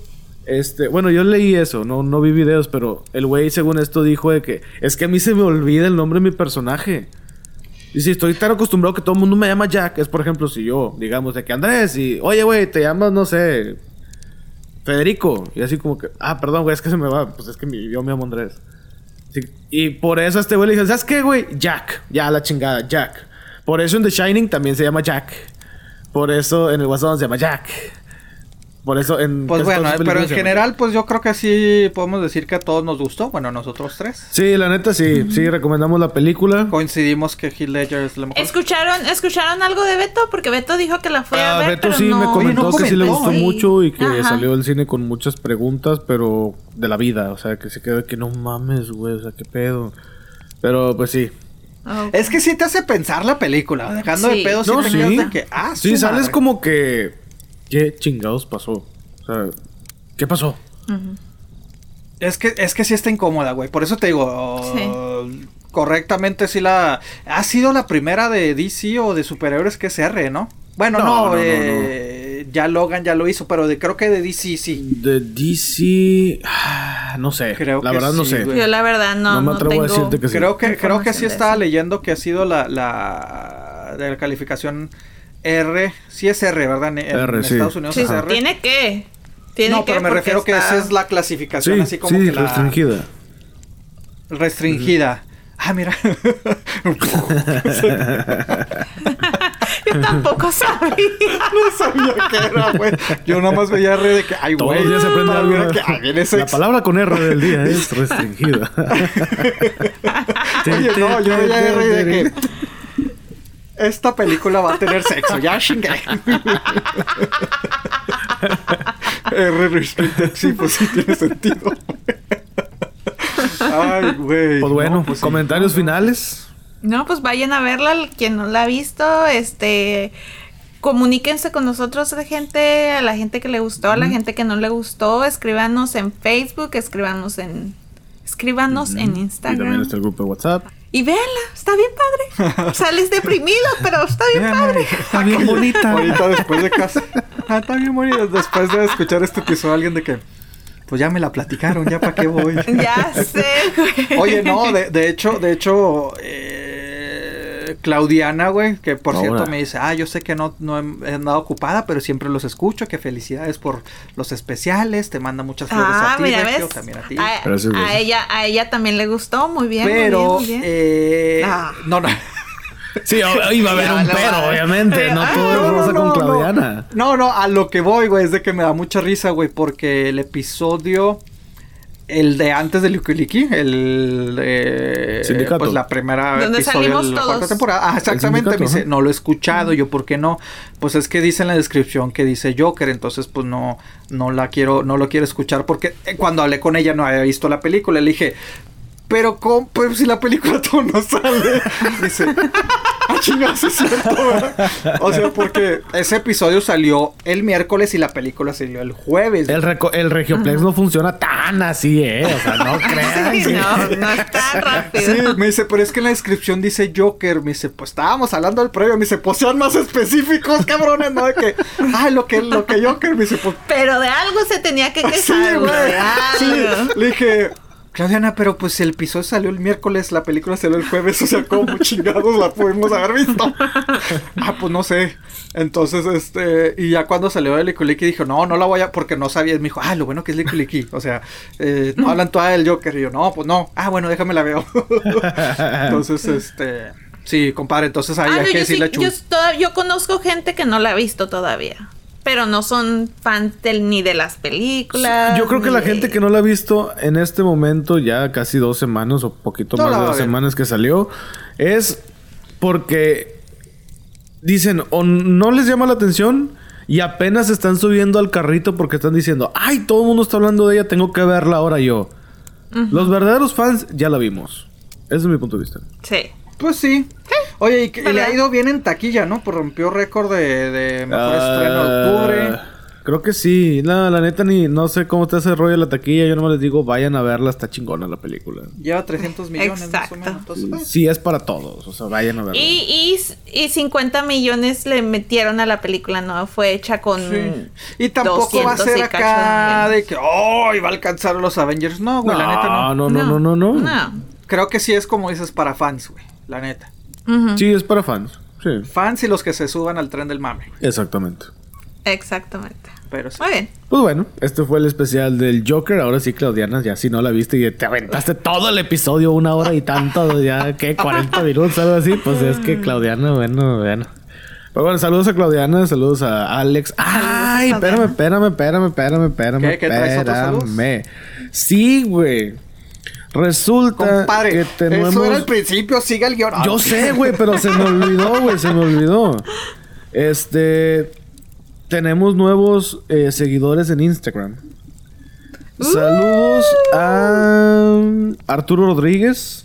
Este, bueno, yo leí eso, no, no vi videos, pero el güey, según esto, dijo de que es que a mí se me olvida el nombre de mi personaje. Y si estoy tan acostumbrado que todo el mundo me llama Jack, es por ejemplo, si yo, digamos, de que Andrés, y oye, güey, te llamas, no sé, Federico. Y así como que, ah, perdón, güey, es que se me va. Pues es que mi- yo me llamo Andrés. Y por eso este güey le dije, ¿sabes qué, güey? Jack. Ya, la chingada, Jack. Por eso en The Shining también se llama Jack. Por eso en el Guasón se llama Jack. Por eso en... Pues bueno, sus pero en general, pues yo creo que sí podemos decir que a todos nos gustó. Bueno, nosotros tres. Sí, la neta sí. Sí, recomendamos la película. Coincidimos que Heath Ledger es la mejor. ¿Escucharon, ¿Escucharon algo de Beto? Porque Beto dijo que la fue a Ah, ver, Beto pero sí no... me comentó Oye, no que sí le gustó Sí. mucho y que Ajá. salió del cine con muchas preguntas, pero de la vida. O sea, que se quedó de que no mames, güey. O sea, qué pedo. Pero pues sí. Oh. Es que sí te hace pensar la película. Dejando Sí. de pedo, sí No, te sí. de que, ah, Sí, sales madre. como que. ¿Qué chingados pasó? O sea, ¿qué pasó? Es que, es que sí está incómoda, güey. Por eso te digo. Sí. Correctamente, sí la. Ha sido la primera de DC o de superhéroes que se arre, ¿no? Bueno, No, no, no, no, eh, ya Logan ya lo hizo, pero de, creo que de DC sí. De DC. ah, No sé. Creo la que verdad no sé. güey. Yo la verdad no, No me no atrevo a decirte que sí. Creo que, creo que sí estaba leyendo que ha sido la, la de la calificación R, sí es R, ¿verdad? En, en R, sí. Estados Unidos Sí, es R. tiene que... Tiene no, que pero me refiero que está- esa es la clasificación Sí, así como sí, que la restringida. restringida. Ah, mira. Yo tampoco sabía. No sabía qué era, güey. Yo nada más veía R de que, ay, Todos güey. los días se aprende algo. que, ah, viene La palabra con R del día es restringida. Oye, no, yo veía R de que. Esta película va a tener sexo, ya chingue. R restricted, sí, pues sí tiene sentido. Ay, güey. Pues bueno, No, pues sí. comentarios finales. No, pues vayan a verla, quien no la ha visto, este comuníquense con nosotros la gente, a la gente que le gustó, a la gente que no le gustó, escríbanos en Facebook, escríbanos en escríbanos en Y también Instagram está el grupo de WhatsApp. Y véanla, está bien padre. Sales deprimido, pero está bien Véanme. padre. Está bien bonita. Ahorita después de casa. Ah, está bien bonita. Después de escuchar este episodio, alguien de que. Pues ya me la platicaron, ya para qué voy. Ya sé, güey. Oye, no, de, de hecho, de hecho, eh, Claudiana, güey, que por Ahora. cierto me dice, ah, yo sé que no, no he, andado ocupada, pero siempre los escucho, que felicidades por los especiales, te manda muchas flores Ah, a ti, mira, Sergio, ves. también a ti. A, Gracias, a gracias. ella, a ella también le gustó, muy bien. muy pero, bien, muy bien. eh, Ah. no, no. Sí, iba a haber un no, pero, obviamente. No Ah, todo No, no, rosa no, con. Claudiana. No, no, a lo que voy, güey, es de que me da mucha risa, güey, porque el episodio, el de antes de Licky el eh, Sindicato. pues la primera Donde episodio salimos de la todos. cuarta temporada. Ah, exactamente, me dice, no lo he escuchado, yo por qué no. Pues es que dice en la descripción que dice Joker, entonces pues no no la quiero no lo quiero escuchar porque eh, cuando hablé con ella no había visto la película, le dije, pero ¿cómo? Pues si la película todo no sale. Dice, ah, chingados, sí es cierto, ¿verdad? O sea, porque ese episodio salió el miércoles y la película salió el jueves. El, reco- el Regioplex no funciona tan así, ¿eh? O sea, no crean. Sí, que- no, no está rápido. Sí, me dice, pero es que en la descripción dice Joker. Me dice, pues estábamos hablando del previo. Me dice, pues sean más específicos, cabrones, ¿no? De que, ay, lo que, lo que Joker. Me dice, pues Pero de algo se tenía que sí, quejar, güey. güey. de algo. Sí, le dije, Claudiana, pero pues el episodio salió el miércoles, la película salió el jueves, o sea, ¿cómo chingados la pudimos haber visto? ah, pues no sé. Entonces, este, y ya cuando salió de Likuliki dijo, no, no la voy a, porque no sabía. Me dijo, ah, lo bueno que es Likuliki. O sea, eh, no hablan toda del Joker. Y yo, no, pues no. Ah, bueno, déjame la veo. entonces, este, sí, compadre, entonces ahí Ah, hay no, que sí- decirle yo conozco gente que no la ha visto todavía. Pero no son fans del- ni de las películas. Yo creo que la de- gente que no la ha visto en este momento, ya casi dos semanas o poquito No más de dos semanas que salió, es porque dicen o no les llama la atención y apenas están subiendo al carrito porque están diciendo, ay, todo el mundo está hablando de ella, tengo que verla ahora yo. Los verdaderos fans ya la vimos. Ese es mi punto de vista. Sí. Pues sí. Oye, y, que- y le ha ido bien en taquilla, ¿no? Pues rompió récord de, de mejor estreno de Ah, octubre. Creo que sí. La, la neta ni no sé cómo está ese rollo de la taquilla. Yo nomás les digo, vayan a verla, está chingona la película. Lleva 300 millones Exacto. más o menos. Entonces, Sí es para todos, o sea, vayan a verla. Y, y, y 50 millones le metieron a la película, ¿no? Fue hecha con. sí. Y tampoco va a 200 ser y acá de que, oh, va a alcanzar a los Avengers. No, güey, la neta no. no, no, no, no, no. No. Creo que sí es como dices para fans, güey. La neta. Sí, es para fans. Sí, Fans y los que se suban al tren del mame. exactamente. Exactamente. Pero sí. Muy bien. Pues bueno, este fue el especial del Joker. Ahora sí, Claudiana, ya si no la viste y te aventaste todo el episodio, una hora y tanto, ya que 40 minutos, algo así, pues es que Claudiana, bueno, bueno. Pero bueno, saludos a Claudiana, saludos a Alex. Ay, espérame, espérame, espérame, espérame, espérame, ¿Qué? ¿Qué traes otros saludos? espérame. Sí, güey. Resulta Compadre, que tenemos... eso era el principio, sigue el guion. Yo sé, güey, pero se me olvidó, güey, se me olvidó. Este. Tenemos nuevos eh, seguidores en Instagram. Saludos a Arturo Rodríguez,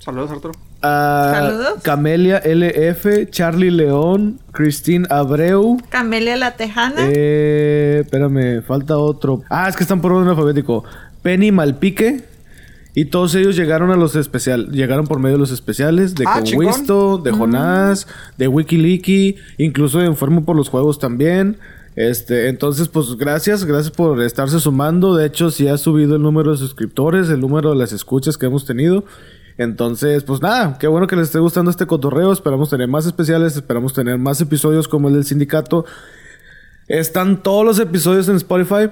Saludos, Arturo. a Saludos. Camelia LF, Charlie León, Christine Abreu. Camelia la Tejana. Eh, espérame, falta otro. Ah, es que están por orden alfabético. Penny Malpique. Y todos ellos llegaron a los especiales. Llegaron por medio de los especiales. De Ah. Conwisto, de Jonás, de Wikiliki. Incluso de Enfermo por los Juegos también. Este, entonces, pues gracias, gracias por estarse sumando. De hecho, sí ha subido el número de suscriptores, el número de las escuchas que hemos tenido. Entonces, pues nada, qué bueno que les esté gustando este cotorreo. Esperamos tener más especiales, esperamos tener más episodios como el del sindicato. Están todos los episodios en Spotify.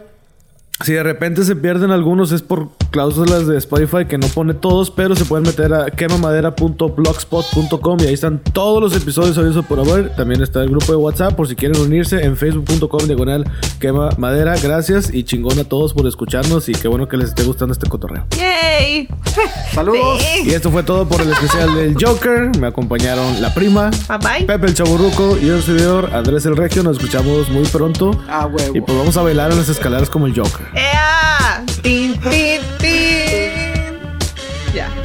Si de repente se pierden algunos es por cláusulas de Spotify que no pone todos, pero se pueden meter a quemamadera.blogspot.com y ahí están todos los episodios eso por haber. También está el grupo de WhatsApp por si quieren unirse en facebook.com diagonal quema madera. Gracias y chingón a todos por escucharnos y qué bueno que les esté gustando este cotorreo. ¡Yay! Saludos. Y esto fue todo por el especial del Joker. Me acompañaron la prima, Bye bye. Pepe el Chaburruco y el servidor Andrés el Regio. Nos escuchamos muy pronto. Ah, huevo. Y pues vamos a bailar en las escaleras como el Joker. Yeah. beep beep beep. Yeah.